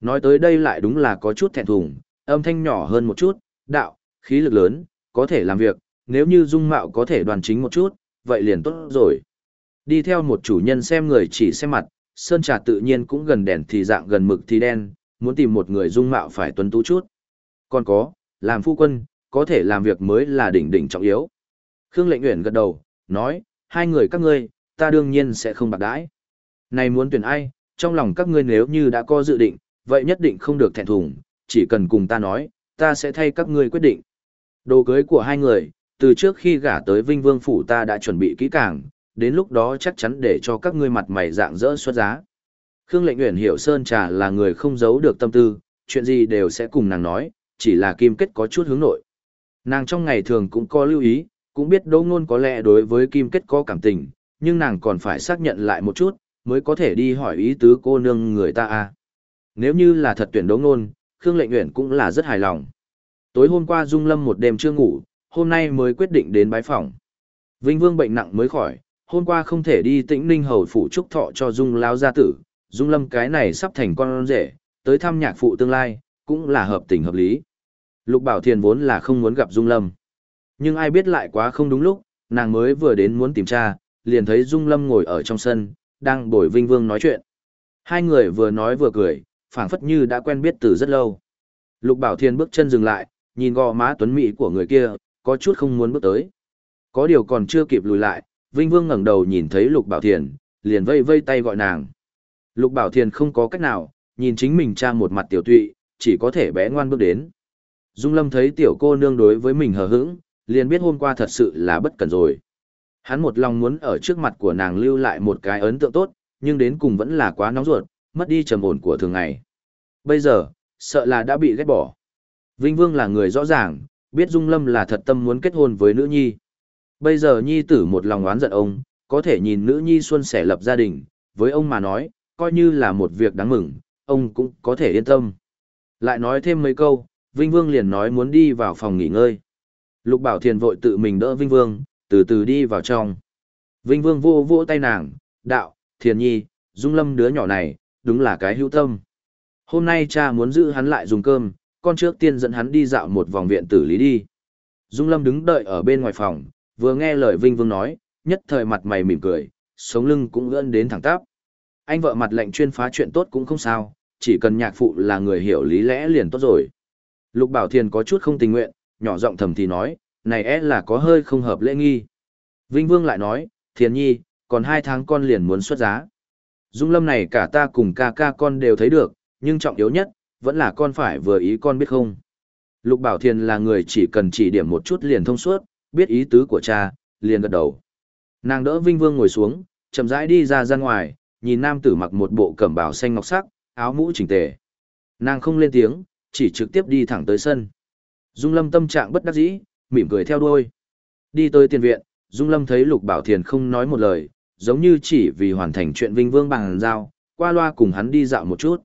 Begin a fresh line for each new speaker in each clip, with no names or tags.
Nói tới đây lại đúng là có chút thẹn thùng, âm thanh nhỏ hơn một chút, đạo, khí lực lớn, có thể làm việc, nếu như dung mạo có thể đoàn chính một chút, vậy liền tốt rồi. Đi theo một chủ nhân xem người chỉ xem mặt, sơn trà tự nhiên cũng gần đèn thì dạng gần mực thì đen, muốn tìm một người dung mạo phải tuấn tú chút. Còn có, làm phu quân, có thể làm việc mới là đỉnh đỉnh trọng yếu. Khương lệnh Uyển gật đầu, nói, hai người các ngươi, ta đương nhiên sẽ không bạc đãi. Này muốn tuyển ai, trong lòng các ngươi nếu như đã có dự định, vậy nhất định không được thẹn thùng, chỉ cần cùng ta nói, ta sẽ thay các ngươi quyết định. Đồ cưới của hai người, từ trước khi gả tới Vinh Vương Phủ ta đã chuẩn bị kỹ càng, đến lúc đó chắc chắn để cho các ngươi mặt mày dạng dỡ xuất giá. Khương lệnh nguyện hiểu Sơn Trà là người không giấu được tâm tư, chuyện gì đều sẽ cùng nàng nói, chỉ là kim kết có chút hướng nội. Nàng trong ngày thường cũng có lưu ý, cũng biết Đỗ Ngôn có lẽ đối với Kim Kết có cảm tình, nhưng nàng còn phải xác nhận lại một chút, mới có thể đi hỏi ý tứ cô nương người ta a. Nếu như là thật tuyển đấu Ngôn, Khương Lệnh Uyển cũng là rất hài lòng. Tối hôm qua Dung Lâm một đêm chưa ngủ, hôm nay mới quyết định đến bái phòng. Vinh Vương bệnh nặng mới khỏi, hôm qua không thể đi Tĩnh Ninh hầu phủ trúc thọ cho Dung lão gia tử, Dung Lâm cái này sắp thành con rể, tới thăm nhạc phụ tương lai, cũng là hợp tình hợp lý. Lục Bảo Thiền vốn là không muốn gặp Dung Lâm. Nhưng ai biết lại quá không đúng lúc, nàng mới vừa đến muốn tìm cha, liền thấy Dung Lâm ngồi ở trong sân, đang bồi Vinh Vương nói chuyện. Hai người vừa nói vừa cười, phảng phất như đã quen biết từ rất lâu. Lục Bảo Thiên bước chân dừng lại, nhìn gò má tuấn mỹ của người kia, có chút không muốn bước tới. Có điều còn chưa kịp lùi lại, Vinh Vương ngẩng đầu nhìn thấy Lục Bảo Thiên, liền vây vây tay gọi nàng. Lục Bảo Thiên không có cách nào, nhìn chính mình cha một mặt tiểu tụy, chỉ có thể bé ngoan bước đến. Dung Lâm thấy tiểu cô nương đối với mình hờ hững, liền biết hôm qua thật sự là bất cẩn rồi. Hắn một lòng muốn ở trước mặt của nàng lưu lại một cái ấn tượng tốt, nhưng đến cùng vẫn là quá nóng ruột, mất đi trầm ổn của thường ngày. Bây giờ, sợ là đã bị ghét bỏ. Vinh Vương là người rõ ràng, biết Dung Lâm là thật tâm muốn kết hôn với nữ nhi. Bây giờ nhi tử một lòng oán giận ông, có thể nhìn nữ nhi xuân sẻ lập gia đình, với ông mà nói, coi như là một việc đáng mừng, ông cũng có thể yên tâm. Lại nói thêm mấy câu, Vinh Vương liền nói muốn đi vào phòng nghỉ ngơi. Lục Bảo Thiền vội tự mình đỡ Vinh Vương, từ từ đi vào trong. Vinh Vương vô vỗ tay nàng, đạo, Thiền Nhi, Dung Lâm đứa nhỏ này, đúng là cái hữu tâm. Hôm nay cha muốn giữ hắn lại dùng cơm, con trước tiên dẫn hắn đi dạo một vòng viện tử lý đi. Dung Lâm đứng đợi ở bên ngoài phòng, vừa nghe lời Vinh Vương nói, nhất thời mặt mày mỉm cười, sống lưng cũng gân đến thẳng tắp. Anh vợ mặt lệnh chuyên phá chuyện tốt cũng không sao, chỉ cần nhạc phụ là người hiểu lý lẽ liền tốt rồi. Lục Bảo Thiền có chút không tình nguyện, nhỏ giọng thầm thì nói, này é là có hơi không hợp lễ nghi. Vinh Vương lại nói, Thiền Nhi, còn hai tháng con liền muốn xuất giá. Dung lâm này cả ta cùng ca ca con đều thấy được, nhưng trọng yếu nhất, vẫn là con phải vừa ý con biết không. Lục Bảo Thiền là người chỉ cần chỉ điểm một chút liền thông suốt, biết ý tứ của cha, liền gật đầu. Nàng đỡ Vinh Vương ngồi xuống, chậm rãi đi ra ra ngoài, nhìn nam tử mặc một bộ cẩm bào xanh ngọc sắc, áo mũ chỉnh tề. Nàng không lên tiếng, chỉ trực tiếp đi thẳng tới sân. Dung Lâm tâm trạng bất đắc dĩ, mỉm cười theo đuôi. Đi tới tiền viện, Dung Lâm thấy Lục Bảo Thiền không nói một lời, giống như chỉ vì hoàn thành chuyện Vinh Vương bằng giao, qua loa cùng hắn đi dạo một chút.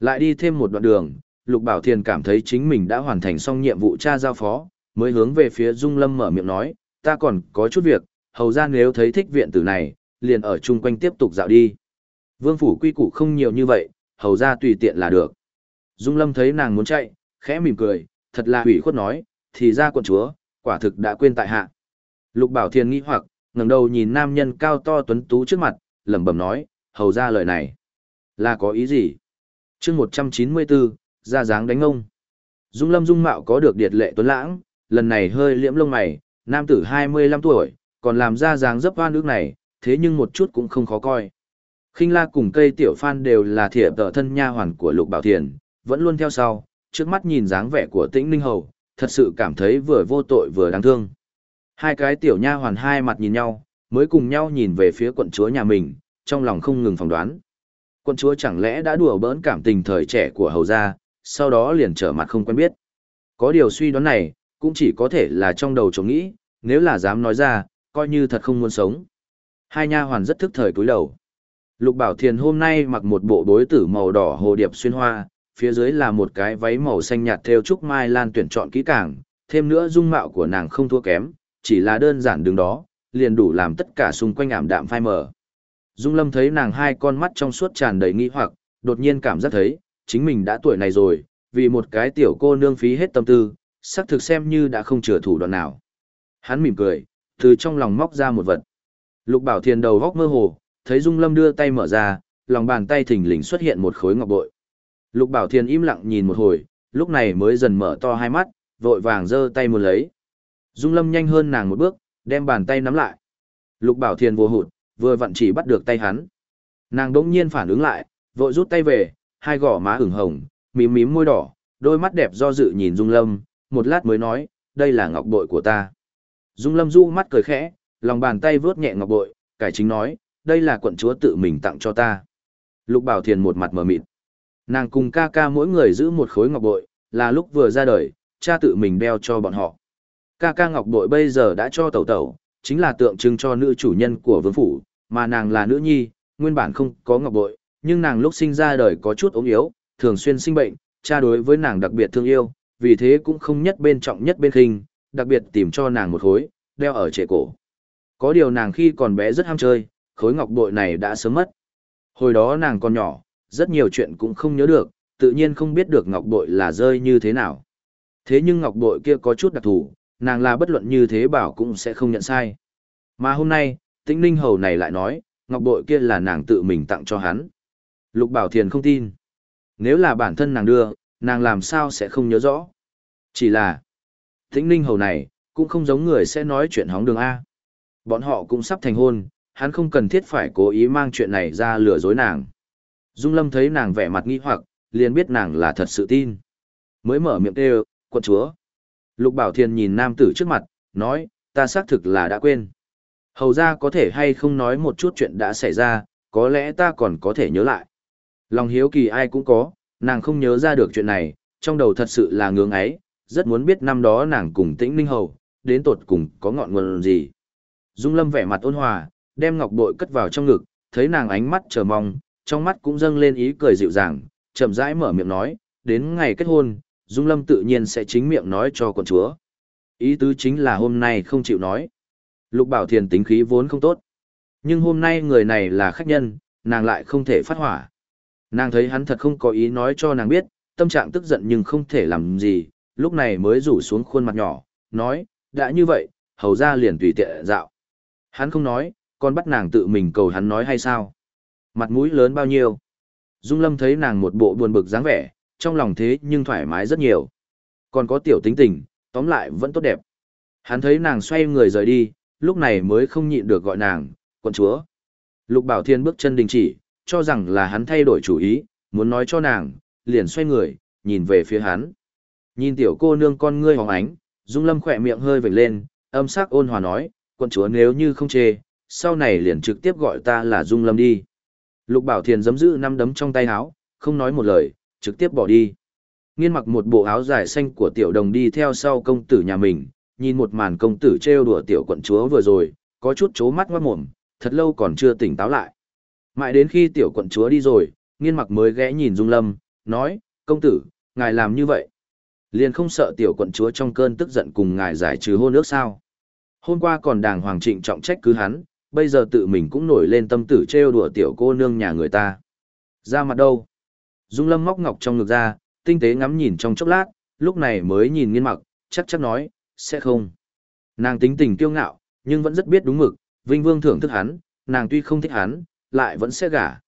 Lại đi thêm một đoạn đường, Lục Bảo Thiền cảm thấy chính mình đã hoàn thành xong nhiệm vụ cha giao phó, mới hướng về phía Dung Lâm mở miệng nói, ta còn có chút việc, hầu ra nếu thấy thích viện tử này, liền ở chung quanh tiếp tục dạo đi. Vương phủ quy củ không nhiều như vậy, hầu ra tùy tiện là được. Dung Lâm thấy nàng muốn chạy, khẽ mỉm cười, thật là hủy khuất nói, thì ra quận chúa, quả thực đã quên tại hạ. Lục Bảo thiền nghĩ hoặc, ngẩng đầu nhìn nam nhân cao to tuấn tú trước mặt, lẩm bẩm nói, hầu ra lời này. Là có ý gì? chương 194, ra dáng đánh ông. Dung Lâm Dung Mạo có được điệt lệ tuấn lãng, lần này hơi liễm lông mày, nam tử 25 tuổi, còn làm ra dáng dấp hoa nước này, thế nhưng một chút cũng không khó coi. Khinh la cùng cây tiểu phan đều là thiệp tợ thân nha hoàn của Lục Bảo Thiền, vẫn luôn theo sau, trước mắt nhìn dáng vẻ của tĩnh ninh hầu, thật sự cảm thấy vừa vô tội vừa đáng thương. Hai cái tiểu nha hoàn hai mặt nhìn nhau, mới cùng nhau nhìn về phía quận chúa nhà mình, trong lòng không ngừng phỏng đoán. Quận chúa chẳng lẽ đã đùa bỡn cảm tình thời trẻ của hầu gia, sau đó liền trở mặt không quen biết. Có điều suy đoán này, cũng chỉ có thể là trong đầu chống nghĩ, nếu là dám nói ra, coi như thật không muốn sống. Hai nha hoàn rất thức thời cúi đầu. Lục Bảo Thiền hôm nay mặc một bộ đối tử màu đỏ hồ điệp xuyên hoa, phía dưới là một cái váy màu xanh nhạt theo trúc mai lan tuyển chọn kỹ càng, thêm nữa dung mạo của nàng không thua kém, chỉ là đơn giản đứng đó, liền đủ làm tất cả xung quanh ảm đạm phai mờ. Dung Lâm thấy nàng hai con mắt trong suốt tràn đầy nghi hoặc, đột nhiên cảm giác thấy, chính mình đã tuổi này rồi, vì một cái tiểu cô nương phí hết tâm tư, xác thực xem như đã không chừa thủ đoạn nào. Hắn mỉm cười, từ trong lòng móc ra một vật. Lục Bảo Thiền đầu góc mơ hồ, thấy Dung Lâm đưa tay mở ra, lòng bàn tay thình lình xuất hiện một khối ngọc bội. Lục Bảo Thiền im lặng nhìn một hồi, lúc này mới dần mở to hai mắt, vội vàng giơ tay muốn lấy. Dung Lâm nhanh hơn nàng một bước, đem bàn tay nắm lại. Lục Bảo Thiền vô hụt, vừa vặn chỉ bắt được tay hắn. Nàng đỗng nhiên phản ứng lại, vội rút tay về, hai gò má ửng hồng, mím mím môi đỏ, đôi mắt đẹp do dự nhìn Dung Lâm, một lát mới nói, đây là ngọc bội của ta. Dung Lâm du mắt cười khẽ, lòng bàn tay vướt nhẹ ngọc bội, cải chính nói, đây là quận chúa tự mình tặng cho ta. Lục Bảo Thiền một mặt mở mịt. Nàng cùng ca ca mỗi người giữ một khối ngọc bội, là lúc vừa ra đời, cha tự mình đeo cho bọn họ. Ca ca ngọc bội bây giờ đã cho tẩu tẩu, chính là tượng trưng cho nữ chủ nhân của vương phủ, mà nàng là nữ nhi, nguyên bản không có ngọc bội, nhưng nàng lúc sinh ra đời có chút ốm yếu, thường xuyên sinh bệnh, cha đối với nàng đặc biệt thương yêu, vì thế cũng không nhất bên trọng nhất bên khinh, đặc biệt tìm cho nàng một khối, đeo ở trệ cổ. Có điều nàng khi còn bé rất ham chơi, khối ngọc bội này đã sớm mất. Hồi đó nàng còn nhỏ, rất nhiều chuyện cũng không nhớ được, tự nhiên không biết được ngọc bội là rơi như thế nào. Thế nhưng ngọc bội kia có chút đặc thù, nàng là bất luận như thế bảo cũng sẽ không nhận sai. Mà hôm nay, tĩnh ninh hầu này lại nói, ngọc bội kia là nàng tự mình tặng cho hắn. Lục bảo thiền không tin. Nếu là bản thân nàng đưa, nàng làm sao sẽ không nhớ rõ. Chỉ là, tĩnh ninh hầu này, cũng không giống người sẽ nói chuyện hóng đường A. Bọn họ cũng sắp thành hôn, hắn không cần thiết phải cố ý mang chuyện này ra lừa dối nàng. Dung Lâm thấy nàng vẻ mặt nghi hoặc, liền biết nàng là thật sự tin. Mới mở miệng kêu, quận chúa. Lục Bảo Thiên nhìn nam tử trước mặt, nói, ta xác thực là đã quên. Hầu ra có thể hay không nói một chút chuyện đã xảy ra, có lẽ ta còn có thể nhớ lại. Lòng hiếu kỳ ai cũng có, nàng không nhớ ra được chuyện này, trong đầu thật sự là ngưỡng ấy, rất muốn biết năm đó nàng cùng tĩnh ninh hầu, đến tột cùng có ngọn nguồn gì. Dung Lâm vẻ mặt ôn hòa, đem ngọc bội cất vào trong ngực, thấy nàng ánh mắt chờ mong, trong mắt cũng dâng lên ý cười dịu dàng, chậm rãi mở miệng nói, đến ngày kết hôn, Dung Lâm tự nhiên sẽ chính miệng nói cho quận chúa. Ý tứ chính là hôm nay không chịu nói. Lục Bảo Thiền tính khí vốn không tốt. Nhưng hôm nay người này là khách nhân, nàng lại không thể phát hỏa. Nàng thấy hắn thật không có ý nói cho nàng biết, tâm trạng tức giận nhưng không thể làm gì, lúc này mới rủ xuống khuôn mặt nhỏ, nói, đã như vậy, hầu ra liền tùy tiện dạo. Hắn không nói, còn bắt nàng tự mình cầu hắn nói hay sao? Mặt mũi lớn bao nhiêu? Dung Lâm thấy nàng một bộ buồn bực dáng vẻ, trong lòng thế nhưng thoải mái rất nhiều. Còn có tiểu tính tình, tóm lại vẫn tốt đẹp. Hắn thấy nàng xoay người rời đi, lúc này mới không nhịn được gọi nàng, quận chúa. Lục Bảo Thiên bước chân đình chỉ, cho rằng là hắn thay đổi chủ ý, muốn nói cho nàng, liền xoay người, nhìn về phía hắn. Nhìn tiểu cô nương con ngươi hóng ánh, Dung Lâm khỏe miệng hơi vểnh lên, âm sắc ôn hòa nói, quận chúa nếu như không chê, sau này liền trực tiếp gọi ta là Dung Lâm đi. Lục Bảo Thiên giấm giữ năm đấm trong tay áo, không nói một lời, trực tiếp bỏ đi. Nghiên mặc một bộ áo dài xanh của tiểu đồng đi theo sau công tử nhà mình, nhìn một màn công tử trêu đùa tiểu quận chúa vừa rồi, có chút chố mắt ngoát mồm, thật lâu còn chưa tỉnh táo lại. Mãi đến khi tiểu quận chúa đi rồi, nghiên mặc mới ghé nhìn Dung Lâm, nói, công tử, ngài làm như vậy. Liền không sợ tiểu quận chúa trong cơn tức giận cùng ngài giải trừ hôn ước sao. Hôm qua còn đàng hoàng trịnh trọng trách cứ hắn, bây giờ tự mình cũng nổi lên tâm tử trêu đùa tiểu cô nương nhà người ta. Ra mặt đâu? Dung Lâm móc ngọc trong ngực ra, tinh tế ngắm nhìn trong chốc lát, lúc này mới nhìn nghiên mặc, chắc chắc nói, sẽ không. Nàng tính tình kiêu ngạo, nhưng vẫn rất biết đúng mực, Vinh Vương thưởng thức hắn, nàng tuy không thích hắn, lại vẫn sẽ gả.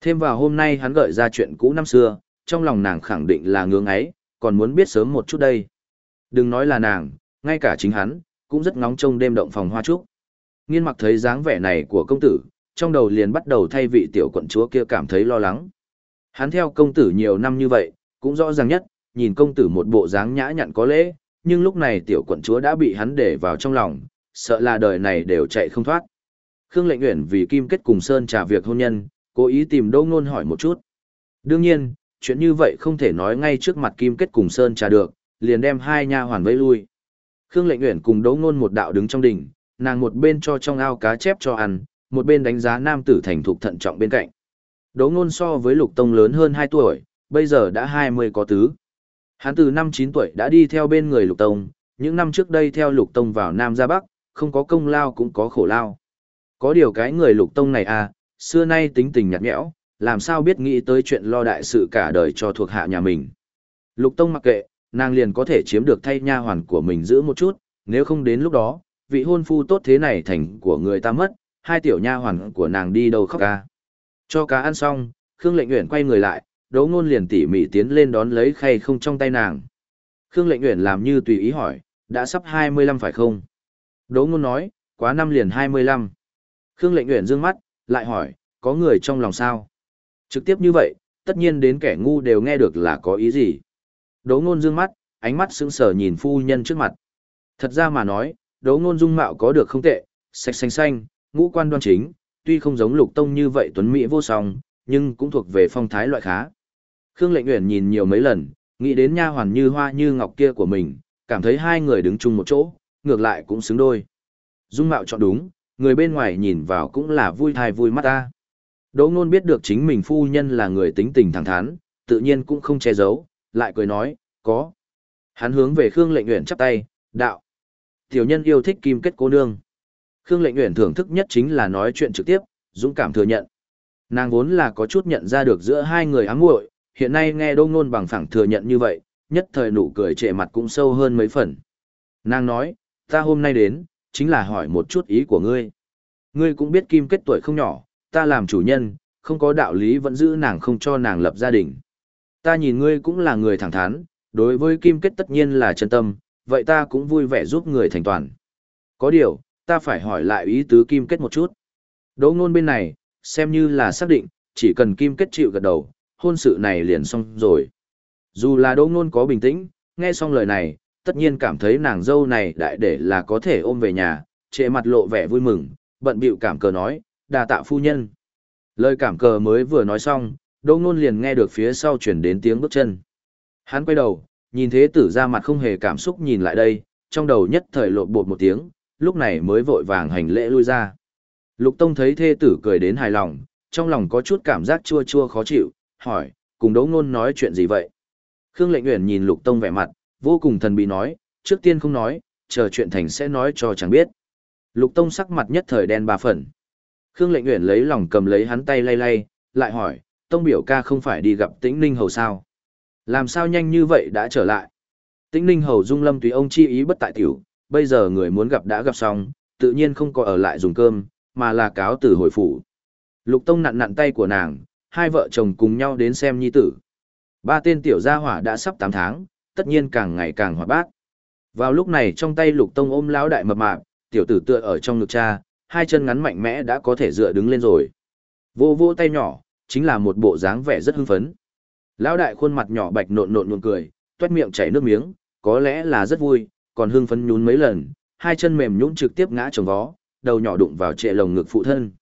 Thêm vào hôm nay hắn gợi ra chuyện cũ năm xưa, trong lòng nàng khẳng định là ngưỡng ấy, còn muốn biết sớm một chút đây. Đừng nói là nàng, ngay cả chính hắn, cũng rất ngóng trông đêm động phòng hoa trúc. Nghiên mặc thấy dáng vẻ này của công tử, trong đầu liền bắt đầu thay vị tiểu quận chúa kia cảm thấy lo lắng. Hắn theo công tử nhiều năm như vậy, cũng rõ ràng nhất, nhìn công tử một bộ dáng nhã nhặn có lễ, nhưng lúc này tiểu quận chúa đã bị hắn để vào trong lòng, sợ là đời này đều chạy không thoát. Khương Lệnh Uyển vì Kim Kết cùng Sơn trả việc hôn nhân, cố ý tìm Đỗ Nôn hỏi một chút. Đương nhiên, chuyện như vậy không thể nói ngay trước mặt Kim Kết cùng Sơn trả được, liền đem hai nha hoàn vây lui. Khương Lệnh Uyển cùng Đỗ Nôn một đạo đứng trong đỉnh, nàng một bên cho trong ao cá chép cho ăn, một bên đánh giá nam tử thành thục thận trọng bên cạnh. Đỗ ngôn so với Lục Tông lớn hơn 2 tuổi, bây giờ đã 20 có tứ. Hắn từ năm 9 tuổi đã đi theo bên người Lục Tông, những năm trước đây theo Lục Tông vào Nam ra Bắc, không có công lao cũng có khổ lao. Có điều cái người Lục Tông này à, xưa nay tính tình nhạt nhẽo, làm sao biết nghĩ tới chuyện lo đại sự cả đời cho thuộc hạ nhà mình. Lục Tông mặc kệ, nàng liền có thể chiếm được thay nha hoàn của mình giữ một chút, nếu không đến lúc đó, vị hôn phu tốt thế này thành của người ta mất, hai tiểu nha hoàn của nàng đi đâu khóc ca. Cho cá ăn xong, Khương Lệnh Uyển quay người lại, Đỗ Ngôn liền tỉ mỉ tiến lên đón lấy khay không trong tay nàng. Khương Lệnh Uyển làm như tùy ý hỏi, đã sắp 25 phải không? Đỗ Ngôn nói, quá năm liền 25. Khương Lệnh Uyển dương mắt, lại hỏi, có người trong lòng sao? Trực tiếp như vậy, tất nhiên đến kẻ ngu đều nghe được là có ý gì. Đỗ Ngôn dương mắt, ánh mắt sững sờ nhìn phu nhân trước mặt. Thật ra mà nói, Đỗ Ngôn dung mạo có được không tệ, sạch xanh xanh, ngũ quan đoan chính, tuy không giống Lục Tông như vậy tuấn mỹ vô song, nhưng cũng thuộc về phong thái loại khá. Khương Lệnh Uyển nhìn nhiều mấy lần, nghĩ đến nha hoàn như hoa như ngọc kia của mình, cảm thấy hai người đứng chung một chỗ, ngược lại cũng xứng đôi. Dung mạo chọn đúng, người bên ngoài nhìn vào cũng là vui thai vui mắt ta. Đỗ Nôn biết được chính mình phu nhân là người tính tình thẳng thắn, tự nhiên cũng không che giấu, lại cười nói, có. Hắn hướng về Khương Lệnh Uyển chắp tay, đạo. Tiểu nhân yêu thích kim kết cô nương. Khương Lệnh Uyển thưởng thức nhất chính là nói chuyện trực tiếp, dũng cảm thừa nhận. Nàng vốn là có chút nhận ra được giữa hai người ám muội, hiện nay nghe Đỗ Nôn bằng phẳng thừa nhận như vậy, nhất thời nụ cười trệ mặt cũng sâu hơn mấy phần. Nàng nói, ta hôm nay đến, chính là hỏi một chút ý của ngươi. Ngươi cũng biết kim kết tuổi không nhỏ, ta làm chủ nhân, không có đạo lý vẫn giữ nàng không cho nàng lập gia đình. Ta nhìn ngươi cũng là người thẳng thắn, đối với kim kết tất nhiên là chân tâm, vậy ta cũng vui vẻ giúp người thành toàn. Có điều, ta phải hỏi lại ý tứ kim kết một chút. Đỗ ngôn bên này, xem như là xác định, chỉ cần kim kết chịu gật đầu, hôn sự này liền xong rồi. Dù là đỗ ngôn có bình tĩnh, nghe xong lời này, tất nhiên cảm thấy nàng dâu này đại để là có thể ôm về nhà, trệ mặt lộ vẻ vui mừng, bận bịu cảm cờ nói, đà tạ phu nhân. Lời cảm cờ mới vừa nói xong, Đỗ Nôn liền nghe được phía sau chuyển đến tiếng bước chân. Hắn quay đầu, nhìn thế tử ra mặt không hề cảm xúc nhìn lại đây, trong đầu nhất thời lộn bột một tiếng, lúc này mới vội vàng hành lễ lui ra. Lục Tông thấy thê tử cười đến hài lòng, trong lòng có chút cảm giác chua chua khó chịu, hỏi, cùng Đỗ ngôn nói chuyện gì vậy? Khương Lệnh Uyển nhìn Lục Tông vẻ mặt, vô cùng thần bí nói, trước tiên không nói, chờ chuyện thành sẽ nói cho chẳng biết. Lục Tông sắc mặt nhất thời đen ba phần. Khương Lệnh Uyển lấy lòng cầm lấy hắn tay lay lay, lại hỏi, Tông biểu ca không phải đi gặp Tĩnh Ninh Hầu sao? Làm sao nhanh như vậy đã trở lại? Tĩnh Ninh Hầu dung lâm tùy ông chi ý bất tại tiểu, bây giờ người muốn gặp đã gặp xong, tự nhiên không có ở lại dùng cơm, mà là cáo từ hồi phủ. Lục Tông nặn nặn tay của nàng, hai vợ chồng cùng nhau đến xem nhi tử. Ba tên tiểu gia hỏa đã sắp 8 tháng, tất nhiên càng ngày càng hoạt bát. Vào lúc này trong tay Lục Tông ôm lão đại mập mạp, tiểu tử tựa ở trong ngực cha, hai chân ngắn mạnh mẽ đã có thể dựa đứng lên rồi. Vô vô tay nhỏ, chính là một bộ dáng vẻ rất hưng phấn. Lão đại khuôn mặt nhỏ bạch nộn nộn nụ cười, toét miệng chảy nước miếng, có lẽ là rất vui, còn hưng phấn nhún mấy lần, hai chân mềm nhũn trực tiếp ngã trồng vó, đầu nhỏ đụng vào trệ lồng ngực phụ thân.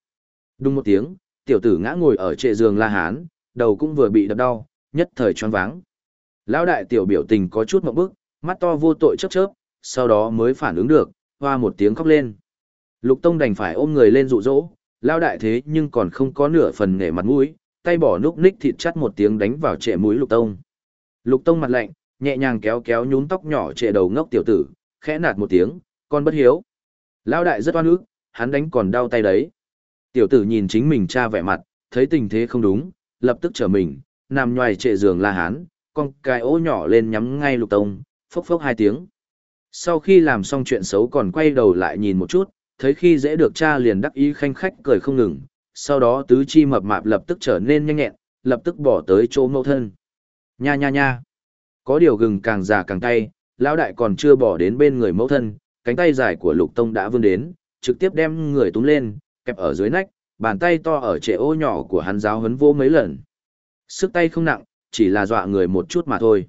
Đúng một tiếng, tiểu tử ngã ngồi ở trệ giường la hán, đầu cũng vừa bị đập đau, nhất thời choáng váng. Lão đại tiểu biểu tình có chút một bức, mắt to vô tội chớp chớp, sau đó mới phản ứng được, hoa một tiếng khóc lên. Lục Tông đành phải ôm người lên dụ dỗ, lão đại thế nhưng còn không có nửa phần nể mặt mũi, tay bỏ núc ních thịt chắt một tiếng đánh vào trệ mũi Lục Tông. Lục Tông mặt lạnh, nhẹ nhàng kéo kéo nhún tóc nhỏ trệ đầu ngốc tiểu tử, khẽ nạt một tiếng, con bất hiếu. Lao đại rất oan ức, hắn đánh còn đau tay đấy. Tiểu tử nhìn chính mình cha vẻ mặt, thấy tình thế không đúng, lập tức trở mình, nằm nhoài trệ giường la hán, con cái ố nhỏ lên nhắm ngay Lục Tông, phốc phốc hai tiếng. Sau khi làm xong chuyện xấu còn quay đầu lại nhìn một chút, thấy khi dễ được cha liền đắc ý khanh khách cười không ngừng, sau đó tứ chi mập mạp lập tức trở nên nhanh nhẹn, lập tức bỏ tới chỗ mẫu thân. Nha nha nha. Có điều gừng càng già càng tay, lão đại còn chưa bỏ đến bên người mẫu thân, cánh tay dài của lục tông đã vươn đến, trực tiếp đem người túm lên, kẹp ở dưới nách, bàn tay to ở trệ ô nhỏ của hắn giáo hấn vô mấy lần. Sức tay không nặng, chỉ là dọa người một chút mà thôi.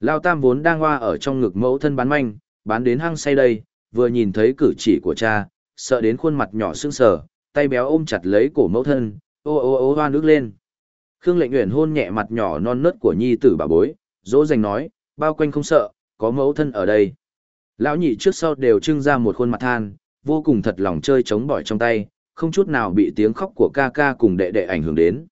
Lao tam vốn đang hoa ở trong ngực mẫu thân bán manh, bán đến hăng say đây, vừa nhìn thấy cử chỉ của cha, sợ đến khuôn mặt nhỏ sưng sờ, tay béo ôm chặt lấy cổ mẫu thân, ô ô ô hoa nước lên. Khương lệnh nguyện hôn nhẹ mặt nhỏ non nớt của nhi tử bà bối, dỗ dành nói, bao quanh không sợ, có mẫu thân ở đây. Lão nhị trước sau đều trưng ra một khuôn mặt than, vô cùng thật lòng chơi chống bỏi trong tay, không chút nào bị tiếng khóc của ca ca cùng đệ đệ ảnh hưởng đến.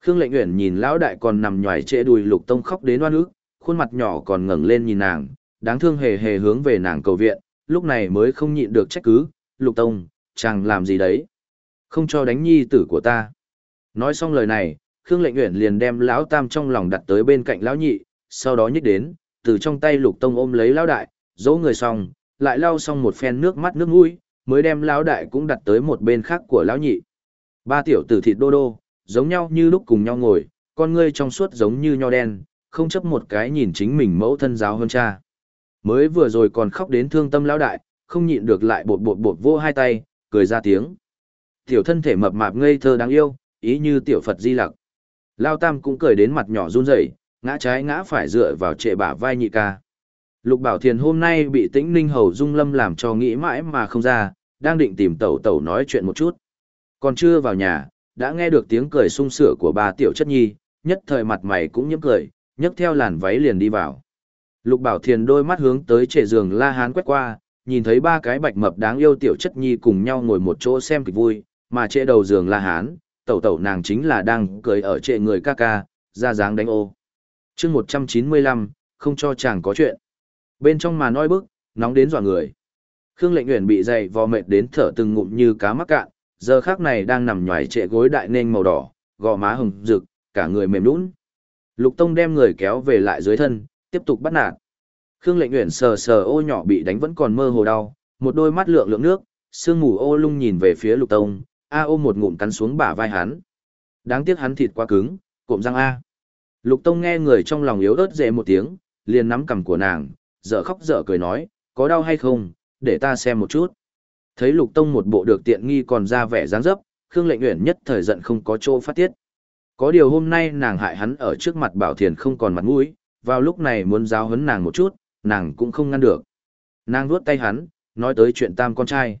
Khương lệnh Uyển nhìn lão đại còn nằm nhòi trễ đùi lục tông khóc đến oan ức, khuôn mặt nhỏ còn ngẩng lên nhìn nàng, đáng thương hề hề hướng về nàng cầu viện, lúc này mới không nhịn được trách cứ, lục tông, chàng làm gì đấy? Không cho đánh nhi tử của ta. Nói xong lời này, Khương Lệnh Uyển liền đem lão tam trong lòng đặt tới bên cạnh lão nhị, sau đó nhích đến, từ trong tay Lục Tông ôm lấy lão đại, dỗ người xong, lại lau xong một phen nước mắt nước mũi, mới đem lão đại cũng đặt tới một bên khác của lão nhị. Ba tiểu tử thịt đô đô, giống nhau như lúc cùng nhau ngồi, con ngươi trong suốt giống như nho đen, không chấp một cái nhìn chính mình mẫu thân giáo hơn cha. Mới vừa rồi còn khóc đến thương tâm lão đại, không nhịn được lại bột bột bột vô hai tay, cười ra tiếng. Tiểu thân thể mập mạp ngây thơ đáng yêu, ý như tiểu Phật di lặc. Lao Tam cũng cười đến mặt nhỏ run rẩy, ngã trái ngã phải dựa vào trệ bả vai nhị ca. Lục Bảo Thiền hôm nay bị tĩnh ninh hầu dung lâm làm cho nghĩ mãi mà không ra, đang định tìm tẩu tẩu nói chuyện một chút. Còn chưa vào nhà, đã nghe được tiếng cười sung sửa của bà tiểu chất nhi, nhất thời mặt mày cũng nhiễm cười, nhấc theo làn váy liền đi vào. Lục Bảo Thiền đôi mắt hướng tới trệ giường La Hán quét qua, nhìn thấy ba cái bạch mập đáng yêu tiểu chất nhi cùng nhau ngồi một chỗ xem kịch vui, mà trệ đầu giường La Hán, tẩu tẩu nàng chính là đang cười ở trệ người ca ca, ra dáng đánh ô chương 195, không cho chàng có chuyện. Bên trong mà nói bức, nóng đến dọa người. Khương lệnh nguyện bị dày vò mệt đến thở từng ngụm như cá mắc cạn, giờ khác này đang nằm nhòi trệ gối đại nên màu đỏ, gò má hồng rực, cả người mềm nũng. Lục Tông đem người kéo về lại dưới thân, tiếp tục bắt nạt. Khương lệnh nguyện sờ sờ ô nhỏ bị đánh vẫn còn mơ hồ đau, một đôi mắt lượng lượng nước, sương mù ô lung nhìn về phía Lục Tông, A ô một ngụm cắn xuống bả vai hắn. Đáng tiếc hắn thịt quá cứng, cụm răng A. Lục Tông nghe người trong lòng yếu ớt dễ một tiếng, liền nắm cằm của nàng, dở khóc dở cười nói, có đau hay không, để ta xem một chút. Thấy Lục Tông một bộ được tiện nghi còn ra vẻ dáng dấp, Khương Lệnh Uyển nhất thời giận không có chỗ phát tiết. Có điều hôm nay nàng hại hắn ở trước mặt Bảo Thiền không còn mặt mũi, vào lúc này muốn giáo huấn nàng một chút, nàng cũng không ngăn được. Nàng vuốt tay hắn, nói tới chuyện tam con trai.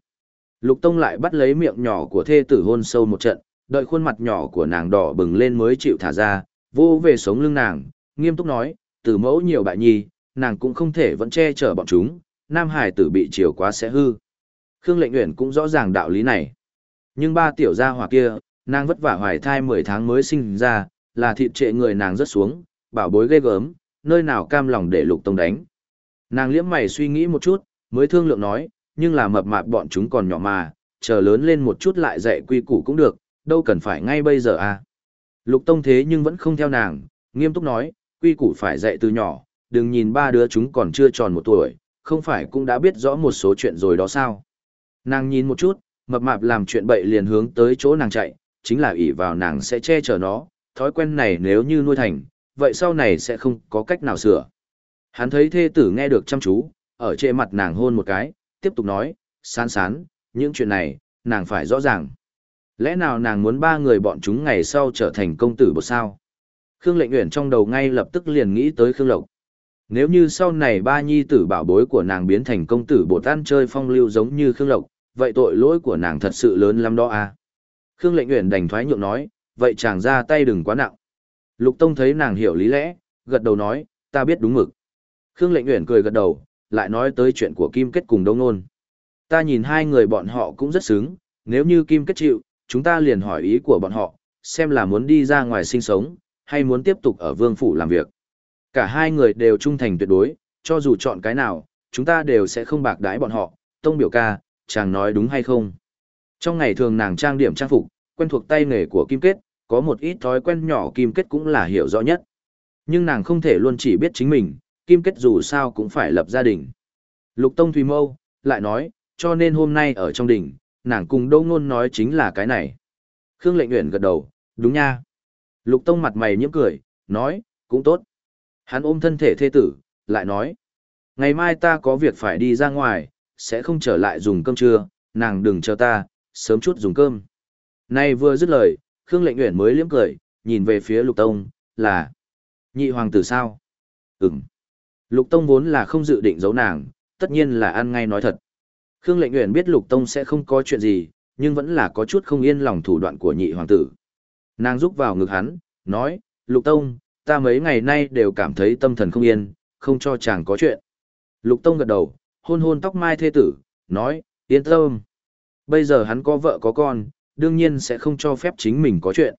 Lục Tông lại bắt lấy miệng nhỏ của thê tử hôn sâu một trận, đợi khuôn mặt nhỏ của nàng đỏ bừng lên mới chịu thả ra, vô về sống lưng nàng, nghiêm túc nói, từ mẫu nhiều bại nhi, nàng cũng không thể vẫn che chở bọn chúng, nam hải tử bị chiều quá sẽ hư. Khương Lệnh Uyển cũng rõ ràng đạo lý này. Nhưng ba tiểu gia hỏa kia, nàng vất vả hoài thai 10 tháng mới sinh ra, là thịt trệ người nàng rất xuống, bảo bối ghê gớm, nơi nào cam lòng để Lục Tông đánh. Nàng liễm mày suy nghĩ một chút, mới thương lượng nói, nhưng là mập mạp bọn chúng còn nhỏ mà, chờ lớn lên một chút lại dạy quy củ cũng được, đâu cần phải ngay bây giờ à. Lục Tông thế nhưng vẫn không theo nàng, nghiêm túc nói, quy củ phải dạy từ nhỏ, đừng nhìn ba đứa chúng còn chưa tròn một tuổi, không phải cũng đã biết rõ một số chuyện rồi đó sao. Nàng nhìn một chút, mập mạp làm chuyện bậy liền hướng tới chỗ nàng chạy, chính là ỷ vào nàng sẽ che chở nó, thói quen này nếu như nuôi thành, vậy sau này sẽ không có cách nào sửa. Hắn thấy thê tử nghe được chăm chú, ở trên mặt nàng hôn một cái, tiếp tục nói, sán sán, những chuyện này, nàng phải rõ ràng. Lẽ nào nàng muốn ba người bọn chúng ngày sau trở thành công tử bột sao? Khương lệnh Uyển trong đầu ngay lập tức liền nghĩ tới Khương Lộc. Nếu như sau này ba nhi tử bảo bối của nàng biến thành công tử bột ăn chơi phong lưu giống như Khương Lộc, vậy tội lỗi của nàng thật sự lớn lắm đó à? Khương lệnh Uyển đành thoái nhượng nói, vậy chàng ra tay đừng quá nặng. Lục Tông thấy nàng hiểu lý lẽ, gật đầu nói, ta biết đúng mực. Khương lệnh Uyển cười gật đầu, lại nói tới chuyện của Kim Kết cùng Đông Nôn. Ta nhìn hai người bọn họ cũng rất sướng, nếu như Kim Kết chịu, chúng ta liền hỏi ý của bọn họ, xem là muốn đi ra ngoài sinh sống, hay muốn tiếp tục ở vương phủ làm việc. Cả hai người đều trung thành tuyệt đối, cho dù chọn cái nào, chúng ta đều sẽ không bạc đái bọn họ, tông biểu ca, chàng nói đúng hay không. Trong ngày thường nàng trang điểm trang phục, quen thuộc tay nghề của Kim Kết, có một ít thói quen nhỏ Kim Kết cũng là hiểu rõ nhất. Nhưng nàng không thể luôn chỉ biết chính mình, Kim Kết dù sao cũng phải lập gia đình. Lục Tông Thùy Mâu, lại nói, cho nên hôm nay ở trong đỉnh, nàng cùng Đỗ Ngôn nói chính là cái này. Khương Lệnh Uyển gật đầu, đúng nha. Lục Tông mặt mày nhiễm cười, nói, cũng tốt. Hắn ôm thân thể thê tử, lại nói, ngày mai ta có việc phải đi ra ngoài, sẽ không trở lại dùng cơm trưa, nàng đừng chờ ta, sớm chút dùng cơm. Này vừa dứt lời, Khương Lệnh Uyển mới liếm cười, nhìn về phía Lục Tông, là nhị hoàng tử sao? Ừm. Lục Tông vốn là không dự định giấu nàng, tất nhiên là ăn ngay nói thật. Khương Lệnh Uyển biết Lục Tông sẽ không có chuyện gì, nhưng vẫn là có chút không yên lòng thủ đoạn của nhị hoàng tử. Nàng rúc vào ngực hắn, nói, Lục Tông, ta mấy ngày nay đều cảm thấy tâm thần không yên, không cho chàng có chuyện. Lục Tông gật đầu, hôn hôn tóc mai thê tử, nói, yên tâm. Bây giờ hắn có vợ có con, đương nhiên sẽ không cho phép chính mình có chuyện.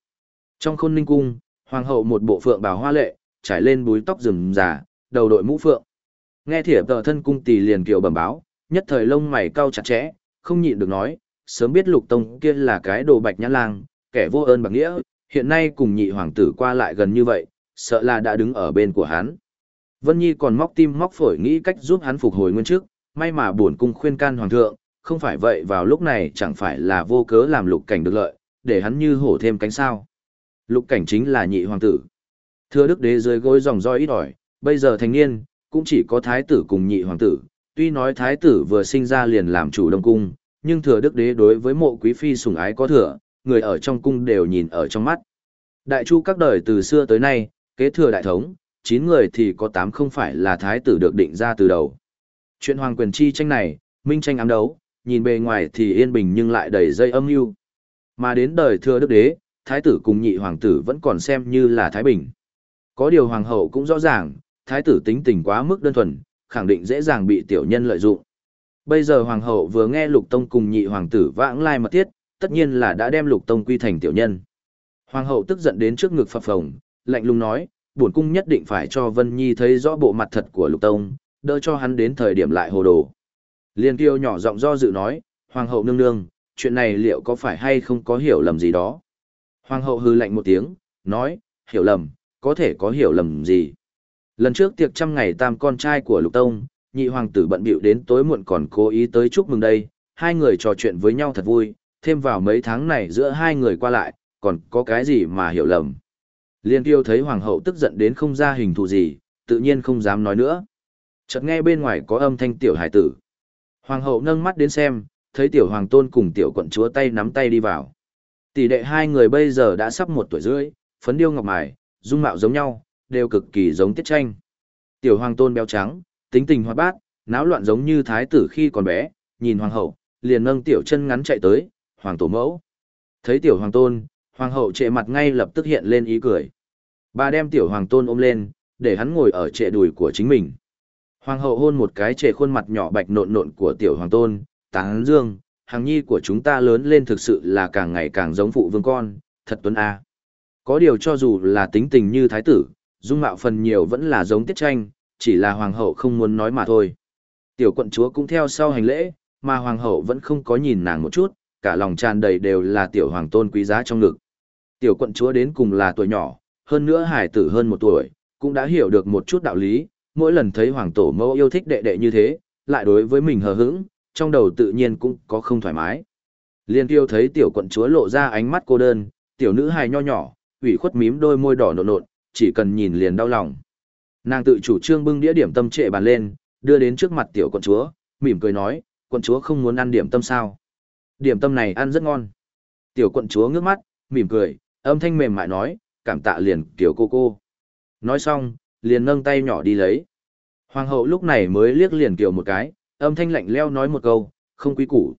Trong khôn ninh cung, hoàng hậu một bộ phượng bào hoa lệ, trải lên búi tóc rừng già, đầu đội mũ phượng. Nghe thiệp tờ thân cung tỷ liền kiều bẩm báo, nhất thời lông mày cau chặt chẽ, không nhịn được nói, sớm biết lục tông kia là cái đồ bạch nhã lang, kẻ vô ơn bạc nghĩa, hiện nay cùng nhị hoàng tử qua lại gần như vậy, sợ là đã đứng ở bên của hắn. Vân Nhi còn móc tim móc phổi nghĩ cách giúp hắn phục hồi nguyên trước, may mà buồn cung khuyên can hoàng thượng, không phải vậy vào lúc này chẳng phải là vô cớ làm lục cảnh được lợi, để hắn như hổ thêm cánh sao. Lục cảnh chính là nhị hoàng tử. Thưa đức đế dưới gối dòng roi ít ỏi, bây giờ thành niên, cũng chỉ có thái tử cùng nhị hoàng tử, tuy nói thái tử vừa sinh ra liền làm chủ đông cung, nhưng thừa đức đế đối với mộ quý phi sủng ái có thừa, người ở trong cung đều nhìn ở trong mắt. Đại chu các đời từ xưa tới nay, kế thừa đại thống, 9 người thì có 8 không phải là thái tử được định ra từ đầu. Chuyện hoàng quyền chi tranh này, minh tranh ám đấu, nhìn bề ngoài thì yên bình nhưng lại đầy dây âm mưu. Mà đến đời thừa đức đế, thái tử cùng nhị hoàng tử vẫn còn xem như là thái bình. Có điều hoàng hậu cũng rõ ràng, thái tử tính tình quá mức đơn thuần, khẳng định dễ dàng bị tiểu nhân lợi dụng. Bây giờ hoàng hậu vừa nghe lục tông cùng nhị hoàng tử vãng lai mật thiết, tất nhiên là đã đem lục tông quy thành tiểu nhân. Hoàng hậu tức giận đến trước ngực phập phồng, lạnh lùng nói, bổn cung nhất định phải cho Vân Nhi thấy rõ bộ mặt thật của lục tông, đỡ cho hắn đến thời điểm lại hồ đồ. Liên kiêu nhỏ giọng do dự nói, hoàng hậu nương nương, chuyện này liệu có phải hay không có hiểu lầm gì đó. Hoàng hậu hư lạnh một tiếng, nói, hiểu lầm, có thể có hiểu lầm gì. Lần trước tiệc trăm ngày tam con trai của lục tông, nhị hoàng tử bận bịu đến tối muộn còn cố ý tới chúc mừng đây, hai người trò chuyện với nhau thật vui, thêm vào mấy tháng này giữa hai người qua lại, còn có cái gì mà hiểu lầm. Liên tiêu thấy hoàng hậu tức giận đến không ra hình thù gì, tự nhiên không dám nói nữa. Chợt nghe bên ngoài có âm thanh tiểu hải tử. Hoàng hậu nâng mắt đến xem, thấy tiểu hoàng tôn cùng tiểu quận chúa tay nắm tay đi vào. Tỷ đệ hai người bây giờ đã sắp một tuổi rưỡi, phấn điêu ngọc mài, dung mạo giống nhau, đều cực kỳ giống tiết tranh. Tiểu hoàng tôn béo trắng, tính tình hoạt bát, náo loạn giống như thái tử khi còn bé, nhìn hoàng hậu, liền nâng tiểu chân ngắn chạy tới, hoàng tổ mẫu. Thấy tiểu hoàng tôn, hoàng hậu trệ mặt ngay lập tức hiện lên ý cười. Bà đem tiểu hoàng tôn ôm lên, để hắn ngồi ở trệ đùi của chính mình. Hoàng hậu hôn một cái trệ khuôn mặt nhỏ bạch nộn nộn của tiểu hoàng tôn, táng dương, hàng nhi của chúng ta lớn lên thực sự là càng ngày càng giống phụ vương con, thật tuấn a. Có điều cho dù là tính tình như thái tử, dung mạo phần nhiều vẫn là giống tiết tranh, chỉ là hoàng hậu không muốn nói mà thôi. Tiểu quận chúa cũng theo sau hành lễ, mà hoàng hậu vẫn không có nhìn nàng một chút, cả lòng tràn đầy đều là tiểu hoàng tôn quý giá trong ngực. Tiểu quận chúa đến cùng là tuổi nhỏ, hơn nữa hải tử hơn một tuổi, cũng đã hiểu được một chút đạo lý, mỗi lần thấy hoàng tổ mẫu yêu thích đệ đệ như thế, lại đối với mình hờ hững, trong đầu tự nhiên cũng có không thoải mái. Liên tiêu thấy tiểu quận chúa lộ ra ánh mắt cô đơn, tiểu nữ hài nho nhỏ, ủy khuất mím đôi môi đỏ nộn nộn, chỉ cần nhìn liền đau lòng. Nàng tự chủ trương bưng đĩa điểm tâm trệ bàn lên, đưa đến trước mặt tiểu quận chúa, mỉm cười nói, quận chúa không muốn ăn điểm tâm sao. Điểm tâm này ăn rất ngon. Tiểu quận chúa ngước mắt, mỉm cười, âm thanh mềm mại nói, cảm tạ liền tiểu cô cô. Nói xong, liền nâng tay nhỏ đi lấy. Hoàng hậu lúc này mới liếc liền tiểu một cái, âm thanh lạnh leo nói một câu, không quý củ.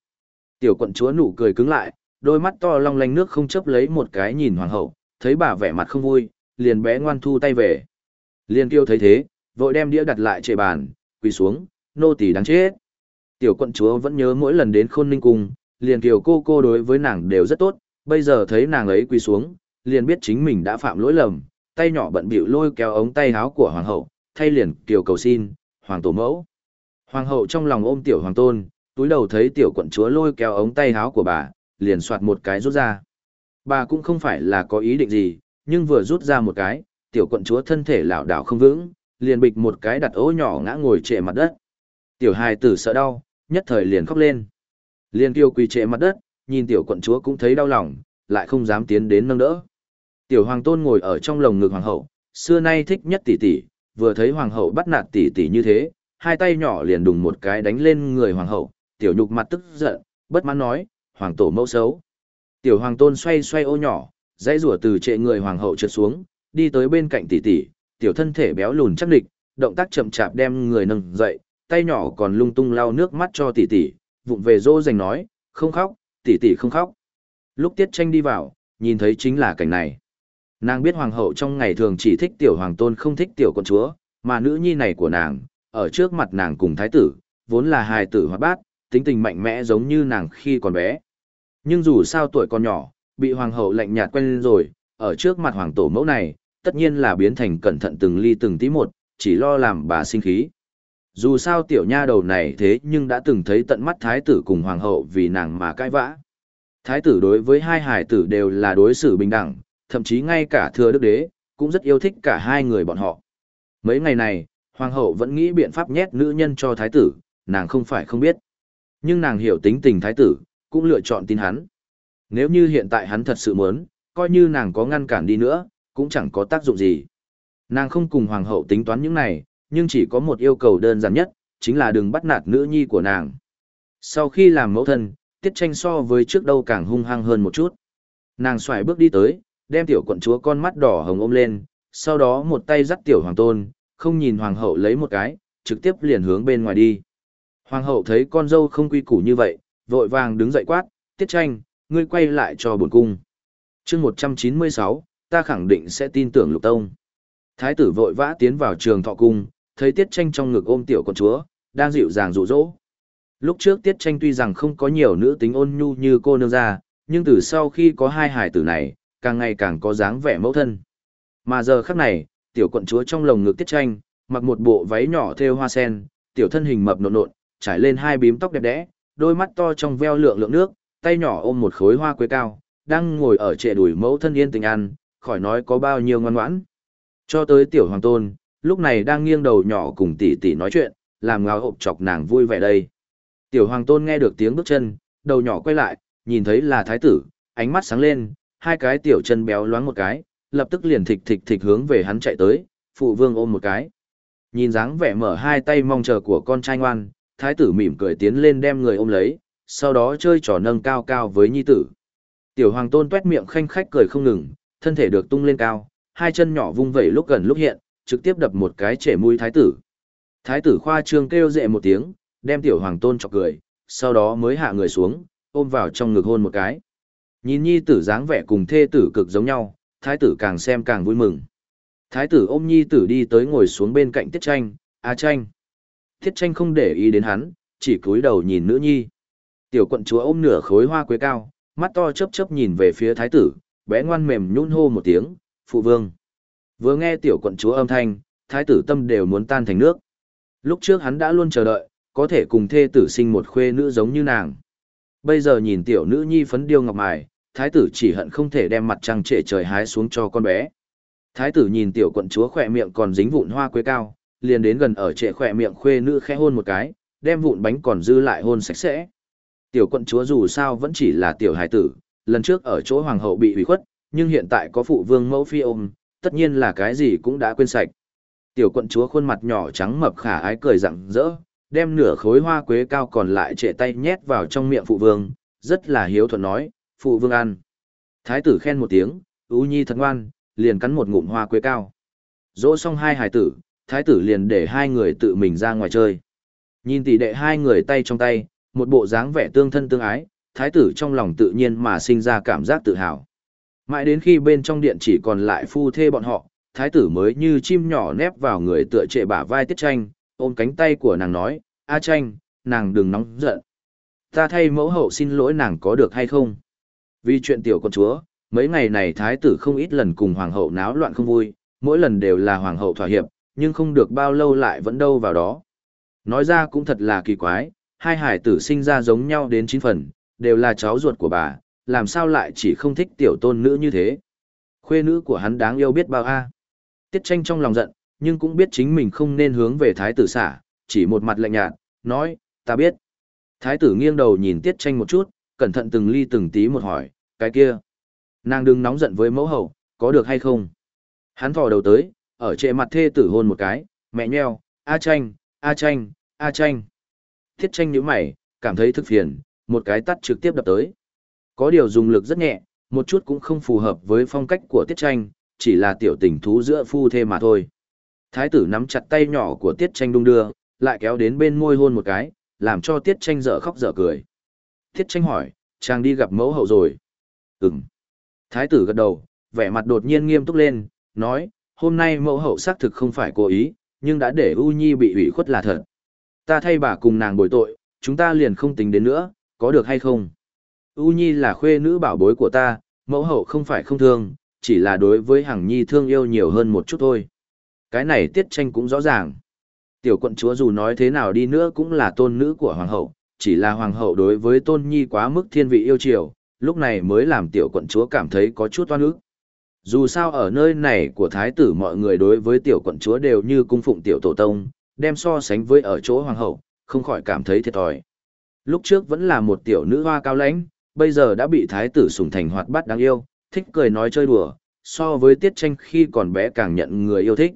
Tiểu quận chúa nụ cười cứng lại, đôi mắt to long lanh nước không chấp lấy một cái nhìn hoàng hậu, thấy bà vẻ mặt không vui, liền bé ngoan thu tay về. Liên kiêu thấy thế, vội đem đĩa đặt lại trên bàn, quỳ xuống, nô tỳ đáng chết. Tiểu quận chúa vẫn nhớ mỗi lần đến khôn ninh cung, liền kiều cô cô đối với nàng đều rất tốt, bây giờ thấy nàng ấy quỳ xuống, liền biết chính mình đã phạm lỗi lầm, tay nhỏ bận bịu lôi kéo ống tay áo của hoàng hậu, thay liền kiều cầu xin, hoàng tổ mẫu. Hoàng hậu trong lòng ôm tiểu hoàng tôn, túi đầu thấy tiểu quận chúa lôi kéo ống tay áo của bà, liền soạt một cái rút ra. Bà cũng không phải là có ý định gì, nhưng vừa rút ra một cái, tiểu quận chúa thân thể lảo đảo không vững, liền bịch một cái đặt ố nhỏ ngã ngồi trệ mặt đất. Tiểu hài tử sợ đau, nhất thời liền khóc lên. Liên kêu quỳ trệ mặt đất, nhìn tiểu quận chúa cũng thấy đau lòng, lại không dám tiến đến nâng đỡ. Tiểu hoàng tôn ngồi ở trong lồng ngực hoàng hậu, xưa nay thích nhất tỷ tỷ, vừa thấy hoàng hậu bắt nạt tỷ tỷ như thế, hai tay nhỏ liền đùng một cái đánh lên người hoàng hậu, tiểu nhục mặt tức giận, bất mãn nói, hoàng tổ mẫu xấu. Tiểu hoàng tôn xoay xoay ô nhỏ, dãy rủa từ trệ người hoàng hậu trượt xuống, đi tới bên cạnh tỷ tỷ, tiểu thân thể béo lùn chắc địch, động tác chậm chạp đem người nâng dậy, tay nhỏ còn lung tung lau nước mắt cho tỷ tỷ, vụng về dỗ dành nói, không khóc, tỷ tỷ không khóc. Lúc tiết tranh đi vào, nhìn thấy chính là cảnh này. Nàng biết hoàng hậu trong ngày thường chỉ thích tiểu hoàng tôn không thích tiểu con chúa, mà nữ nhi này của nàng, ở trước mặt nàng cùng thái tử, vốn là hài tử hoạt bát, tính tình mạnh mẽ giống như nàng khi còn bé. Nhưng dù sao tuổi còn nhỏ, bị hoàng hậu lạnh nhạt quen rồi, ở trước mặt hoàng tổ mẫu này, tất nhiên là biến thành cẩn thận từng ly từng tí một, chỉ lo làm bà sinh khí. Dù sao tiểu nha đầu này thế nhưng đã từng thấy tận mắt thái tử cùng hoàng hậu vì nàng mà cãi vã. Thái tử đối với hai hải tử đều là đối xử bình đẳng, thậm chí ngay cả thừa đức đế, cũng rất yêu thích cả hai người bọn họ. Mấy ngày này, hoàng hậu vẫn nghĩ biện pháp nhét nữ nhân cho thái tử, nàng không phải không biết. Nhưng nàng hiểu tính tình thái tử, cũng lựa chọn tin hắn. Nếu như hiện tại hắn thật sự muốn, coi như nàng có ngăn cản đi nữa, cũng chẳng có tác dụng gì. Nàng không cùng hoàng hậu tính toán những này, nhưng chỉ có một yêu cầu đơn giản nhất, chính là đừng bắt nạt nữ nhi của nàng. Sau khi làm mẫu thân, tiết tranh so với trước đâu càng hung hăng hơn một chút. Nàng xoài bước đi tới, đem tiểu quận chúa con mắt đỏ hồng ôm lên, sau đó một tay dắt tiểu hoàng tôn, không nhìn hoàng hậu lấy một cái, trực tiếp liền hướng bên ngoài đi. Hoàng hậu thấy con dâu không quy củ như vậy, vội vàng đứng dậy quát, tiết tranh, ngươi quay lại cho bổn cung. chương 196, ta khẳng định sẽ tin tưởng lục tông. Thái tử vội vã tiến vào trường thọ cung, thấy tiết tranh trong ngực ôm tiểu con chúa, đang dịu dàng dụ dỗ. Lúc trước tiết tranh tuy rằng không có nhiều nữ tính ôn nhu như cô nương ra, nhưng từ sau khi có hai hải tử này, càng ngày càng có dáng vẻ mẫu thân. Mà giờ khắc này, tiểu quận chúa trong lồng ngực tiết tranh, mặc một bộ váy nhỏ thêu hoa sen, tiểu thân hình mập nộn nộn, trải lên hai bím tóc đẹp đẽ, đôi mắt to trong veo lượng lượng nước, tay nhỏ ôm một khối hoa quế cao, đang ngồi ở trệ đùi mẫu thân yên tình ăn, khỏi nói có bao nhiêu ngoan ngoãn. Cho tới tiểu hoàng tôn, lúc này đang nghiêng đầu nhỏ cùng tỷ tỷ nói chuyện, làm ngáo hộp chọc nàng vui vẻ đây. Tiểu hoàng tôn nghe được tiếng bước chân, đầu nhỏ quay lại, nhìn thấy là thái tử, ánh mắt sáng lên, hai cái tiểu chân béo loáng một cái, lập tức liền thịch thịch thịch hướng về hắn chạy tới, phụ vương ôm một cái. Nhìn dáng vẻ mở hai tay mong chờ của con trai ngoan, thái tử mỉm cười tiến lên đem người ôm lấy, sau đó chơi trò nâng cao cao với nhi tử. Tiểu hoàng tôn tuét miệng khanh khách cười không ngừng, thân thể được tung lên cao, hai chân nhỏ vung vẩy lúc gần lúc hiện, trực tiếp đập một cái trẻ mũi thái tử. Thái tử khoa trương kêu dệ một tiếng, đem tiểu hoàng tôn chọc cười, sau đó mới hạ người xuống, ôm vào trong ngực hôn một cái. Nhìn nhi tử dáng vẻ cùng thê tử cực giống nhau, thái tử càng xem càng vui mừng. Thái tử ôm nhi tử đi tới ngồi xuống bên cạnh tiết tranh, a tranh. Tiết tranh không để ý đến hắn, chỉ cúi đầu nhìn nữ nhi. Tiểu quận chúa ôm nửa khối hoa quế cao, mắt to chớp chớp nhìn về phía thái tử, bé ngoan mềm nhún hô một tiếng, phụ vương. Vừa nghe tiểu quận chúa âm thanh, thái tử tâm đều muốn tan thành nước. Lúc trước hắn đã luôn chờ đợi, có thể cùng thê tử sinh một khuê nữ giống như nàng. Bây giờ nhìn tiểu nữ nhi phấn điêu ngọc mài, thái tử chỉ hận không thể đem mặt trăng trệ trời hái xuống cho con bé. Thái tử nhìn tiểu quận chúa khỏe miệng còn dính vụn hoa quế cao, liền đến gần ở trệ khỏe miệng khuê nữ khẽ hôn một cái, đem vụn bánh còn dư lại hôn sạch sẽ. Tiểu quận chúa dù sao vẫn chỉ là tiểu hài tử, lần trước ở chỗ hoàng hậu bị hủy khuất, nhưng hiện tại có phụ vương mẫu phi ôm, tất nhiên là cái gì cũng đã quên sạch. Tiểu quận chúa khuôn mặt nhỏ trắng mập khả ái cười rặng rỡ, đem nửa khối hoa quế cao còn lại trệ tay nhét vào trong miệng phụ vương, rất là hiếu thuận nói, phụ vương ăn. Thái tử khen một tiếng, ú nhi thật ngoan, liền cắn một ngụm hoa quế cao. Dỗ xong hai hải tử, thái tử liền để hai người tự mình ra ngoài chơi. Nhìn tỷ đệ hai người tay trong tay, một bộ dáng vẻ tương thân tương ái, thái tử trong lòng tự nhiên mà sinh ra cảm giác tự hào. Mãi đến khi bên trong điện chỉ còn lại phu thê bọn họ, thái tử mới như chim nhỏ nép vào người tựa trệ bả vai tiết tranh, ôm cánh tay của nàng nói, A tranh, nàng đừng nóng giận. Ta thay mẫu hậu xin lỗi nàng có được hay không? Vì chuyện tiểu con chúa, mấy ngày này thái tử không ít lần cùng hoàng hậu náo loạn không vui, mỗi lần đều là hoàng hậu thỏa hiệp, nhưng không được bao lâu lại vẫn đâu vào đó. Nói ra cũng thật là kỳ quái, hai hải tử sinh ra giống nhau đến chín phần, đều là cháu ruột của bà, làm sao lại chỉ không thích tiểu tôn nữ như thế. Khuê nữ của hắn đáng yêu biết bao a. Tiết tranh trong lòng giận, nhưng cũng biết chính mình không nên hướng về thái tử xả, chỉ một mặt lạnh nhạt, nói, ta biết. Thái tử nghiêng đầu nhìn tiết tranh một chút, cẩn thận từng ly từng tí một hỏi, cái kia. Nàng đừng nóng giận với mẫu hậu, có được hay không? Hắn thò đầu tới, ở trệ mặt thê tử hôn một cái, mẹ nheo, A tranh, A tranh, A tranh. Tiết tranh nhíu mày, cảm thấy thực phiền, một cái tắt trực tiếp đập tới. Có điều dùng lực rất nhẹ, một chút cũng không phù hợp với phong cách của tiết tranh, chỉ là tiểu tình thú giữa phu thê mà thôi. Thái tử nắm chặt tay nhỏ của tiết tranh đung đưa, lại kéo đến bên môi hôn một cái, làm cho tiết tranh dở khóc dở cười. Tiết tranh hỏi, chàng đi gặp mẫu hậu rồi. Ừm. Thái tử gật đầu, vẻ mặt đột nhiên nghiêm túc lên, nói, hôm nay mẫu hậu xác thực không phải cố ý, nhưng đã để U Nhi bị ủy khuất là thật. Ta thay bà cùng nàng bồi tội, chúng ta liền không tính đến nữa, có được hay không? U Nhi là khuê nữ bảo bối của ta, mẫu hậu không phải không thương, chỉ là đối với Hằng Nhi thương yêu nhiều hơn một chút thôi. Cái này tiết tranh cũng rõ ràng. Tiểu quận chúa dù nói thế nào đi nữa cũng là tôn nữ của hoàng hậu, chỉ là hoàng hậu đối với tôn nhi quá mức thiên vị yêu chiều, lúc này mới làm tiểu quận chúa cảm thấy có chút oan ức. Dù sao ở nơi này của thái tử mọi người đối với tiểu quận chúa đều như cung phụng tiểu tổ tông, đem so sánh với ở chỗ hoàng hậu, không khỏi cảm thấy thiệt thòi. Lúc trước vẫn là một tiểu nữ hoa cao lãnh, bây giờ đã bị thái tử sủng thành hoạt bát đáng yêu, thích cười nói chơi đùa, so với tiết tranh khi còn bé càng nhận người yêu thích.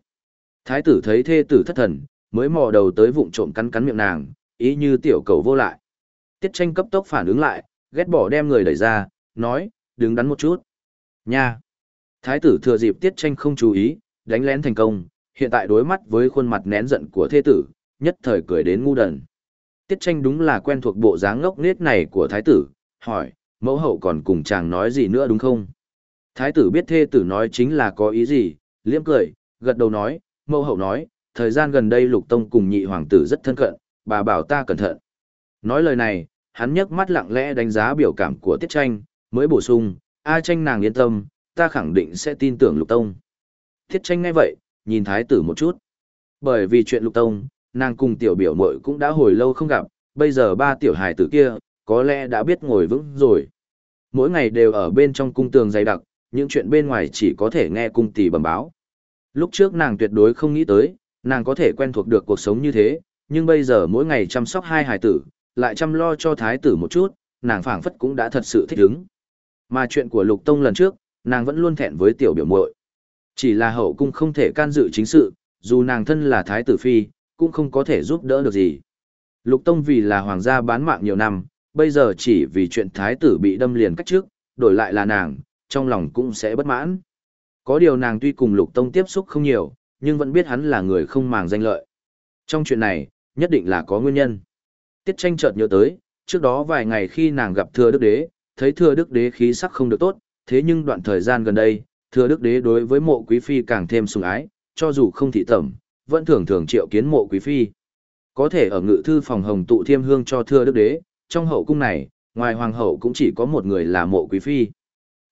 Thái tử thấy thê tử thất thần, mới mò đầu tới vụng trộm cắn cắn miệng nàng, ý như tiểu cầu vô lại. Tiết tranh cấp tốc phản ứng lại, ghét bỏ đem người đẩy ra, nói, đứng đắn một chút. Nha! Thái tử thừa dịp tiết tranh không chú ý, đánh lén thành công, hiện tại đối mắt với khuôn mặt nén giận của thê tử, nhất thời cười đến ngu đần. Tiết tranh đúng là quen thuộc bộ dáng ngốc nết này của thái tử, hỏi, mẫu hậu còn cùng chàng nói gì nữa đúng không? Thái tử biết thê tử nói chính là có ý gì, liếm cười, gật đầu nói, mẫu hậu nói, thời gian gần đây lục tông cùng nhị hoàng tử rất thân cận, bà bảo ta cẩn thận. Nói lời này, hắn nhấc mắt lặng lẽ đánh giá biểu cảm của tiết tranh, mới bổ sung, A tranh nàng yên tâm, ta khẳng định sẽ tin tưởng lục tông. Tiết tranh ngay vậy, nhìn thái tử một chút. Bởi vì chuyện lục tông, nàng cùng tiểu biểu mội cũng đã hồi lâu không gặp, bây giờ ba tiểu hài tử kia, có lẽ đã biết ngồi vững rồi. Mỗi ngày đều ở bên trong cung tường dày đặc, những chuyện bên ngoài chỉ có thể nghe cung tỷ bẩm báo. Lúc trước nàng tuyệt đối không nghĩ tới, nàng có thể quen thuộc được cuộc sống như thế, nhưng bây giờ mỗi ngày chăm sóc hai hài tử, lại chăm lo cho thái tử một chút, nàng phảng phất cũng đã thật sự thích ứng. Mà chuyện của Lục Tông lần trước, nàng vẫn luôn thẹn với tiểu biểu muội. Chỉ là hậu cung không thể can dự chính sự, dù nàng thân là thái tử phi, cũng không có thể giúp đỡ được gì. Lục Tông vì là hoàng gia bán mạng nhiều năm, bây giờ chỉ vì chuyện thái tử bị đâm liền cách trước, đổi lại là nàng, trong lòng cũng sẽ bất mãn. Có điều nàng tuy cùng Lục Tông tiếp xúc không nhiều, nhưng vẫn biết hắn là người không màng danh lợi. Trong chuyện này, nhất định là có nguyên nhân. Tiết tranh chợt nhớ tới, trước đó vài ngày khi nàng gặp thừa đức đế, thấy thừa đức đế khí sắc không được tốt, thế nhưng đoạn thời gian gần đây, thừa đức đế đối với mộ quý phi càng thêm sủng ái, cho dù không thị tẩm, vẫn thường thường triệu kiến mộ quý phi. Có thể ở ngự thư phòng hồng tụ thiêm hương cho thừa đức đế, trong hậu cung này, ngoài hoàng hậu cũng chỉ có một người là mộ quý phi.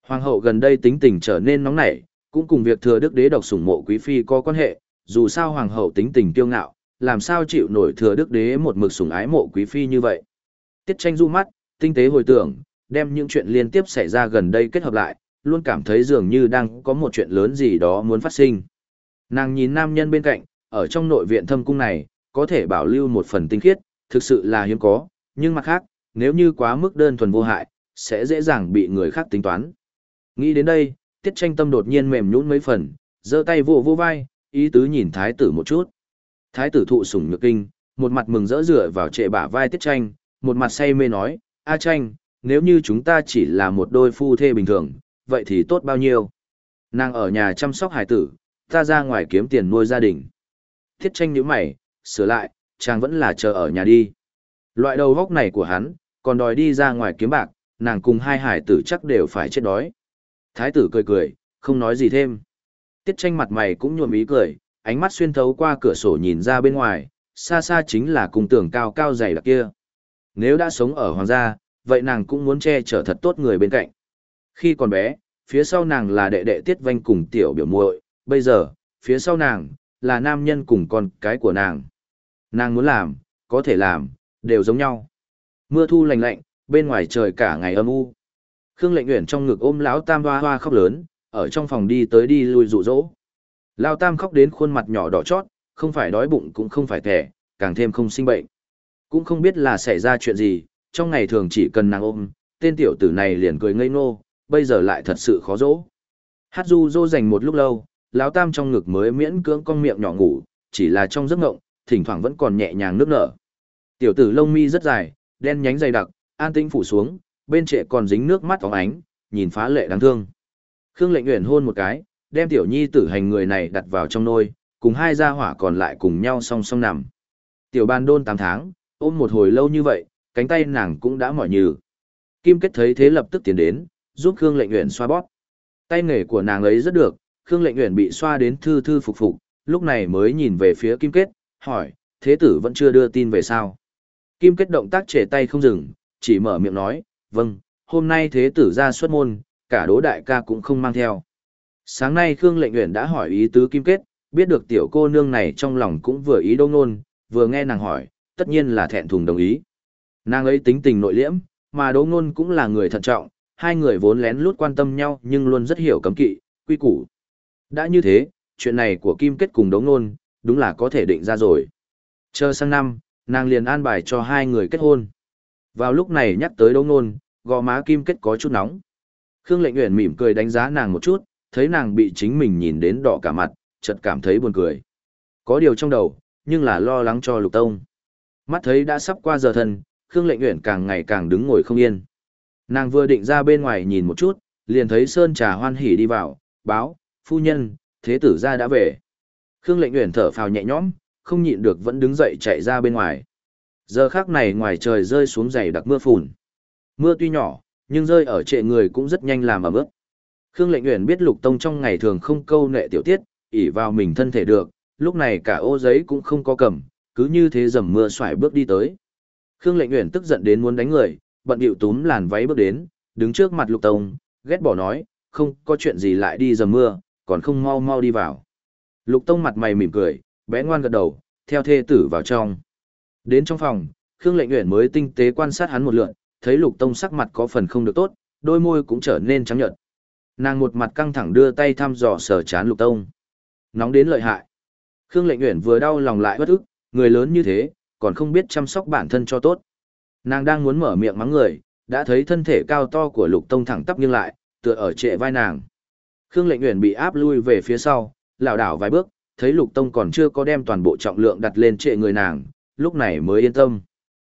Hoàng hậu gần đây tính tình trở nên nóng nảy, cũng cùng việc thừa đức đế độc sủng mộ quý phi có quan hệ, dù sao hoàng hậu tính tình kiêu ngạo, làm sao chịu nổi thừa đức đế một mực sủng ái mộ quý phi như vậy. Tiết tranh du mắt, tinh tế hồi tưởng, đem những chuyện liên tiếp xảy ra gần đây kết hợp lại, luôn cảm thấy dường như đang có một chuyện lớn gì đó muốn phát sinh. Nàng nhìn nam nhân bên cạnh, ở trong nội viện thâm cung này, có thể bảo lưu một phần tinh khiết, thực sự là hiếm có, nhưng mặt khác, nếu như quá mức đơn thuần vô hại, sẽ dễ dàng bị người khác tính toán. Nghĩ đến đây, tiết tranh tâm đột nhiên mềm nhũn mấy phần, giơ tay vô vô vai, ý tứ nhìn thái tử một chút. Thái tử thụ sủng nhược kinh, một mặt mừng rỡ rửa vào trệ bả vai tiết tranh, một mặt say mê nói, A tranh, nếu như chúng ta chỉ là một đôi phu thê bình thường, vậy thì tốt bao nhiêu. Nàng ở nhà chăm sóc hải tử, ta ra ngoài kiếm tiền nuôi gia đình. Tiết tranh nhíu mày, sửa lại, chàng vẫn là chờ ở nhà đi. Loại đầu góc này của hắn, còn đòi đi ra ngoài kiếm bạc, nàng cùng hai hải tử chắc đều phải chết đói. Thái tử cười cười, không nói gì thêm. Tiết tranh mặt mày cũng nhuộm ý cười, ánh mắt xuyên thấu qua cửa sổ nhìn ra bên ngoài, xa xa chính là cung tường cao cao dày đặc kia. Nếu đã sống ở hoàng gia, vậy nàng cũng muốn che chở thật tốt người bên cạnh. Khi còn bé, phía sau nàng là đệ đệ Tiết Vanh cùng tiểu biểu muội, bây giờ, phía sau nàng là nam nhân cùng con cái của nàng. Nàng muốn làm, có thể làm, đều giống nhau. Mưa thu lạnh lạnh, bên ngoài trời cả ngày âm u. Khương Lệnh Uyển trong ngực ôm lão Tam hoa hoa khóc lớn, ở trong phòng đi tới đi lui dụ dỗ. Lão Tam khóc đến khuôn mặt nhỏ đỏ chót, không phải đói bụng cũng không phải thẻ, càng thêm không sinh bệnh. Cũng không biết là xảy ra chuyện gì, trong ngày thường chỉ cần nàng ôm, tên tiểu tử này liền cười ngây ngô, bây giờ lại thật sự khó dỗ. Hát du dô dành một lúc lâu, lão tam trong ngực mới miễn cưỡng con miệng nhỏ ngủ, chỉ là trong giấc ngộng, thỉnh thoảng vẫn còn nhẹ nhàng nước nở. Tiểu tử lông mi rất dài, đen nhánh dày đặc, an tĩnh phủ xuống, bên trệ còn dính nước mắt óng ánh, nhìn phá lệ đáng thương. Khương Lệnh Uyển hôn một cái, đem tiểu nhi tử hành người này đặt vào trong nôi, cùng hai gia hỏa còn lại cùng nhau song song nằm. Tiểu ban đôn 8 tháng, ôm một hồi lâu như vậy, cánh tay nàng cũng đã mỏi nhừ. Kim Kết thấy thế lập tức tiến đến, giúp Khương Lệnh Uyển xoa bóp. Tay nghề của nàng ấy rất được, Khương Lệnh Uyển bị xoa đến thư thư phục phục, lúc này mới nhìn về phía Kim Kết, hỏi, thế tử vẫn chưa đưa tin về sao? Kim Kết động tác trẻ tay không dừng, chỉ mở miệng nói, vâng, hôm nay thế tử ra xuất môn, cả đố đại ca cũng không mang theo. Sáng nay Khương Lệnh Uyển đã hỏi ý tứ Kim Kết, biết được tiểu cô nương này trong lòng cũng vừa ý đông nôn, vừa nghe nàng hỏi, tất nhiên là thẹn thùng đồng ý. Nàng ấy tính tình nội liễm, mà Đỗ Nôn cũng là người thận trọng, hai người vốn lén lút quan tâm nhau nhưng luôn rất hiểu cấm kỵ, quy củ. Đã như thế, chuyện này của Kim Kết cùng Đống Nôn, đúng là có thể định ra rồi. Chờ sang năm, nàng liền an bài cho hai người kết hôn. Vào lúc này nhắc tới Đống Nôn, gò má Kim Kết có chút nóng. Khương Lệnh Uyển mỉm cười đánh giá nàng một chút, thấy nàng bị chính mình nhìn đến đỏ cả mặt, chợt cảm thấy buồn cười. Có điều trong đầu, nhưng là lo lắng cho Lục Tông. Mắt thấy đã sắp qua giờ thân, Khương Lệnh Uyển càng ngày càng đứng ngồi không yên. Nàng vừa định ra bên ngoài nhìn một chút, liền thấy Sơn Trà hoan hỉ đi vào, báo, phu nhân, thế tử gia đã về. Khương Lệnh Uyển thở phào nhẹ nhõm, không nhịn được vẫn đứng dậy chạy ra bên ngoài. Giờ khác này ngoài trời rơi xuống dày đặc mưa phùn. Mưa tuy nhỏ, nhưng rơi ở trệ người cũng rất nhanh làm ẩm ướt. Khương Lệnh Uyển biết Lục Tông trong ngày thường không câu nệ tiểu tiết, ỷ vào mình thân thể được, lúc này cả ô giấy cũng không có cầm, cứ như thế dầm mưa xoải bước đi tới. Khương Lệnh Uyển tức giận đến muốn đánh người, bận điệu túm làn váy bước đến, đứng trước mặt Lục Tông, ghét bỏ nói, không có chuyện gì lại đi dầm mưa, còn không mau mau đi vào. Lục Tông mặt mày mỉm cười, bé ngoan gật đầu, theo thê tử vào trong. Đến trong phòng, Khương Lệnh Uyển mới tinh tế quan sát hắn một lượt, thấy Lục Tông sắc mặt có phần không được tốt, đôi môi cũng trở nên trắng nhợt. Nàng một mặt căng thẳng đưa tay thăm dò sờ chán Lục Tông. Nóng đến lợi hại. Khương Lệnh Uyển vừa đau lòng lại bất ức, người lớn như thế, còn không biết chăm sóc bản thân cho tốt. Nàng đang muốn mở miệng mắng người, đã thấy thân thể cao to của Lục Tông thẳng tắp nghiêng lại, tựa ở trệ vai nàng. Khương Lệnh Uyển bị áp lui về phía sau, lảo đảo vài bước, thấy Lục Tông còn chưa có đem toàn bộ trọng lượng đặt lên trệ người nàng, lúc này mới yên tâm.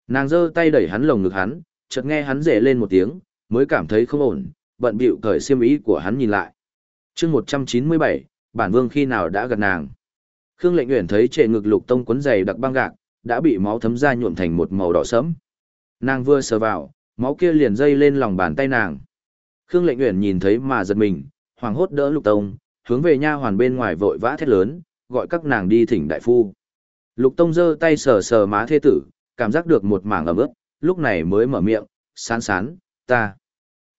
Nàng giơ tay đẩy hắn lồng ngực hắn, chợt nghe hắn rể lên một tiếng, mới cảm thấy không ổn, bận bịu cởi xiêm y của hắn nhìn lại. Chương 197, bản vương khi nào đã gật nàng. Khương Lệnh Uyển thấy trệ ngực Lục Tông quấn dày đặc băng gạc, đã bị máu thấm ra nhuộm thành một màu đỏ sẫm. Nàng vừa sờ vào, máu kia liền dây lên lòng bàn tay nàng. Khương Lệnh Uyển nhìn thấy mà giật mình, hoảng hốt đỡ Lục Tông, hướng về nha hoàn bên ngoài vội vã thét lớn, gọi các nàng đi thỉnh đại phu. Lục Tông giơ tay sờ sờ má thê tử, cảm giác được một mảng ẩm ướt, lúc này mới mở miệng, sán sán, ta.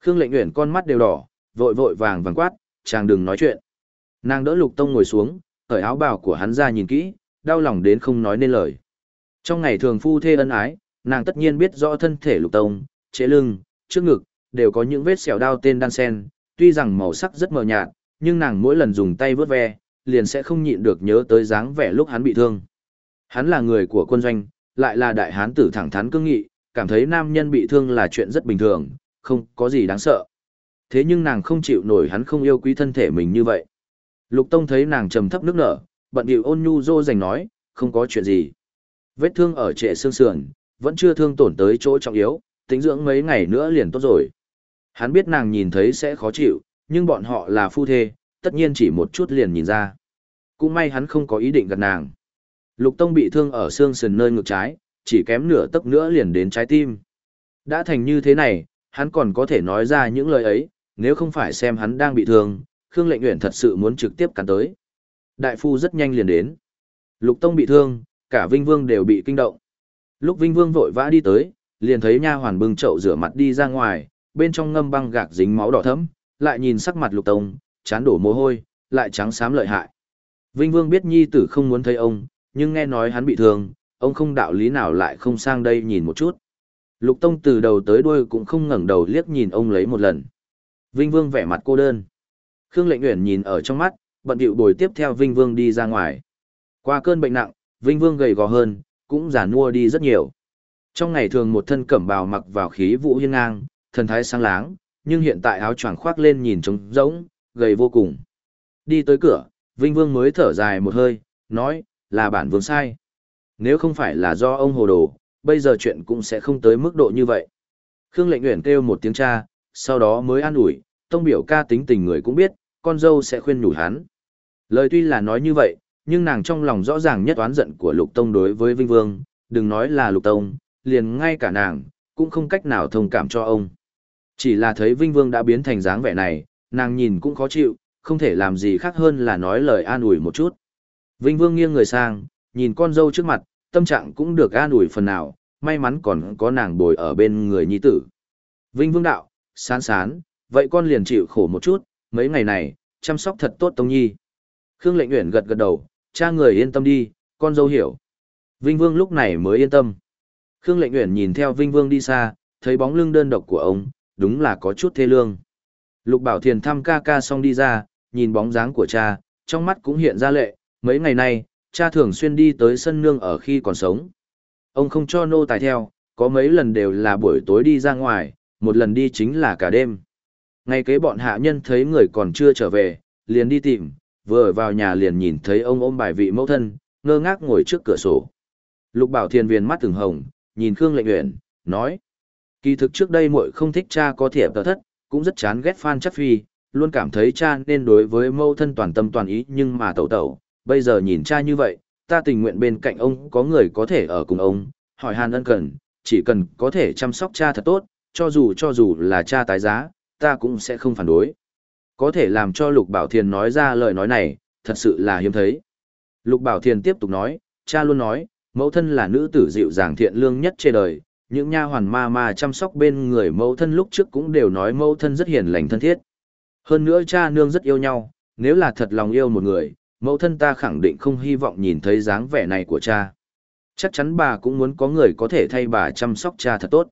Khương Lệnh Uyển con mắt đều đỏ, vội vội vàng vàng quát, chàng đừng nói chuyện. Nàng đỡ Lục Tông ngồi xuống, cởi áo bào của hắn ra nhìn kỹ, đau lòng đến không nói nên lời. Trong ngày thường phu thê ân ái, nàng tất nhiên biết rõ thân thể Lục Tông, chế lưng, trước ngực, đều có những vết sẹo đau tên đan sen, tuy rằng màu sắc rất mờ nhạt, nhưng nàng mỗi lần dùng tay vớt ve, liền sẽ không nhịn được nhớ tới dáng vẻ lúc hắn bị thương. Hắn là người của quân doanh, lại là đại hán tử thẳng thắn cương nghị, cảm thấy nam nhân bị thương là chuyện rất bình thường, không có gì đáng sợ. Thế nhưng nàng không chịu nổi hắn không yêu quý thân thể mình như vậy. Lục Tông thấy nàng trầm thấp nước nở, bận điệu ôn nhu dô dành nói, không có chuyện gì. Vết thương ở trệ xương sườn, vẫn chưa thương tổn tới chỗ trọng yếu, tính dưỡng mấy ngày nữa liền tốt rồi. Hắn biết nàng nhìn thấy sẽ khó chịu, nhưng bọn họ là phu thê, tất nhiên chỉ một chút liền nhìn ra. Cũng may hắn không có ý định gặp nàng. Lục Tông bị thương ở xương sườn nơi ngực trái, chỉ kém nửa tấc nữa liền đến trái tim. Đã thành như thế này, hắn còn có thể nói ra những lời ấy, nếu không phải xem hắn đang bị thương, Khương Lệnh Uyển thật sự muốn trực tiếp cắn tới. Đại phu rất nhanh liền đến. Lục Tông bị thương, cả Vinh Vương đều bị kinh động. Lúc Vinh Vương vội vã đi tới, liền thấy nha hoàn bưng chậu rửa mặt đi ra ngoài, bên trong ngâm băng gạc dính máu đỏ thẫm, lại nhìn sắc mặt Lục Tông, chán đổ mồ hôi, lại trắng xám lợi hại. Vinh Vương biết nhi tử không muốn thấy ông, nhưng nghe nói hắn bị thương, ông không đạo lý nào lại không sang đây nhìn một chút. Lục Tông từ đầu tới đuôi cũng không ngẩng đầu liếc nhìn ông lấy một lần. Vinh Vương vẻ mặt cô đơn. Khương Lệnh Uyển nhìn ở trong mắt, bận điệu bồi tiếp theo Vinh Vương đi ra ngoài. Qua cơn bệnh nặng, Vinh Vương gầy gò hơn, cũng già nua đi rất nhiều. Trong ngày thường một thân cẩm bào mặc vào khí vũ hiên ngang, thần thái sáng láng, nhưng hiện tại áo choàng khoác lên nhìn trống rỗng, gầy vô cùng. Đi tới cửa, Vinh Vương mới thở dài một hơi, nói, là bản vương sai. Nếu không phải là do ông hồ đồ, bây giờ chuyện cũng sẽ không tới mức độ như vậy. Khương Lệnh Uyển kêu một tiếng cha, sau đó mới an ủi, tông biểu ca tính tình người cũng biết, con dâu sẽ khuyên nhủ hắn. Lời tuy là nói như vậy, nhưng nàng trong lòng rõ ràng nhất oán giận của Lục Tông đối với Vinh Vương, đừng nói là Lục Tông, liền ngay cả nàng, cũng không cách nào thông cảm cho ông. Chỉ là thấy Vinh Vương đã biến thành dáng vẻ này, nàng nhìn cũng khó chịu, không thể làm gì khác hơn là nói lời an ủi một chút. Vinh Vương nghiêng người sang, nhìn con dâu trước mặt, tâm trạng cũng được an ủi phần nào, may mắn còn có nàng bồi ở bên người nhi tử. Vinh Vương đạo, sán sán, vậy con liền chịu khổ một chút, mấy ngày này, chăm sóc thật tốt Tông Nhi. Khương Lệnh Uyển gật gật đầu, cha người yên tâm đi, con dâu hiểu. Vinh Vương lúc này mới yên tâm. Khương Lệnh Uyển nhìn theo Vinh Vương đi xa, thấy bóng lưng đơn độc của ông, đúng là có chút thê lương. Lục Bảo Thiền thăm ca ca xong đi ra, nhìn bóng dáng của cha, trong mắt cũng hiện ra lệ, mấy ngày nay, cha thường xuyên đi tới sân nương ở khi còn sống. Ông không cho nô tài theo, có mấy lần đều là buổi tối đi ra ngoài, một lần đi chính là cả đêm. Ngay kế bọn hạ nhân thấy người còn chưa trở về, liền đi tìm, vừa vào nhà liền nhìn thấy ông ôm bài vị mẫu thân, ngơ ngác ngồi trước cửa sổ. Lục Bảo Thiên viên mắt từng hồng, nhìn Khương Lệnh Uyển, nói: "Kỳ thực trước đây muội không thích cha có thiệp tờ thất, cũng rất chán ghét Phan Chắc Phi, luôn cảm thấy cha nên đối với mẫu thân toàn tâm toàn ý, nhưng mà tẩu tẩu, bây giờ nhìn cha như vậy, ta tình nguyện bên cạnh ông có người có thể ở cùng ông, hỏi hàn ân cần, chỉ cần có thể chăm sóc cha thật tốt, cho dù cho dù là cha tái giá, ta cũng sẽ không phản đối." Có thể làm cho Lục Bảo Thiền nói ra lời nói này, thật sự là hiếm thấy. Lục Bảo Thiền tiếp tục nói, cha luôn nói, mẫu thân là nữ tử dịu dàng thiện lương nhất trên đời, những nha hoàn ma ma chăm sóc bên người mẫu thân lúc trước cũng đều nói mẫu thân rất hiền lành thân thiết. Hơn nữa cha nương rất yêu nhau, nếu là thật lòng yêu một người, mẫu thân ta khẳng định không hy vọng nhìn thấy dáng vẻ này của cha. Chắc chắn bà cũng muốn có người có thể thay bà chăm sóc cha thật tốt.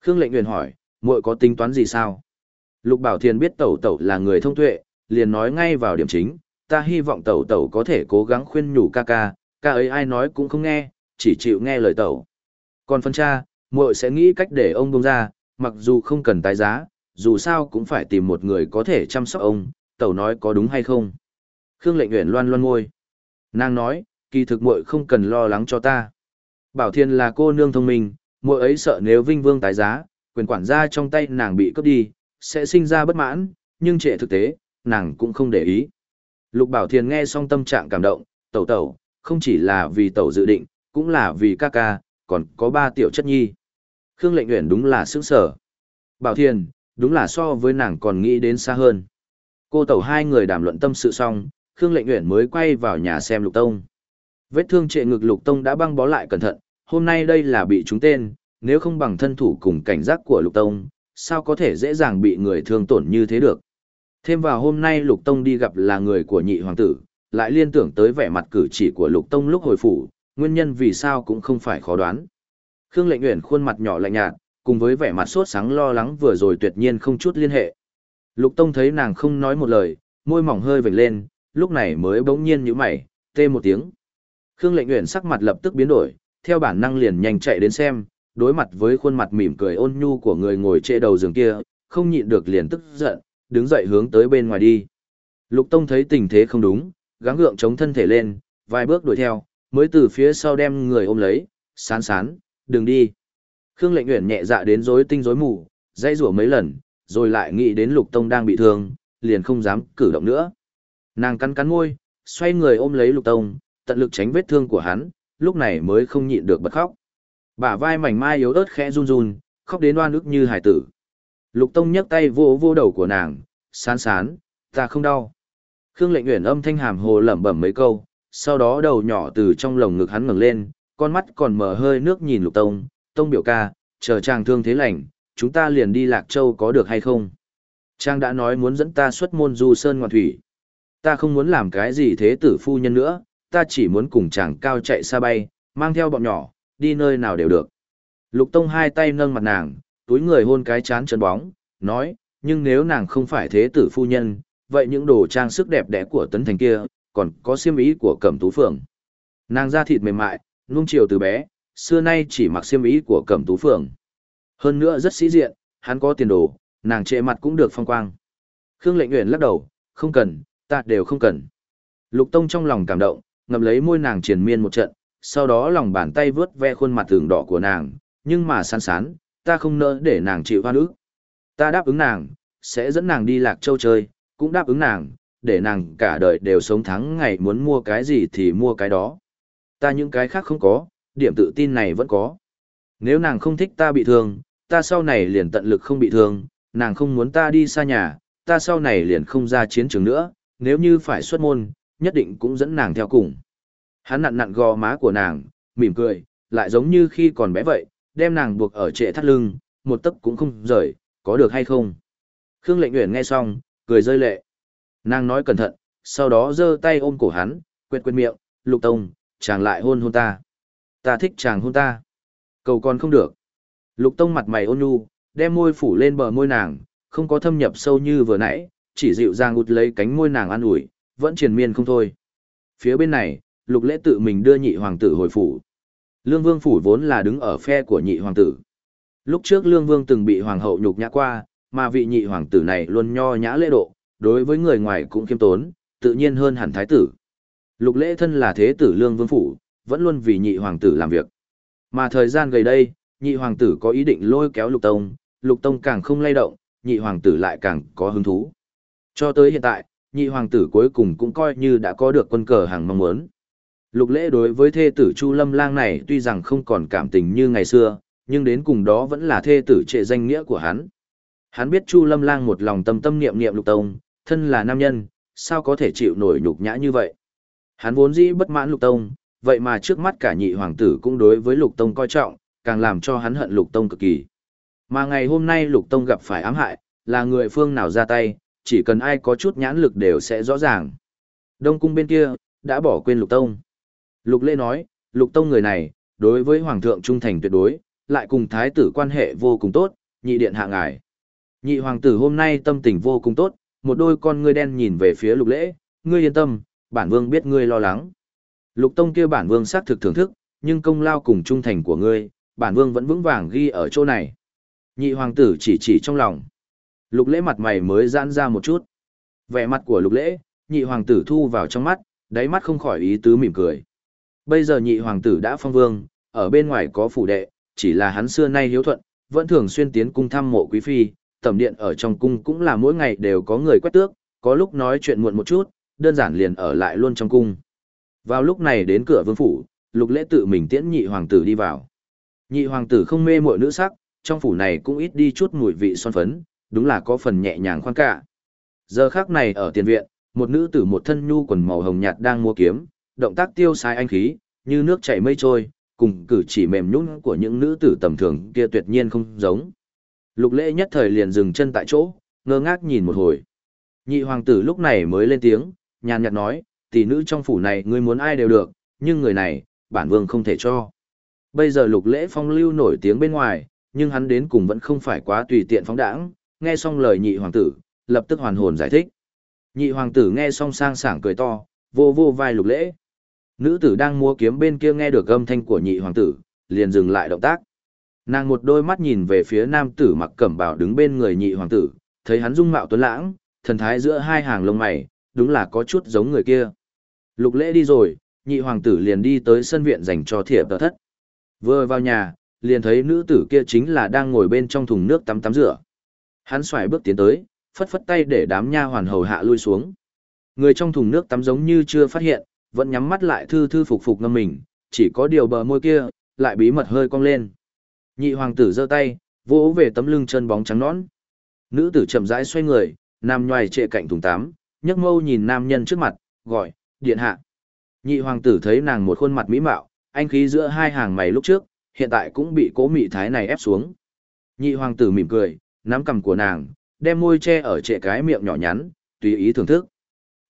Khương Lệnh Nguyên hỏi, muội có tính toán gì sao? Lục Bảo Thiền biết Tẩu Tẩu là người thông tuệ, liền nói ngay vào điểm chính, ta hy vọng Tẩu Tẩu có thể cố gắng khuyên nhủ ca ca, ca ấy ai nói cũng không nghe, chỉ chịu nghe lời Tẩu. Còn phân cha, muội sẽ nghĩ cách để ông bông ra, mặc dù không cần tái giá, dù sao cũng phải tìm một người có thể chăm sóc ông, Tẩu nói có đúng hay không. Khương lệnh nguyện loan loan ngôi. Nàng nói, kỳ thực muội không cần lo lắng cho ta. Bảo Thiên là cô nương thông minh, muội ấy sợ nếu Vinh Vương tái giá, quyền quản gia trong tay nàng bị cướp đi, sẽ sinh ra bất mãn, nhưng trệ thực tế, nàng cũng không để ý. Lục Bảo Thiền nghe xong tâm trạng cảm động, tẩu tẩu, không chỉ là vì tẩu dự định, cũng là vì ca ca, còn có ba tiểu chất nhi. Khương lệnh nguyện đúng là sướng sở. Bảo Thiền, đúng là so với nàng còn nghĩ đến xa hơn. Cô tẩu hai người đàm luận tâm sự xong, Khương lệnh nguyện mới quay vào nhà xem lục tông. Vết thương trệ ngực lục tông đã băng bó lại cẩn thận, hôm nay đây là bị trúng tên, nếu không bằng thân thủ cùng cảnh giác của lục tông, sao có thể dễ dàng bị người thương tổn như thế được. Thêm vào hôm nay Lục Tông đi gặp là người của nhị hoàng tử, lại liên tưởng tới vẻ mặt cử chỉ của Lục Tông lúc hồi phủ, nguyên nhân vì sao cũng không phải khó đoán. Khương Lệnh Uyển khuôn mặt nhỏ lạnh nhạt, cùng với vẻ mặt sốt sáng lo lắng vừa rồi tuyệt nhiên không chút liên hệ. Lục Tông thấy nàng không nói một lời, môi mỏng hơi vểnh lên, lúc này mới bỗng nhiên nhíu mày, tê một tiếng. Khương Lệnh Uyển sắc mặt lập tức biến đổi, theo bản năng liền nhanh chạy đến xem, đối mặt với khuôn mặt mỉm cười ôn nhu của người ngồi trễ đầu giường kia, không nhịn được liền tức giận, đứng dậy hướng tới bên ngoài đi. Lục Tông thấy tình thế không đúng, gắng gượng chống thân thể lên, vài bước đuổi theo, mới từ phía sau đem người ôm lấy, sán sán, đừng đi. Khương lệnh nguyện nhẹ dạ đến rối tinh rối mù, dây rủa mấy lần, rồi lại nghĩ đến Lục Tông đang bị thương, liền không dám cử động nữa. Nàng cắn cắn môi, xoay người ôm lấy Lục Tông, tận lực tránh vết thương của hắn, lúc này mới không nhịn được bật khóc. Bả vai mảnh mai yếu ớt khẽ run run, khóc đến oan ức như hải tử. Lục Tông nhấc tay vô vô đầu của nàng, sán sán, ta không đau. Khương lệnh nguyện âm thanh hàm hồ lẩm bẩm mấy câu, sau đó đầu nhỏ từ trong lồng ngực hắn ngẩng lên, con mắt còn mở hơi nước nhìn Lục Tông, Tông biểu ca, chờ chàng thương thế lành, chúng ta liền đi Lạc Châu có được hay không? Trang đã nói muốn dẫn ta xuất môn du sơn ngoạn thủy. Ta không muốn làm cái gì thế tử phu nhân nữa, ta chỉ muốn cùng chàng cao chạy xa bay, mang theo bọn nhỏ, đi nơi nào đều được. Lục Tông hai tay nâng mặt nàng, túi người hôn cái chán chân bóng, nói, nhưng nếu nàng không phải thế tử phu nhân, vậy những đồ trang sức đẹp đẽ của Tấn Thành kia, còn có xiêm ý của Cẩm Tú Phượng. Nàng da thịt mềm mại, nung chiều từ bé, xưa nay chỉ mặc xiêm ý của Cẩm Tú Phượng. Hơn nữa rất sĩ diện, hắn có tiền đồ, nàng trệ mặt cũng được phong quang. Khương Lệnh nguyện lắc đầu, không cần, ta đều không cần. Lục Tông trong lòng cảm động, ngậm lấy môi nàng triền miên một trận, sau đó lòng bàn tay vướt ve khuôn mặt tường đỏ của nàng, nhưng mà sán sán, ta không nỡ để nàng chịu hoa ức. Ta đáp ứng nàng, sẽ dẫn nàng đi Lạc Châu chơi, cũng đáp ứng nàng, để nàng cả đời đều sống thắng ngày muốn mua cái gì thì mua cái đó. Ta những cái khác không có, điểm tự tin này vẫn có. Nếu nàng không thích ta bị thương, ta sau này liền tận lực không bị thương, nàng không muốn ta đi xa nhà, ta sau này liền không ra chiến trường nữa, nếu như phải xuất môn, nhất định cũng dẫn nàng theo cùng. Hắn nặn nặn gò má của nàng, mỉm cười, lại giống như khi còn bé vậy, đem nàng buộc ở trệ thắt lưng, một tấc cũng không rời, có được hay không? Khương Lệnh Uyển nghe xong, cười rơi lệ. Nàng nói cẩn thận, sau đó giơ tay ôm cổ hắn, quệt quệt miệng, "Lục Tông, chàng lại hôn hôn ta. Ta thích chàng hôn ta." Cầu còn không được. Lục Tông mặt mày ôn nhu, đem môi phủ lên bờ môi nàng, không có thâm nhập sâu như vừa nãy, chỉ dịu dàng út lấy cánh môi nàng an ủi, vẫn triền miên không thôi. Phía bên này, lục lễ tự mình đưa nhị hoàng tử hồi phủ. Lương vương phủ vốn là đứng ở phe của nhị hoàng tử. Lúc trước lương vương từng bị hoàng hậu nhục nhã qua, mà vị nhị hoàng tử này luôn nho nhã lễ độ, đối với người ngoài cũng khiêm tốn, tự nhiên hơn hẳn thái tử. Lục lễ thân là thế tử lương vương phủ, vẫn luôn vì nhị hoàng tử làm việc. Mà thời gian gần đây, nhị hoàng tử có ý định lôi kéo lục tông, lục tông càng không lay động, nhị hoàng tử lại càng có hứng thú. Cho tới hiện tại, nhị hoàng tử cuối cùng cũng coi như đã có được quân cờ hàng mong muốn. Lục lễ đối với thê tử Chu Lâm Lang này tuy rằng không còn cảm tình như ngày xưa, nhưng đến cùng đó vẫn là thê tử trệ danh nghĩa của hắn. Hắn biết Chu Lâm Lang một lòng tâm tâm niệm niệm lục tông, thân là nam nhân, sao có thể chịu nổi nhục nhã như vậy. Hắn vốn dĩ bất mãn lục tông, vậy mà trước mắt cả nhị hoàng tử cũng đối với lục tông coi trọng, càng làm cho hắn hận lục tông cực kỳ. Mà ngày hôm nay lục tông gặp phải ám hại, là người phương nào ra tay, chỉ cần ai có chút nhãn lực đều sẽ rõ ràng. Đông cung bên kia, đã bỏ quên lục tông. Lục lê nói, lục tông người này, đối với hoàng thượng trung thành tuyệt đối, lại cùng thái tử quan hệ vô cùng tốt, nhị điện hạ ngài. Nhị hoàng tử hôm nay tâm tình vô cùng tốt, một đôi con ngươi đen nhìn về phía lục lễ, ngươi yên tâm, bản vương biết ngươi lo lắng. Lục tông kia bản vương xác thực thưởng thức, nhưng công lao cùng trung thành của ngươi, bản vương vẫn vững vàng ghi ở chỗ này. Nhị hoàng tử chỉ chỉ trong lòng. Lục lễ mặt mày mới giãn ra một chút. Vẻ mặt của lục lễ, nhị hoàng tử thu vào trong mắt, đáy mắt không khỏi ý tứ mỉm cười. Bây giờ nhị hoàng tử đã phong vương, ở bên ngoài có phủ đệ, chỉ là hắn xưa nay hiếu thuận, vẫn thường xuyên tiến cung thăm mộ quý phi, tẩm điện ở trong cung cũng là mỗi ngày đều có người quét tước, có lúc nói chuyện muộn một chút, đơn giản liền ở lại luôn trong cung. Vào lúc này đến cửa vương phủ, lục lễ tự mình tiễn nhị hoàng tử đi vào. Nhị hoàng tử không mê mội nữ sắc, trong phủ này cũng ít đi chút mùi vị son phấn, đúng là có phần nhẹ nhàng khoan cả. Giờ khác này ở tiền viện, một nữ tử một thân nhu quần màu hồng nhạt đang mua kiếm, động tác tiêu sai anh khí, như nước chảy mây trôi, cùng cử chỉ mềm nhũn của những nữ tử tầm thường kia tuyệt nhiên không giống. Lục lễ nhất thời liền dừng chân tại chỗ, ngơ ngác nhìn một hồi. Nhị hoàng tử lúc này mới lên tiếng, nhàn nhạt nói, tỷ nữ trong phủ này ngươi muốn ai đều được, nhưng người này, bản vương không thể cho. Bây giờ lục lễ phong lưu nổi tiếng bên ngoài, nhưng hắn đến cùng vẫn không phải quá tùy tiện phóng đãng, nghe xong lời nhị hoàng tử, lập tức hoàn hồn giải thích. Nhị hoàng tử nghe xong sang sảng cười to, vô vô vai lục lễ. Nữ tử đang mua kiếm bên kia nghe được âm thanh của nhị hoàng tử, liền dừng lại động tác. Nàng một đôi mắt nhìn về phía nam tử mặc cẩm bào đứng bên người nhị hoàng tử, thấy hắn dung mạo tuấn lãng, thần thái giữa hai hàng lông mày, đúng là có chút giống người kia. Lục lễ đi rồi, nhị hoàng tử liền đi tới sân viện dành cho thiệp tờ thất. Vừa vào nhà, liền thấy nữ tử kia chính là đang ngồi bên trong thùng nước tắm tắm rửa. Hắn xoài bước tiến tới, phất phất tay để đám nha hoàn hầu hạ lui xuống. Người trong thùng nước tắm giống như chưa phát hiện, vẫn nhắm mắt lại thư thư phục phục ngâm mình, chỉ có điều bờ môi kia, lại bí mật hơi cong lên. Nhị hoàng tử giơ tay, vỗ về tấm lưng chân bóng trắng nõn. Nữ tử chậm rãi xoay người, nam nhoài trệ cạnh thùng tắm, nhấc mâu nhìn nam nhân trước mặt, gọi, điện hạ. Nhị hoàng tử thấy nàng một khuôn mặt mỹ mạo, anh khí giữa hai hàng mày lúc trước, hiện tại cũng bị cố mị thái này ép xuống. Nhị hoàng tử mỉm cười, nắm cầm của nàng, đem môi che ở trệ cái miệng nhỏ nhắn, tùy ý thưởng thức.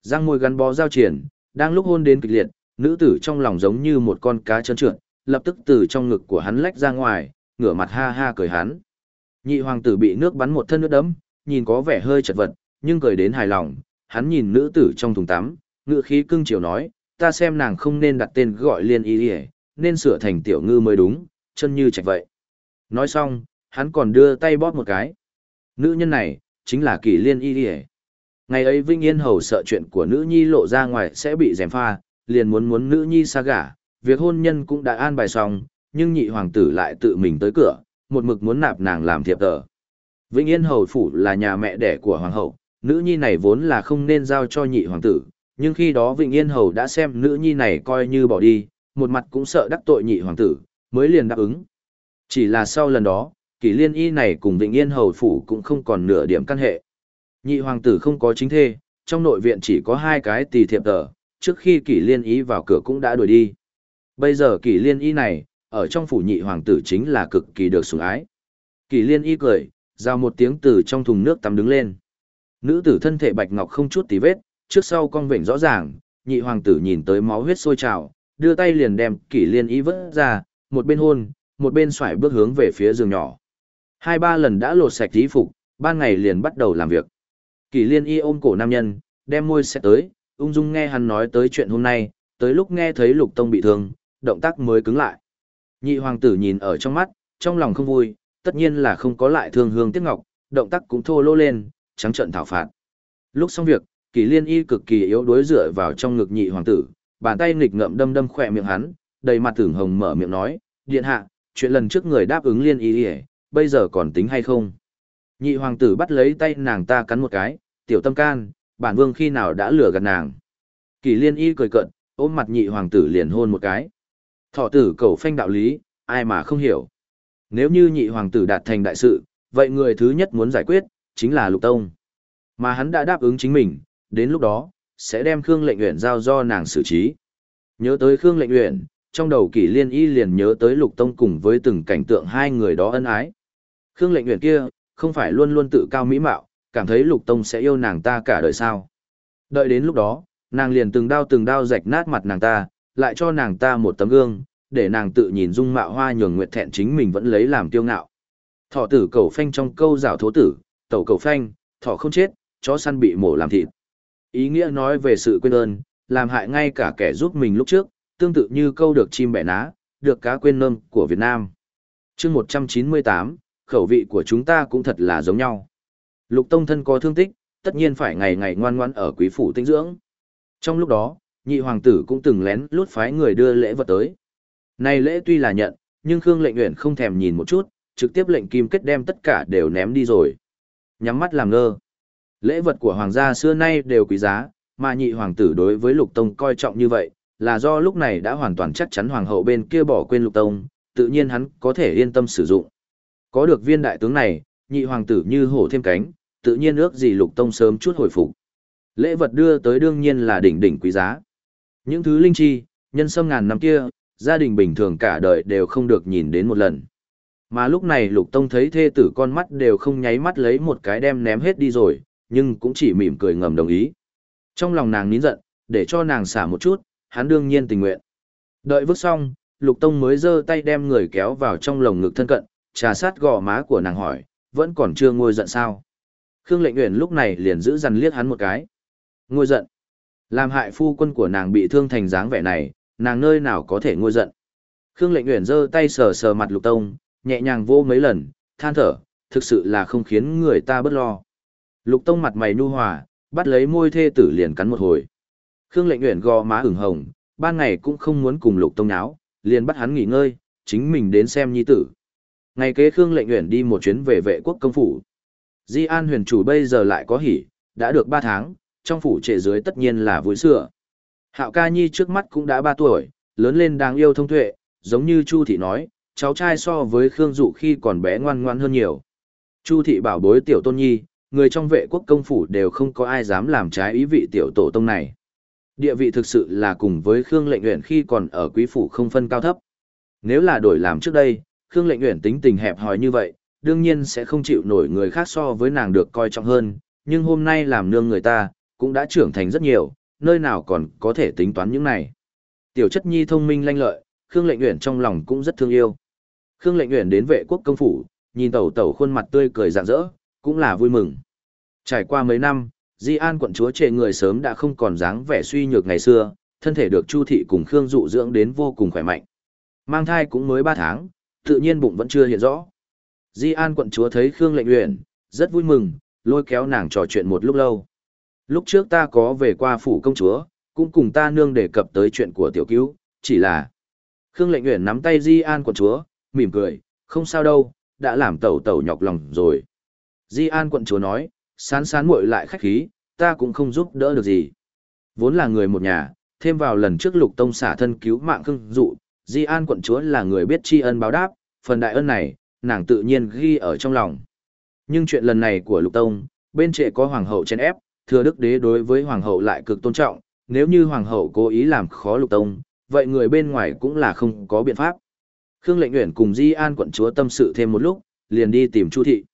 Răng môi gắn bó giao triển, đang lúc hôn đến kịch liệt, nữ tử trong lòng giống như một con cá trơn trượt, lập tức từ trong ngực của hắn lách ra ngoài, ngửa mặt ha ha cười hắn. Nhị hoàng tử bị nước bắn một thân nước đấm, nhìn có vẻ hơi chật vật, nhưng cười đến hài lòng, hắn nhìn nữ tử trong thùng tắm, ngựa khí cưng chiều nói, ta xem nàng không nên đặt tên gọi liên y đi nên sửa thành tiểu ngư mới đúng, chân như chạch vậy. Nói xong, hắn còn đưa tay bóp một cái. Nữ nhân này, chính là kỷ liên y đi Ngày ấy Vinh Yên Hầu sợ chuyện của nữ nhi lộ ra ngoài sẽ bị dèm pha, liền muốn muốn nữ nhi xa gả, việc hôn nhân cũng đã an bài xong, nhưng nhị hoàng tử lại tự mình tới cửa, một mực muốn nạp nàng làm thiệp tờ. Vĩnh Yên Hầu Phủ là nhà mẹ đẻ của hoàng hậu, nữ nhi này vốn là không nên giao cho nhị hoàng tử, nhưng khi đó Vĩnh Yên Hầu đã xem nữ nhi này coi như bỏ đi, một mặt cũng sợ đắc tội nhị hoàng tử, mới liền đáp ứng. Chỉ là sau lần đó, kỷ liên y này cùng Vĩnh Yên Hầu Phủ cũng không còn nửa điểm căn hệ. Nhị hoàng tử không có chính thê, trong nội viện chỉ có hai cái tỳ thiệp tờ, trước khi kỷ liên ý vào cửa cũng đã đuổi đi. Bây giờ kỷ liên ý này, ở trong phủ nhị hoàng tử chính là cực kỳ được sủng ái. Kỷ liên ý cười, giao một tiếng từ trong thùng nước tắm đứng lên. Nữ tử thân thể bạch ngọc không chút tí vết, trước sau cong vểnh rõ ràng, nhị hoàng tử nhìn tới máu huyết sôi trào, đưa tay liền đem kỷ liên ý vớt ra, một bên hôn, một bên xoải bước hướng về phía giường nhỏ. Hai ba lần đã lột sạch tí phục, ban ngày liền bắt đầu làm việc. Kỳ liên y ôm cổ nam nhân, đem môi sẽ tới, ung dung nghe hắn nói tới chuyện hôm nay, tới lúc nghe thấy lục tông bị thương, động tác mới cứng lại. Nhị hoàng tử nhìn ở trong mắt, trong lòng không vui, tất nhiên là không có lại thương hương tiếc ngọc, động tác cũng thô lỗ lên, trắng trận thảo phạt. Lúc xong việc, kỳ liên y cực kỳ yếu đuối dựa vào trong ngực nhị hoàng tử, bàn tay nghịch ngậm đâm đâm khỏe miệng hắn, đầy mặt tưởng hồng mở miệng nói, điện hạ, chuyện lần trước người đáp ứng liên y y, bây giờ còn tính hay không? Nhị hoàng tử bắt lấy tay nàng ta cắn một cái, tiểu tâm can, bản vương khi nào đã lừa gạt nàng. Kỳ liên y cười cận, ôm mặt nhị hoàng tử liền hôn một cái. Thọ tử cầu phanh đạo lý, ai mà không hiểu. Nếu như nhị hoàng tử đạt thành đại sự, vậy người thứ nhất muốn giải quyết, chính là lục tông. Mà hắn đã đáp ứng chính mình, đến lúc đó, sẽ đem Khương lệnh nguyện giao do nàng xử trí. Nhớ tới Khương lệnh nguyện, trong đầu kỷ liên y liền nhớ tới lục tông cùng với từng cảnh tượng hai người đó ân ái. Khương lệnh nguyện kia, không phải luôn luôn tự cao mỹ mạo, cảm thấy lục tông sẽ yêu nàng ta cả đời sao. Đợi đến lúc đó, nàng liền từng đao từng đao rạch nát mặt nàng ta, lại cho nàng ta một tấm gương, để nàng tự nhìn dung mạo hoa nhường nguyệt thẹn chính mình vẫn lấy làm kiêu ngạo. Thọ tử cầu phanh trong câu rào thố tử, tẩu cầu phanh, thọ không chết, chó săn bị mổ làm thịt. Ý nghĩa nói về sự quên ơn, làm hại ngay cả kẻ giúp mình lúc trước, tương tự như câu được chim bẻ ná, được cá quên nơm của Việt Nam. chương 198, khẩu vị của chúng ta cũng thật là giống nhau. Lục Tông thân có thương tích, tất nhiên phải ngày ngày ngoan ngoãn ở quý phủ tinh dưỡng. Trong lúc đó, nhị hoàng tử cũng từng lén lút phái người đưa lễ vật tới. Này lễ tuy là nhận, nhưng Khương lệnh nguyện không thèm nhìn một chút, trực tiếp lệnh kim kết đem tất cả đều ném đi rồi. Nhắm mắt làm ngơ. Lễ vật của hoàng gia xưa nay đều quý giá, mà nhị hoàng tử đối với lục tông coi trọng như vậy, là do lúc này đã hoàn toàn chắc chắn hoàng hậu bên kia bỏ quên lục tông, tự nhiên hắn có thể yên tâm sử dụng. Có được viên đại tướng này, nhị hoàng tử như hổ thêm cánh, tự nhiên ước gì lục tông sớm chút hồi phục. Lễ vật đưa tới đương nhiên là đỉnh đỉnh quý giá. Những thứ linh chi, nhân sâm ngàn năm kia, gia đình bình thường cả đời đều không được nhìn đến một lần. Mà lúc này lục tông thấy thê tử con mắt đều không nháy mắt lấy một cái đem ném hết đi rồi, nhưng cũng chỉ mỉm cười ngầm đồng ý. Trong lòng nàng nín giận, để cho nàng xả một chút, hắn đương nhiên tình nguyện. Đợi vứt xong, lục tông mới giơ tay đem người kéo vào trong lồng ngực thân cận, trà sát gò má của nàng hỏi, vẫn còn chưa ngôi giận sao. Khương lệnh nguyện lúc này liền giữ dằn liếc hắn một cái. Ngôi giận. Làm hại phu quân của nàng bị thương thành dáng vẻ này, nàng nơi nào có thể ngôi giận. Khương lệnh nguyện giơ tay sờ sờ mặt lục tông, nhẹ nhàng vô mấy lần, than thở, thực sự là không khiến người ta bất lo. Lục tông mặt mày nu hòa, bắt lấy môi thê tử liền cắn một hồi. Khương lệnh nguyện gò má ửng hồng, ban ngày cũng không muốn cùng lục tông náo, liền bắt hắn nghỉ ngơi, chính mình đến xem nhi tử. Ngày kế Khương lệnh Uyển đi một chuyến về vệ quốc công phủ. Di An huyền chủ bây giờ lại có hỉ, đã được 3 tháng, trong phủ trệ dưới tất nhiên là vui sữa. Hạo ca nhi trước mắt cũng đã 3 tuổi, lớn lên đáng yêu thông tuệ, giống như Chu Thị nói, cháu trai so với Khương Dụ khi còn bé ngoan ngoan hơn nhiều. Chu Thị bảo bối tiểu tôn nhi, người trong vệ quốc công phủ đều không có ai dám làm trái ý vị tiểu tổ tông này. Địa vị thực sự là cùng với Khương lệnh Uyển khi còn ở quý phủ không phân cao thấp. Nếu là đổi làm trước đây, Khương lệnh nguyện tính tình hẹp hòi như vậy, đương nhiên sẽ không chịu nổi người khác so với nàng được coi trọng hơn, nhưng hôm nay làm nương người ta, cũng đã trưởng thành rất nhiều, nơi nào còn có thể tính toán những này. Tiểu chất nhi thông minh lanh lợi, Khương Lệnh Uyển trong lòng cũng rất thương yêu. Khương Lệnh Uyển đến vệ quốc công phủ, nhìn tẩu tẩu khuôn mặt tươi cười rạng rỡ, cũng là vui mừng. Trải qua mấy năm, Di An quận chúa trệ người sớm đã không còn dáng vẻ suy nhược ngày xưa, thân thể được Chu thị cùng Khương dụ dưỡng đến vô cùng khỏe mạnh. Mang thai cũng mới 3 tháng, tự nhiên bụng vẫn chưa hiện rõ. Di An quận chúa thấy Khương Lệnh Uyển, rất vui mừng, lôi kéo nàng trò chuyện một lúc lâu. Lúc trước ta có về qua phủ công chúa, cũng cùng ta nương đề cập tới chuyện của tiểu cứu, chỉ là... Khương Lệnh Uyển nắm tay Di An quận chúa, mỉm cười, không sao đâu, đã làm tẩu tẩu nhọc lòng rồi. Di An quận chúa nói, sán sán muội lại khách khí, ta cũng không giúp đỡ được gì. Vốn là người một nhà, thêm vào lần trước lục tông xả thân cứu mạng khương dụ, Di An quận chúa là người biết tri ân báo đáp, phần đại ân này, nàng tự nhiên ghi ở trong lòng. Nhưng chuyện lần này của lục tông, bên trệ có hoàng hậu chen ép, thừa đức đế đối với hoàng hậu lại cực tôn trọng, nếu như hoàng hậu cố ý làm khó lục tông, vậy người bên ngoài cũng là không có biện pháp. Khương Lệnh Uyển cùng Di An quận chúa tâm sự thêm một lúc, liền đi tìm Chu thị.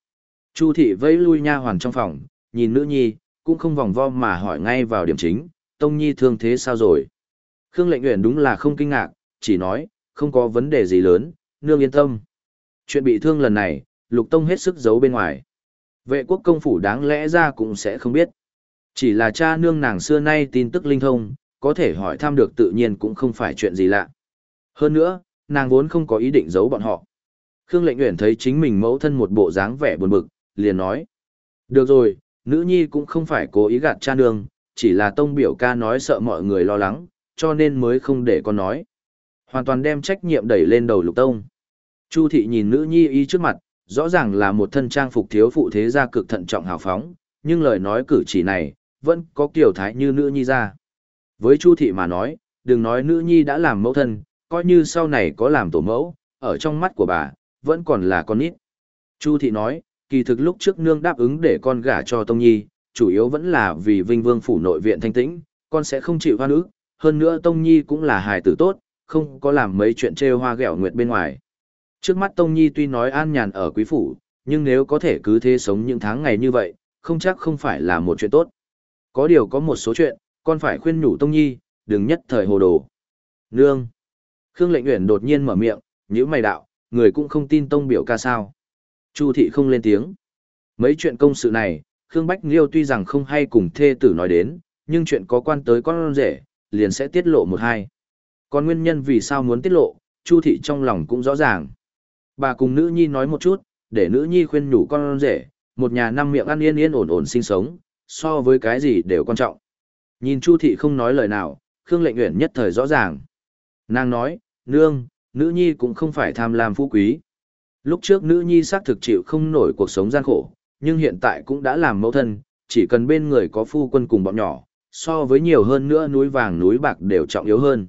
Chu thị vẫy lui nha hoàn trong phòng, nhìn nữ nhi, cũng không vòng vo mà hỏi ngay vào điểm chính, Tông nhi thương thế sao rồi? Khương Lệnh Uyển đúng là không kinh ngạc, chỉ nói, không có vấn đề gì lớn, nương yên tâm. Chuyện bị thương lần này, Lục Tông hết sức giấu bên ngoài. Vệ quốc công phủ đáng lẽ ra cũng sẽ không biết. Chỉ là cha nương nàng xưa nay tin tức linh thông, có thể hỏi thăm được tự nhiên cũng không phải chuyện gì lạ. Hơn nữa, nàng vốn không có ý định giấu bọn họ. Khương lệnh nguyện thấy chính mình mẫu thân một bộ dáng vẻ buồn bực, liền nói. Được rồi, nữ nhi cũng không phải cố ý gạt cha nương, chỉ là tông biểu ca nói sợ mọi người lo lắng, cho nên mới không để con nói. Hoàn toàn đem trách nhiệm đẩy lên đầu lục tông. Chu thị nhìn nữ nhi y trước mặt, rõ ràng là một thân trang phục thiếu phụ thế gia cực thận trọng hào phóng, nhưng lời nói cử chỉ này, vẫn có kiểu thái như nữ nhi ra. Với Chu thị mà nói, đừng nói nữ nhi đã làm mẫu thân, coi như sau này có làm tổ mẫu, ở trong mắt của bà, vẫn còn là con nít. Chu thị nói, kỳ thực lúc trước nương đáp ứng để con gả cho Tông Nhi, chủ yếu vẫn là vì Vinh Vương phủ nội viện thanh tĩnh, con sẽ không chịu hoa nữ, hơn nữa Tông Nhi cũng là hài tử tốt, không có làm mấy chuyện trêu hoa ghẹo nguyệt bên ngoài. Trước mắt Tông Nhi tuy nói an nhàn ở quý phủ, nhưng nếu có thể cứ thế sống những tháng ngày như vậy, không chắc không phải là một chuyện tốt. Có điều có một số chuyện, con phải khuyên nhủ Tông Nhi, đừng nhất thời hồ đồ. Nương. Khương Lệnh Uyển đột nhiên mở miệng, nhíu mày đạo, người cũng không tin Tông biểu ca sao. Chu thị không lên tiếng. Mấy chuyện công sự này, Khương Bách Liêu tuy rằng không hay cùng thê tử nói đến, nhưng chuyện có quan tới con rể, liền sẽ tiết lộ một hai. Còn nguyên nhân vì sao muốn tiết lộ, Chu thị trong lòng cũng rõ ràng. Bà cùng nữ nhi nói một chút, để nữ nhi khuyên nhủ con rể, một nhà năm miệng ăn yên yên ổn ổn sinh sống, so với cái gì đều quan trọng. Nhìn Chu thị không nói lời nào, Khương Lệnh Uyển nhất thời rõ ràng. Nàng nói, nương, nữ nhi cũng không phải tham lam phú quý. Lúc trước nữ nhi xác thực chịu không nổi cuộc sống gian khổ, nhưng hiện tại cũng đã làm mẫu thân, chỉ cần bên người có phu quân cùng bọn nhỏ, so với nhiều hơn nữa núi vàng núi bạc đều trọng yếu hơn.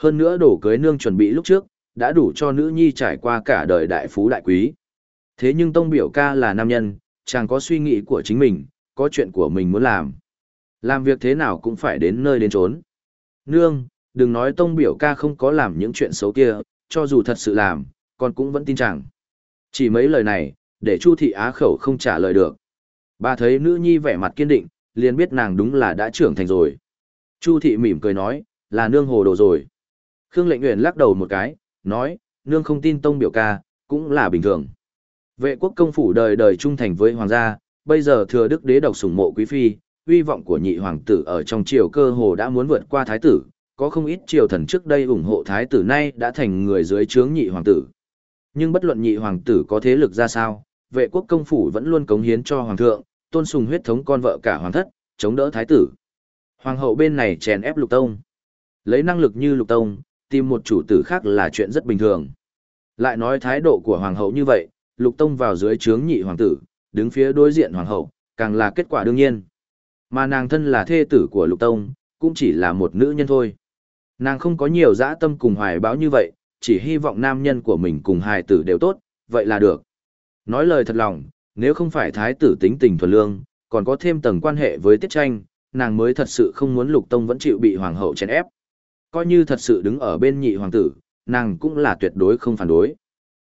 Hơn nữa đổ cưới nương chuẩn bị lúc trước, đã đủ cho nữ nhi trải qua cả đời đại phú đại quý. Thế nhưng tông biểu ca là nam nhân, chàng có suy nghĩ của chính mình, có chuyện của mình muốn làm. Làm việc thế nào cũng phải đến nơi đến trốn. Nương, đừng nói tông biểu ca không có làm những chuyện xấu kia, cho dù thật sự làm, con cũng vẫn tin chàng. Chỉ mấy lời này, để Chu thị á khẩu không trả lời được. Bà thấy nữ nhi vẻ mặt kiên định, liền biết nàng đúng là đã trưởng thành rồi. Chu thị mỉm cười nói, là nương hồ đồ rồi. Khương lệnh nguyện lắc đầu một cái, nói, nương không tin tông biểu ca, cũng là bình thường. Vệ quốc công phủ đời đời trung thành với hoàng gia, bây giờ thừa đức đế độc sủng mộ quý phi, uy vọng của nhị hoàng tử ở trong triều cơ hồ đã muốn vượt qua thái tử, có không ít triều thần trước đây ủng hộ thái tử nay đã thành người dưới trướng nhị hoàng tử. Nhưng bất luận nhị hoàng tử có thế lực ra sao, vệ quốc công phủ vẫn luôn cống hiến cho hoàng thượng, tôn sùng huyết thống con vợ cả hoàng thất, chống đỡ thái tử. Hoàng hậu bên này chèn ép lục tông. Lấy năng lực như lục tông, tìm một chủ tử khác là chuyện rất bình thường. Lại nói thái độ của hoàng hậu như vậy, lục tông vào dưới trướng nhị hoàng tử, đứng phía đối diện hoàng hậu, càng là kết quả đương nhiên. Mà nàng thân là thê tử của lục tông, cũng chỉ là một nữ nhân thôi. Nàng không có nhiều dã tâm cùng hoài báo như vậy, chỉ hy vọng nam nhân của mình cùng hài tử đều tốt, vậy là được. Nói lời thật lòng, nếu không phải thái tử tính tình thuần lương, còn có thêm tầng quan hệ với tiết tranh, nàng mới thật sự không muốn lục tông vẫn chịu bị hoàng hậu chèn ép. Coi như thật sự đứng ở bên nhị hoàng tử, nàng cũng là tuyệt đối không phản đối.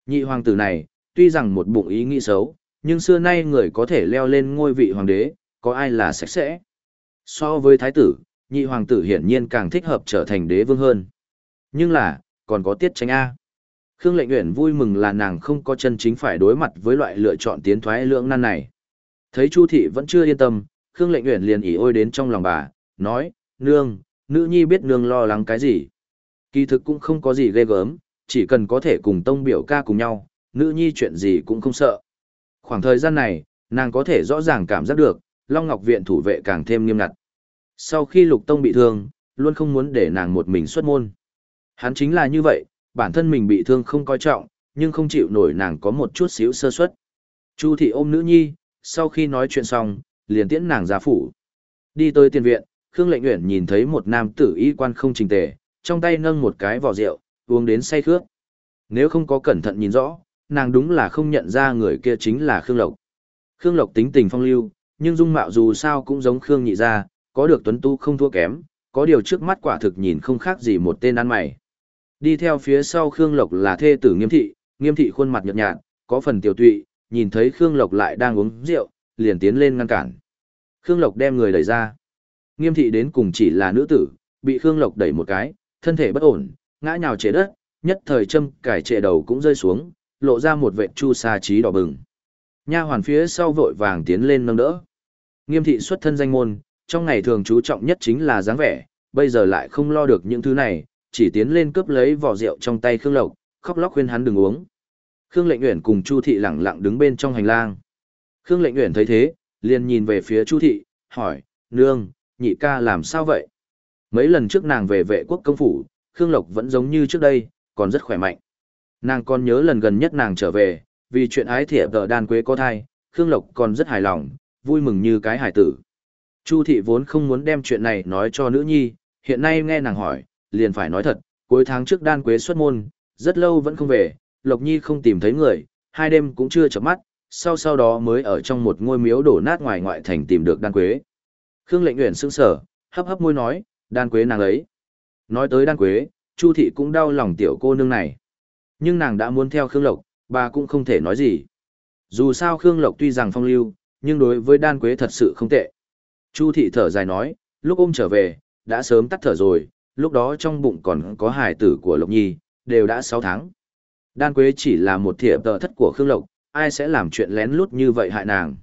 Nhị hoàng tử này, tuy rằng một bụng ý nghĩ xấu, nhưng xưa nay người có thể leo lên ngôi vị hoàng đế, có ai là sạch sẽ. So với thái tử, nhị hoàng tử hiển nhiên càng thích hợp trở thành đế vương hơn. Nhưng là, còn có tiết tranh A. Khương lệnh nguyện vui mừng là nàng không có chân chính phải đối mặt với loại lựa chọn tiến thoái lưỡng nan này. Thấy Chu thị vẫn chưa yên tâm, Khương lệnh nguyện liền ỉ ôi đến trong lòng bà, nói, nương, nữ nhi biết nương lo lắng cái gì. Kỳ thực cũng không có gì ghê gớm, chỉ cần có thể cùng tông biểu ca cùng nhau, nữ nhi chuyện gì cũng không sợ. Khoảng thời gian này, nàng có thể rõ ràng cảm giác được, Long Ngọc Viện thủ vệ càng thêm nghiêm ngặt. Sau khi Lục Tông bị thương, luôn không muốn để nàng một mình xuất môn. Hắn chính là như vậy, bản thân mình bị thương không coi trọng, nhưng không chịu nổi nàng có một chút xíu sơ suất. Chu thị ôm nữ nhi, sau khi nói chuyện xong, liền tiễn nàng ra phủ. Đi tới tiền viện, Khương Lệnh Uyển nhìn thấy một nam tử y quan không trình tề, trong tay nâng một cái vỏ rượu, uống đến say khướt. Nếu không có cẩn thận nhìn rõ, nàng đúng là không nhận ra người kia chính là Khương Lộc. Khương Lộc tính tình phong lưu, nhưng dung mạo dù sao cũng giống Khương nhị gia, có được tuấn tu không thua kém, có điều trước mắt quả thực nhìn không khác gì một tên ăn mày. Đi theo phía sau Khương Lộc là thê tử Nghiêm Thị, Nghiêm Thị khuôn mặt nhợt nhạt, có phần tiểu tụy, nhìn thấy Khương Lộc lại đang uống rượu, liền tiến lên ngăn cản. Khương Lộc đem người đẩy ra. Nghiêm Thị đến cùng chỉ là nữ tử, bị Khương Lộc đẩy một cái, thân thể bất ổn, ngã nhào trên đất, nhất thời châm cải trệ đầu cũng rơi xuống, lộ ra một vệt chu sa trí đỏ bừng. Nha hoàn phía sau vội vàng tiến lên nâng đỡ. Nghiêm thị xuất thân danh môn, trong ngày thường chú trọng nhất chính là dáng vẻ, bây giờ lại không lo được những thứ này, chỉ tiến lên cướp lấy vỏ rượu trong tay Khương Lộc, khóc lóc khuyên hắn đừng uống. Khương Lệnh Uyển cùng Chu thị lặng lặng đứng bên trong hành lang. Khương Lệnh Uyển thấy thế, liền nhìn về phía Chu thị, hỏi: "Nương, nhị ca làm sao vậy?" Mấy lần trước nàng về vệ quốc công phủ, Khương Lộc vẫn giống như trước đây, còn rất khỏe mạnh. Nàng còn nhớ lần gần nhất nàng trở về, vì chuyện ái thiệp vợ đan quế có thai, Khương Lộc còn rất hài lòng, vui mừng như cái hải tử. Chu thị vốn không muốn đem chuyện này nói cho nữ nhi, hiện nay nghe nàng hỏi, liền phải nói thật, cuối tháng trước đan quế xuất môn, rất lâu vẫn không về, Lộc Nhi không tìm thấy người, hai đêm cũng chưa chợp mắt, sau sau đó mới ở trong một ngôi miếu đổ nát ngoài ngoại thành tìm được đan quế. Khương Lệnh Uyển sững sờ, hấp hấp môi nói, đan quế nàng ấy. Nói tới đan quế, Chu thị cũng đau lòng tiểu cô nương này. Nhưng nàng đã muốn theo Khương Lộc, bà cũng không thể nói gì. Dù sao Khương Lộc tuy rằng phong lưu, nhưng đối với đan quế thật sự không tệ. Chu thị thở dài nói, lúc ôm trở về, đã sớm tắt thở rồi, lúc đó trong bụng còn có hài tử của Lộc Nhi, đều đã 6 tháng. Đan Quế chỉ là một thiệp tờ thất của Khương Lộc, ai sẽ làm chuyện lén lút như vậy hại nàng.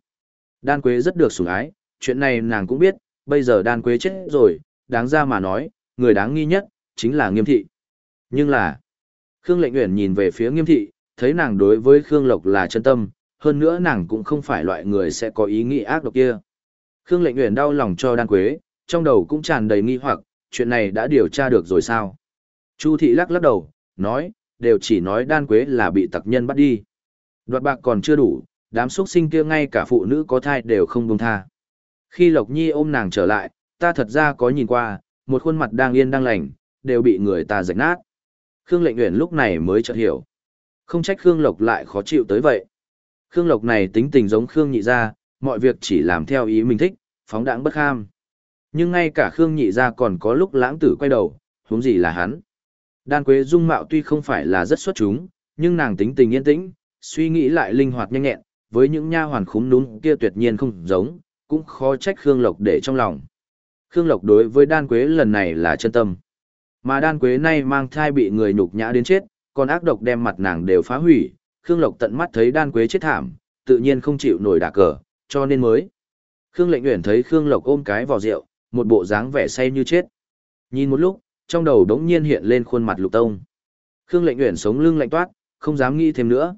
Đan Quế rất được sủng ái, chuyện này nàng cũng biết, bây giờ Đan Quế chết rồi, đáng ra mà nói, người đáng nghi nhất, chính là Nghiêm Thị. Nhưng là, Khương Lệnh Uyển nhìn về phía Nghiêm Thị, thấy nàng đối với Khương Lộc là chân tâm, hơn nữa nàng cũng không phải loại người sẽ có ý nghĩ ác độc kia. Khương Lệnh Uyển đau lòng cho Đan Quế, trong đầu cũng tràn đầy nghi hoặc, chuyện này đã điều tra được rồi sao? Chu thị lắc lắc đầu, nói, đều chỉ nói Đan Quế là bị tặc nhân bắt đi. Đoạt bạc còn chưa đủ, đám xuất sinh kia ngay cả phụ nữ có thai đều không buông tha. Khi Lộc Nhi ôm nàng trở lại, ta thật ra có nhìn qua, một khuôn mặt đang yên đang lành, đều bị người ta rạch nát. Khương Lệnh Uyển lúc này mới chợt hiểu. Không trách Khương Lộc lại khó chịu tới vậy. Khương Lộc này tính tình giống Khương Nhị gia, mọi việc chỉ làm theo ý mình thích, phóng đãng bất ham. Nhưng ngay cả Khương Nhị gia còn có lúc lãng tử quay đầu, huống gì là hắn. Đan Quế dung mạo tuy không phải là rất xuất chúng, nhưng nàng tính tình yên tĩnh, suy nghĩ lại linh hoạt nhanh nhẹn, với những nha hoàn khúm núm kia tuyệt nhiên không giống, cũng khó trách Khương Lộc để trong lòng. Khương Lộc đối với Đan Quế lần này là chân tâm. Mà Đan Quế nay mang thai bị người nhục nhã đến chết, còn ác độc đem mặt nàng đều phá hủy, Khương Lộc tận mắt thấy Đan Quế chết thảm, tự nhiên không chịu nổi đả cờ, cho nên mới. Khương Lệnh Uyển thấy Khương Lộc ôm cái vỏ rượu, một bộ dáng vẻ say như chết. Nhìn một lúc, trong đầu đống nhiên hiện lên khuôn mặt Lục Tông. Khương Lệnh Uyển sống lưng lạnh toát, không dám nghĩ thêm nữa.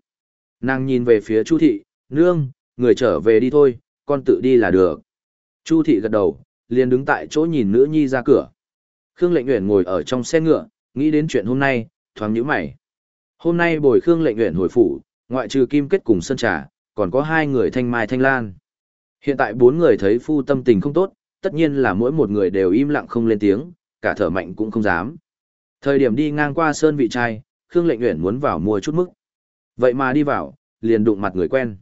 Nàng nhìn về phía Chu thị, "Nương, người trở về đi thôi, con tự đi là được." Chu thị gật đầu, liền đứng tại chỗ nhìn nữ nhi ra cửa. Khương Lệnh Nguyện ngồi ở trong xe ngựa, nghĩ đến chuyện hôm nay, thoáng nhíu mày. Hôm nay bồi Khương Lệnh Nguyện hồi phủ, ngoại trừ Kim Kết cùng Sơn Trà, còn có hai người Thanh Mai Thanh Lan. Hiện tại bốn người thấy phu tâm tình không tốt, tất nhiên là mỗi một người đều im lặng không lên tiếng, cả thở mạnh cũng không dám. Thời điểm đi ngang qua sơn vị trai, Khương Lệnh Nguyện muốn vào mua chút mức. Vậy mà đi vào, liền đụng mặt người quen.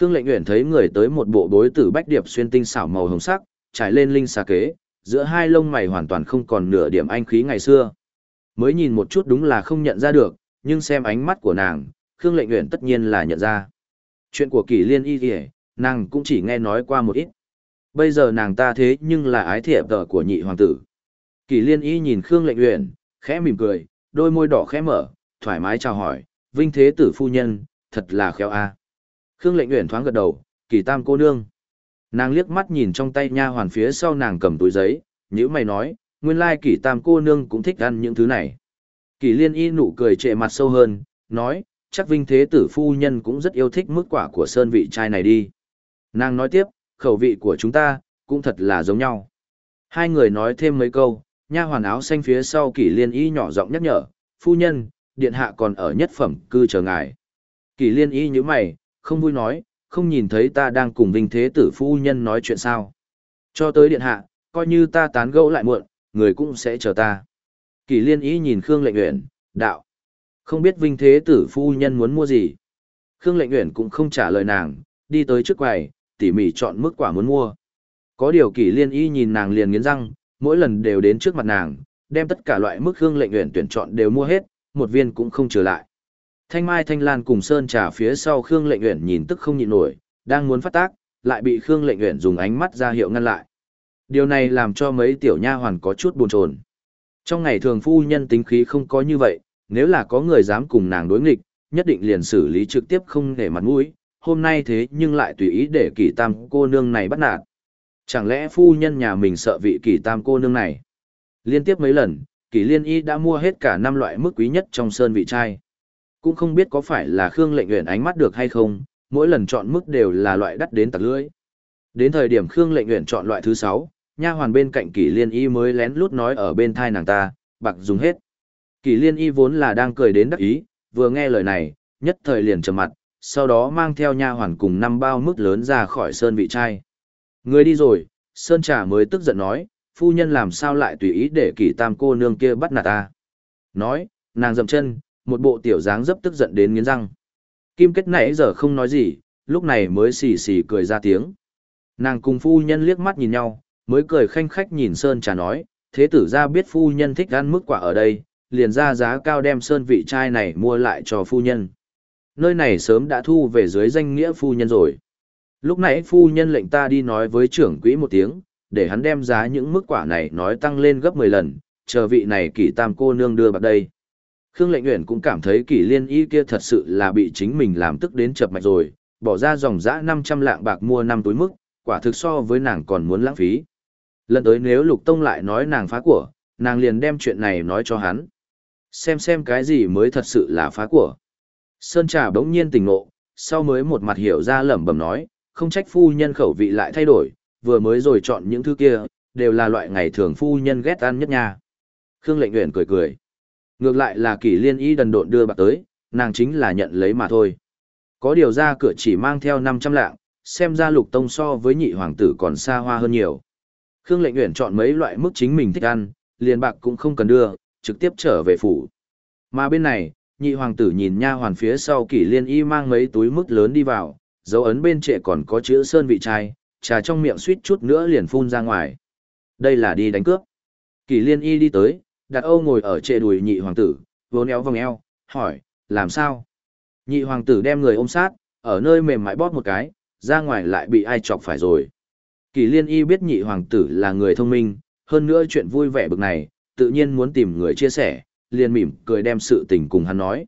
Khương Lệnh Uyển thấy người tới một bộ bối tử bách điệp xuyên tinh xảo màu hồng sắc, trải lên linh xà kế, giữa hai lông mày hoàn toàn không còn nửa điểm anh khí ngày xưa. Mới nhìn một chút đúng là không nhận ra được, nhưng xem ánh mắt của nàng, Khương Lệnh Uyển tất nhiên là nhận ra. Chuyện của Kỷ Liên Y Liễu, nàng cũng chỉ nghe nói qua một ít. Bây giờ nàng ta thế nhưng là ái thiệp tờ của nhị hoàng tử. Kỷ Liên Y nhìn Khương Lệnh Uyển, khẽ mỉm cười, đôi môi đỏ khẽ mở, thoải mái chào hỏi, "Vinh thế tử phu nhân, thật là khéo a." Khương Lệnh Uyển thoáng gật đầu, kỳ Tam cô nương." Nàng liếc mắt nhìn trong tay nha hoàn phía sau nàng cầm túi giấy, nhữ mày nói, "Nguyên lai Kỷ Tam cô nương cũng thích ăn những thứ này." Kỷ Liên Y nụ cười trệ mặt sâu hơn, nói, chắc Vinh thế tử phu nhân cũng rất yêu thích mức quả của sơn vị trai này đi. Nàng nói tiếp, khẩu vị của chúng ta, cũng thật là giống nhau. Hai người nói thêm mấy câu, nha hoàn áo xanh phía sau kỷ liên y nhỏ giọng nhắc nhở, phu nhân, điện hạ còn ở nhất phẩm cư chờ ngài. Kỷ liên y như mày, không vui nói, không nhìn thấy ta đang cùng vinh thế tử phu nhân nói chuyện sao. Cho tới điện hạ, coi như ta tán gẫu lại muộn, người cũng sẽ chờ ta. Kỷ liên ý nhìn Khương lệnh uyển, đạo. Không biết vinh thế tử phu nhân muốn mua gì. Khương lệnh uyển cũng không trả lời nàng, đi tới trước quầy, tỉ mỉ chọn mức quả muốn mua. Có điều kỷ liên ý nhìn nàng liền nghiến răng, mỗi lần đều đến trước mặt nàng, đem tất cả loại mức khương lệnh uyển tuyển chọn đều mua hết, một viên cũng không trở lại. Thanh Mai Thanh Lan cùng Sơn trà phía sau Khương Lệnh Uyển nhìn tức không nhịn nổi, đang muốn phát tác, lại bị Khương Lệnh Uyển dùng ánh mắt ra hiệu ngăn lại. Điều này làm cho mấy tiểu nha hoàn có chút buồn chồn. Trong ngày thường phu nhân tính khí không có như vậy, nếu là có người dám cùng nàng đối nghịch, nhất định liền xử lý trực tiếp không để mặt mũi, hôm nay thế nhưng lại tùy ý để kỷ tam cô nương này bắt nạt. Chẳng lẽ phu nhân nhà mình sợ vị kỷ tam cô nương này? Liên tiếp mấy lần, kỷ liên y đã mua hết cả năm loại mức quý nhất trong sơn vị trai. Cũng không biết có phải là Khương lệnh Uyển ánh mắt được hay không, mỗi lần chọn mức đều là loại đắt đến tạc lưỡi. Đến thời điểm Khương lệnh Uyển chọn loại thứ sáu, nha hoàn bên cạnh kỷ liên y mới lén lút nói ở bên thai nàng ta, bạc dùng hết. Kỷ liên y vốn là đang cười đến đắc ý, vừa nghe lời này, nhất thời liền trầm mặt, sau đó mang theo nha hoàn cùng năm bao mức lớn ra khỏi sơn vị trai. Người đi rồi, sơn trà mới tức giận nói, phu nhân làm sao lại tùy ý để kỷ tam cô nương kia bắt nạt ta. Nói, nàng dậm chân, một bộ tiểu dáng dấp tức giận đến nghiến răng. Kim kết nãy giờ không nói gì, lúc này mới xì xì cười ra tiếng. Nàng cùng phu nhân liếc mắt nhìn nhau, mới cười khanh khách nhìn Sơn trà nói, thế tử ra biết phu nhân thích ăn mức quả ở đây, liền ra giá cao đem Sơn vị trai này mua lại cho phu nhân. Nơi này sớm đã thu về dưới danh nghĩa phu nhân rồi. Lúc nãy phu nhân lệnh ta đi nói với trưởng quỹ một tiếng, để hắn đem giá những mức quả này nói tăng lên gấp 10 lần, chờ vị này kỷ tam cô nương đưa bạc đây. Khương lệnh Uyển cũng cảm thấy kỷ liên y kia thật sự là bị chính mình làm tức đến chập mạch rồi, bỏ ra dòng dã 500 lạng bạc mua năm túi mức, quả thực so với nàng còn muốn lãng phí. Lần tới nếu Lục Tông lại nói nàng phá của, nàng liền đem chuyện này nói cho hắn. Xem xem cái gì mới thật sự là phá của. Sơn Trà bỗng nhiên tỉnh ngộ, sau mới một mặt hiểu ra lẩm bẩm nói, không trách phu nhân khẩu vị lại thay đổi, vừa mới rồi chọn những thứ kia, đều là loại ngày thường phu nhân ghét ăn nhất nha. Khương lệnh Uyển cười cười. Ngược lại là kỷ liên y đần độn đưa bạc tới, nàng chính là nhận lấy mà thôi. Có điều ra cửa chỉ mang theo 500 lạng, xem ra lục tông so với nhị hoàng tử còn xa hoa hơn nhiều. Khương lệnh nguyện chọn mấy loại mức chính mình thích ăn, liền bạc cũng không cần đưa, trực tiếp trở về phủ. Mà bên này, nhị hoàng tử nhìn nha hoàn phía sau kỷ liên y mang mấy túi mức lớn đi vào, dấu ấn bên trệ còn có chữ sơn vị chai, trà trong miệng suýt chút nữa liền phun ra ngoài. Đây là đi đánh cướp. Kỷ liên y đi tới, đặt âu ngồi ở trệ đùi nhị hoàng tử, vốn éo vòng eo, hỏi, làm sao? Nhị hoàng tử đem người ôm sát, ở nơi mềm mại bóp một cái, ra ngoài lại bị ai chọc phải rồi. Kỳ liên y biết nhị hoàng tử là người thông minh, hơn nữa chuyện vui vẻ bực này, tự nhiên muốn tìm người chia sẻ, liền mỉm cười đem sự tình cùng hắn nói.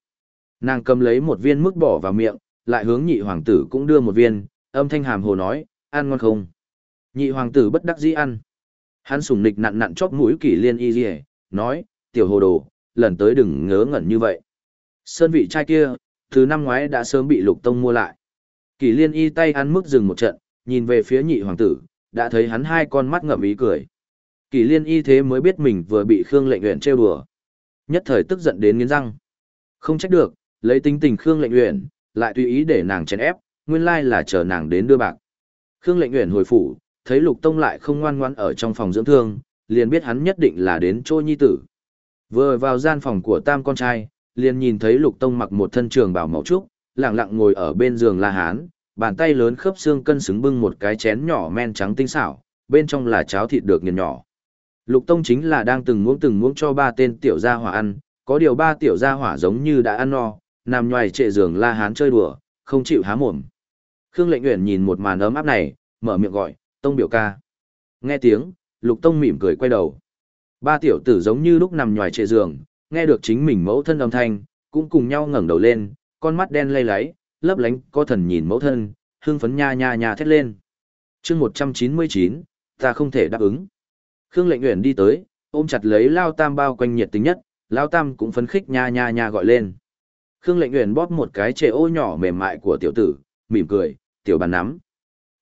Nàng cầm lấy một viên mức bỏ vào miệng, lại hướng nhị hoàng tử cũng đưa một viên, âm thanh hàm hồ nói, ăn ngon không? Nhị hoàng tử bất đắc dĩ ăn. Hắn sùng nịch nặn nặn chóp mũi kỷ liên y gì nói, tiểu hồ đồ, lần tới đừng ngớ ngẩn như vậy. Sơn vị trai kia, thứ năm ngoái đã sớm bị lục tông mua lại. Kỷ liên y tay ăn mức dừng một trận, nhìn về phía nhị hoàng tử, đã thấy hắn hai con mắt ngậm ý cười. Kỷ liên y thế mới biết mình vừa bị Khương lệnh nguyện trêu đùa. Nhất thời tức giận đến nghiến răng. Không trách được, lấy tính tình Khương lệnh nguyện, lại tùy ý để nàng chèn ép, nguyên lai là chờ nàng đến đưa bạc. Khương lệnh nguyện hồi phủ, thấy lục tông lại không ngoan ngoan ở trong phòng dưỡng thương, liền biết hắn nhất định là đến chỗ nhi tử. Vừa vào gian phòng của tam con trai, liền nhìn thấy lục tông mặc một thân trường bảo màu trúc, lặng lặng ngồi ở bên giường la hán, bàn tay lớn khớp xương cân xứng bưng một cái chén nhỏ men trắng tinh xảo, bên trong là cháo thịt được nghiền nhỏ. Lục Tông chính là đang từng muỗng từng muỗng cho ba tên tiểu gia hỏa ăn, có điều ba tiểu gia hỏa giống như đã ăn no, nằm nhoài trệ giường la hán chơi đùa, không chịu há mồm. Khương Lệnh Uyển nhìn một màn ấm áp này, mở miệng gọi, "Tông biểu ca." Nghe tiếng, Lục Tông mỉm cười quay đầu. Ba tiểu tử giống như lúc nằm nhoài trệ giường, nghe được chính mình mẫu thân âm thanh, cũng cùng nhau ngẩng đầu lên, con mắt đen lay láy, lấp lánh có thần nhìn mẫu thân, hương phấn nha nha nha thét lên. chương 199, ta không thể đáp ứng. Khương lệnh nguyện đi tới, ôm chặt lấy Lao Tam bao quanh nhiệt tính nhất, Lao Tam cũng phấn khích nha nha nha gọi lên. Khương lệnh nguyện bóp một cái trệ ô nhỏ mềm mại của tiểu tử, mỉm cười, tiểu bàn nắm.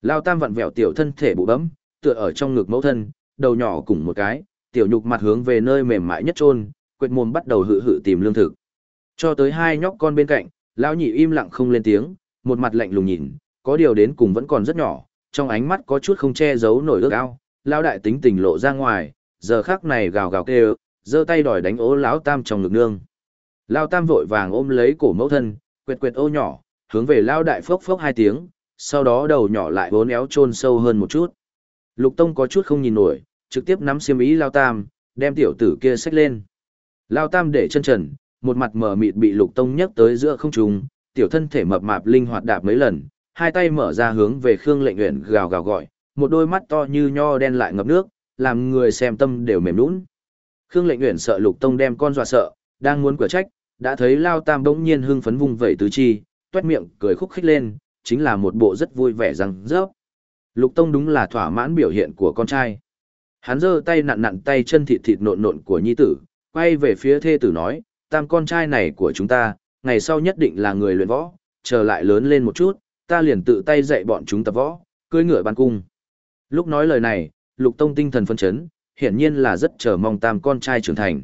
Lao Tam vặn vẹo tiểu thân thể bụ bấm, tựa ở trong ngực mẫu thân, đầu nhỏ cùng một cái, tiểu nhục mặt hướng về nơi mềm mại nhất trôn, quệt mồm bắt đầu hự hự tìm lương thực. Cho tới hai nhóc con bên cạnh, lão nhị im lặng không lên tiếng, một mặt lạnh lùng nhìn, có điều đến cùng vẫn còn rất nhỏ, trong ánh mắt có chút không che giấu nổi ước ao, lão đại tính tình lộ ra ngoài, giờ khắc này gào gào kêu, giơ tay đòi đánh ố lão tam trong ngực nương. Lão tam vội vàng ôm lấy cổ mẫu thân, quệt quệt ô nhỏ, hướng về lão đại phốc phốc hai tiếng, sau đó đầu nhỏ lại bốn éo chôn sâu hơn một chút. Lục Tông có chút không nhìn nổi, trực tiếp nắm xiêm ý Lão tam, đem tiểu tử kia xách lên. Lão tam để chân trần, một mặt mở mịt bị lục tông nhấc tới giữa không trung, tiểu thân thể mập mạp linh hoạt đạp mấy lần, hai tay mở ra hướng về Khương Lệnh Uyển gào gào gọi, một đôi mắt to như nho đen lại ngập nước, làm người xem tâm đều mềm nhũn. Khương Lệnh Uyển sợ Lục Tông đem con dọa sợ, đang muốn cửa trách, đã thấy Lao Tam bỗng nhiên hưng phấn vung vẩy tứ chi, toét miệng cười khúc khích lên, chính là một bộ rất vui vẻ răng rớp. Lục Tông đúng là thỏa mãn biểu hiện của con trai. Hắn giơ tay nặn nặn tay chân thịt thịt nộn nộn của nhi tử, quay về phía thê tử nói, tam con trai này của chúng ta, ngày sau nhất định là người luyện võ, chờ lại lớn lên một chút, ta liền tự tay dạy bọn chúng tập võ, cưỡi ngựa ban cung. Lúc nói lời này, Lục Tông tinh thần phân chấn, hiển nhiên là rất chờ mong tam con trai trưởng thành.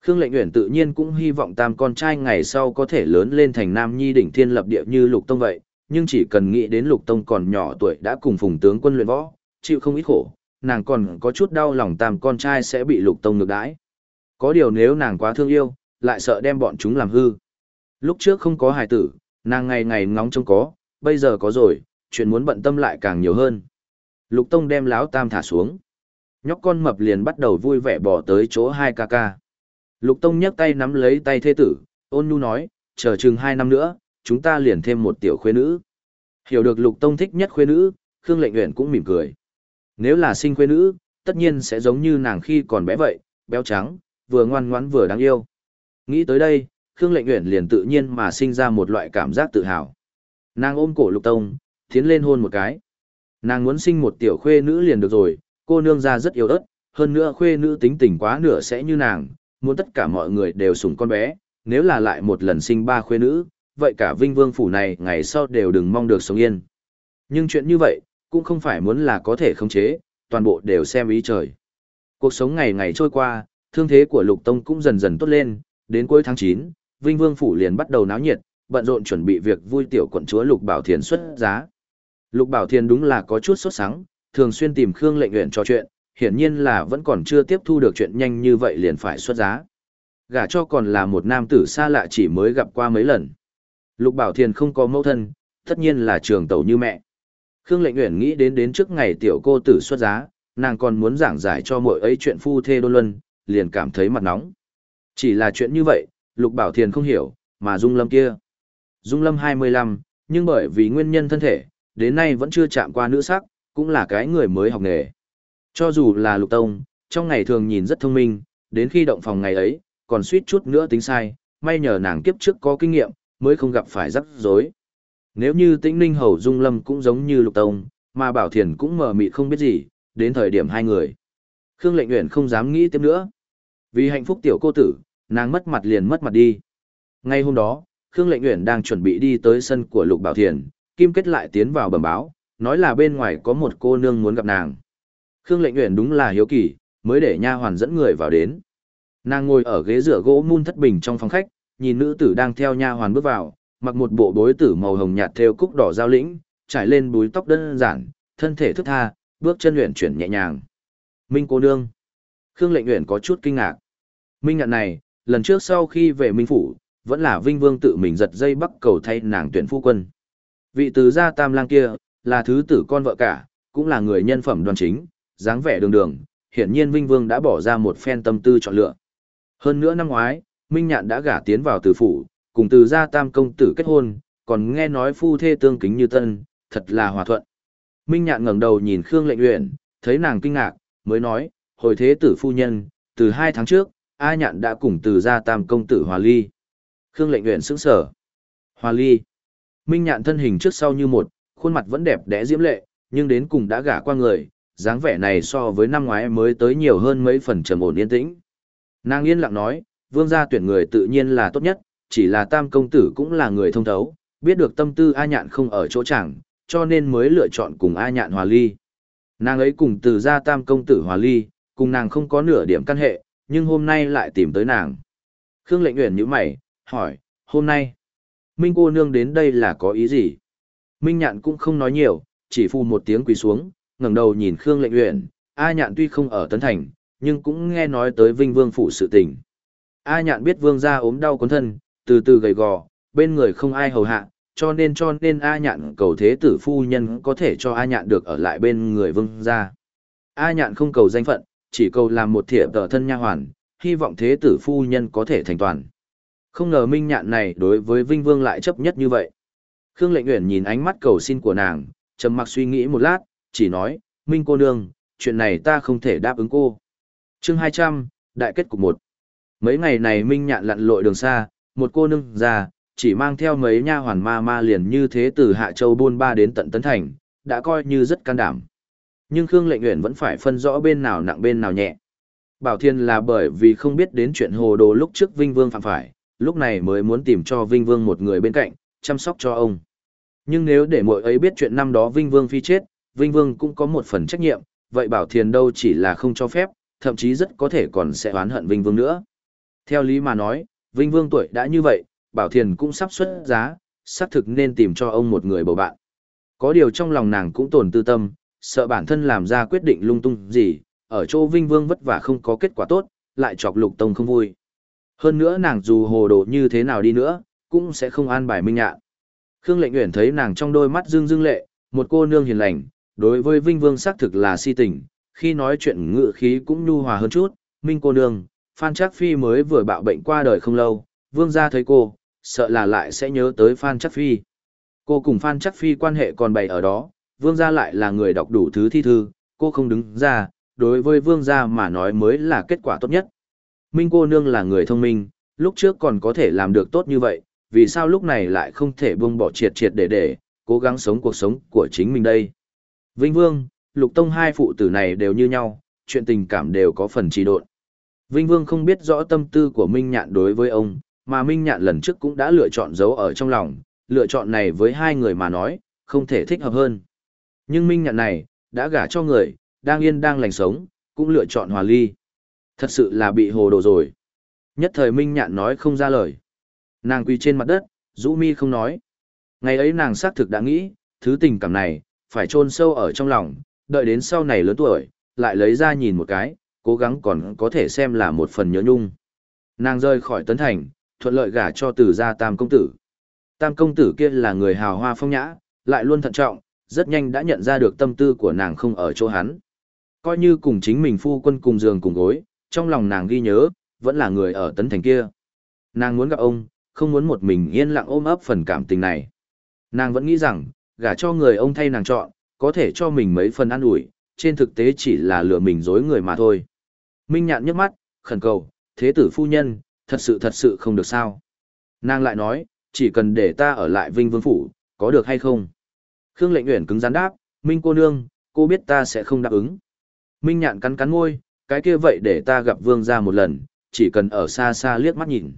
Khương Lệnh Uyển tự nhiên cũng hy vọng tam con trai ngày sau có thể lớn lên thành nam nhi đỉnh thiên lập địa như Lục Tông vậy, nhưng chỉ cần nghĩ đến Lục Tông còn nhỏ tuổi đã cùng phùng tướng quân luyện võ, chịu không ít khổ, nàng còn có chút đau lòng tam con trai sẽ bị Lục Tông ngược đãi. Có điều nếu nàng quá thương yêu, lại sợ đem bọn chúng làm hư. Lúc trước không có hài tử, nàng ngày ngày ngóng trông có, bây giờ có rồi, chuyện muốn bận tâm lại càng nhiều hơn. Lục Tông đem láo tam thả xuống. Nhóc con mập liền bắt đầu vui vẻ bỏ tới chỗ hai ca ca. Lục Tông nhấc tay nắm lấy tay thê tử, ôn nhu nói, chờ chừng hai năm nữa, chúng ta liền thêm một tiểu khuê nữ. Hiểu được Lục Tông thích nhất khuê nữ, Khương Lệnh nguyện cũng mỉm cười. Nếu là sinh khuê nữ, tất nhiên sẽ giống như nàng khi còn bé vậy, béo trắng, vừa ngoan ngoãn vừa đáng yêu. Nghĩ tới đây, Khương Lệnh nguyện liền tự nhiên mà sinh ra một loại cảm giác tự hào. Nàng ôm cổ Lục Tông, tiến lên hôn một cái. Nàng muốn sinh một tiểu khuê nữ liền được rồi, cô nương ra rất yếu ớt, hơn nữa khuê nữ tính tình quá nửa sẽ như nàng, muốn tất cả mọi người đều sủng con bé, nếu là lại một lần sinh ba khuê nữ, vậy cả Vinh Vương phủ này ngày sau đều đừng mong được sống yên. Nhưng chuyện như vậy, cũng không phải muốn là có thể khống chế, toàn bộ đều xem ý trời. Cuộc sống ngày ngày trôi qua, thương thế của Lục Tông cũng dần dần tốt lên, đến cuối tháng 9, Vinh Vương phủ liền bắt đầu náo nhiệt, bận rộn chuẩn bị việc vui tiểu quận chúa Lục Bảo Thiền xuất giá. Lục Bảo Thiền đúng là có chút sốt sắng, thường xuyên tìm Khương Lệnh Uyển trò chuyện, hiển nhiên là vẫn còn chưa tiếp thu được chuyện nhanh như vậy liền phải xuất giá. Gả cho còn là một nam tử xa lạ chỉ mới gặp qua mấy lần. Lục Bảo Thiền không có mẫu thân, tất nhiên là trường tẩu như mẹ. Khương Lệnh Uyển nghĩ đến đến trước ngày tiểu cô tử xuất giá, nàng còn muốn giảng giải cho mỗi ấy chuyện phu thê đôn luân, liền cảm thấy mặt nóng. Chỉ là chuyện như vậy, Lục Bảo Thiền không hiểu, mà Dung Lâm kia. Dung Lâm 25, nhưng bởi vì nguyên nhân thân thể, đến nay vẫn chưa chạm qua nữ sắc, cũng là cái người mới học nghề. Cho dù là Lục Tông, trong ngày thường nhìn rất thông minh, đến khi động phòng ngày ấy, còn suýt chút nữa tính sai, may nhờ nàng kiếp trước có kinh nghiệm, mới không gặp phải rắc rối. Nếu như tĩnh ninh hầu dung lâm cũng giống như lục tông, mà bảo thiền cũng mờ mịt không biết gì, đến thời điểm hai người. Khương lệnh nguyện không dám nghĩ tiếp nữa. Vì hạnh phúc tiểu cô tử, nàng mất mặt liền mất mặt đi. Ngay hôm đó, Khương lệnh nguyện đang chuẩn bị đi tới sân của lục bảo thiền, kim kết lại tiến vào bẩm báo, nói là bên ngoài có một cô nương muốn gặp nàng. Khương lệnh nguyện đúng là hiếu kỳ, mới để nha hoàn dẫn người vào đến. Nàng ngồi ở ghế rửa gỗ mun thất bình trong phòng khách, nhìn nữ tử đang theo nha hoàn bước vào, mặc một bộ bối tử màu hồng nhạt theo cúc đỏ giao lĩnh, trải lên búi tóc đơn giản, thân thể thức tha, bước chân luyện chuyển nhẹ nhàng. Minh cô nương. Khương lệnh luyện có chút kinh ngạc. Minh ngạn này, lần trước sau khi về Minh Phủ, vẫn là Vinh Vương tự mình giật dây bắt cầu thay nàng tuyển phu quân. Vị tứ gia tam lang kia, là thứ tử con vợ cả, cũng là người nhân phẩm đoan chính, dáng vẻ đường đường, hiển nhiên Vinh Vương đã bỏ ra một phen tâm tư chọn lựa. Hơn nữa năm ngoái, Minh Nhạn đã gả tiến vào từ phủ, cùng từ gia tam công tử kết hôn, còn nghe nói phu thê tương kính như tân, thật là hòa thuận. Minh Nhạn ngẩng đầu nhìn Khương Lệnh Uyển, thấy nàng kinh ngạc, mới nói, hồi thế tử phu nhân, từ hai tháng trước, A Nhạn đã cùng từ gia tam công tử hòa ly. Khương Lệnh Uyển sững sờ. Hòa ly. Minh Nhạn thân hình trước sau như một, khuôn mặt vẫn đẹp đẽ diễm lệ, nhưng đến cùng đã gả qua người, dáng vẻ này so với năm ngoái mới tới nhiều hơn mấy phần trầm ổn yên tĩnh. Nàng yên lặng nói, vương gia tuyển người tự nhiên là tốt nhất, chỉ là tam công tử cũng là người thông thấu, biết được tâm tư A nhạn không ở chỗ chẳng, cho nên mới lựa chọn cùng A nhạn hòa ly. Nàng ấy cùng từ gia tam công tử hòa ly, cùng nàng không có nửa điểm căn hệ, nhưng hôm nay lại tìm tới nàng. Khương lệnh nguyện như mày, hỏi, hôm nay, Minh cô nương đến đây là có ý gì? Minh nhạn cũng không nói nhiều, chỉ phu một tiếng quỳ xuống, ngẩng đầu nhìn Khương lệnh nguyện, A nhạn tuy không ở Tấn Thành, nhưng cũng nghe nói tới Vinh Vương phủ sự tình. A nhạn biết vương gia ốm đau cuốn thân, từ từ gầy gò, bên người không ai hầu hạ, cho nên cho nên A nhạn cầu thế tử phu nhân có thể cho A nhạn được ở lại bên người vương gia. A nhạn không cầu danh phận, chỉ cầu làm một thiệp tờ thân nha hoàn, hy vọng thế tử phu nhân có thể thành toàn. Không ngờ minh nhạn này đối với Vinh Vương lại chấp nhất như vậy. Khương Lệnh Uyển nhìn ánh mắt cầu xin của nàng, trầm mặc suy nghĩ một lát, chỉ nói, Minh cô nương, chuyện này ta không thể đáp ứng cô. chương 200, đại kết cục một. Mấy ngày này Minh nhạn lặn lội đường xa, một cô nương già, chỉ mang theo mấy nha hoàn ma ma liền như thế từ Hạ Châu buôn ba đến tận Tấn Thành, đã coi như rất can đảm. Nhưng Khương Lệnh Uyển vẫn phải phân rõ bên nào nặng bên nào nhẹ. Bảo Thiên là bởi vì không biết đến chuyện hồ đồ lúc trước Vinh Vương phạm phải, lúc này mới muốn tìm cho Vinh Vương một người bên cạnh, chăm sóc cho ông. Nhưng nếu để mỗi ấy biết chuyện năm đó Vinh Vương phi chết, Vinh Vương cũng có một phần trách nhiệm, vậy Bảo Thiền đâu chỉ là không cho phép, thậm chí rất có thể còn sẽ oán hận Vinh Vương nữa. Theo lý mà nói, Vinh Vương tuổi đã như vậy, Bảo Thiền cũng sắp xuất giá, xác thực nên tìm cho ông một người bầu bạn. Có điều trong lòng nàng cũng tồn tư tâm, sợ bản thân làm ra quyết định lung tung gì, ở chỗ Vinh Vương vất vả không có kết quả tốt, lại chọc lục tông không vui. Hơn nữa nàng dù hồ đồ như thế nào đi nữa, cũng sẽ không an bài minh nhạn. Khương Lệnh Uyển thấy nàng trong đôi mắt dương dương lệ, một cô nương hiền lành, đối với Vinh Vương xác thực là si tình, khi nói chuyện ngự khí cũng nhu hòa hơn chút, Minh cô nương, Phan Trác Phi mới vừa bạo bệnh qua đời không lâu, Vương gia thấy cô, sợ là lại sẽ nhớ tới Phan Trác Phi. Cô cùng Phan Trác Phi quan hệ còn bày ở đó, Vương gia lại là người đọc đủ thứ thi thư, cô không đứng ra, đối với Vương gia mà nói mới là kết quả tốt nhất. Minh cô nương là người thông minh, lúc trước còn có thể làm được tốt như vậy, vì sao lúc này lại không thể buông bỏ triệt triệt để để, cố gắng sống cuộc sống của chính mình đây. Vinh Vương, Lục Tông hai phụ tử này đều như nhau, chuyện tình cảm đều có phần trì độn. Vinh Vương không biết rõ tâm tư của Minh Nhạn đối với ông, mà Minh Nhạn lần trước cũng đã lựa chọn giấu ở trong lòng, lựa chọn này với hai người mà nói, không thể thích hợp hơn. Nhưng Minh Nhạn này, đã gả cho người, đang yên đang lành sống, cũng lựa chọn hòa ly. Thật sự là bị hồ đồ rồi. Nhất thời Minh Nhạn nói không ra lời. Nàng quỳ trên mặt đất, rũ mi không nói. Ngày ấy nàng xác thực đã nghĩ, thứ tình cảm này, phải chôn sâu ở trong lòng, đợi đến sau này lớn tuổi, lại lấy ra nhìn một cái, cố gắng còn có thể xem là một phần nhớ nhung. Nàng rời khỏi tấn thành, thuận lợi gả cho tử gia tam công tử. Tam công tử kia là người hào hoa phong nhã, lại luôn thận trọng, rất nhanh đã nhận ra được tâm tư của nàng không ở chỗ hắn. Coi như cùng chính mình phu quân cùng giường cùng gối, trong lòng nàng ghi nhớ, vẫn là người ở tấn thành kia. Nàng muốn gặp ông, không muốn một mình yên lặng ôm ấp phần cảm tình này. Nàng vẫn nghĩ rằng, gả cho người ông thay nàng chọn, có thể cho mình mấy phần ăn ủi, trên thực tế chỉ là lừa mình dối người mà thôi. Minh nhạn nhấc mắt, khẩn cầu, thế tử phu nhân, thật sự thật sự không được sao. Nàng lại nói, chỉ cần để ta ở lại Vinh Vương Phủ, có được hay không? Khương lệnh nguyện cứng rắn đáp, Minh cô nương, cô biết ta sẽ không đáp ứng. Minh nhạn cắn cắn môi, cái kia vậy để ta gặp Vương ra một lần, chỉ cần ở xa xa liếc mắt nhìn.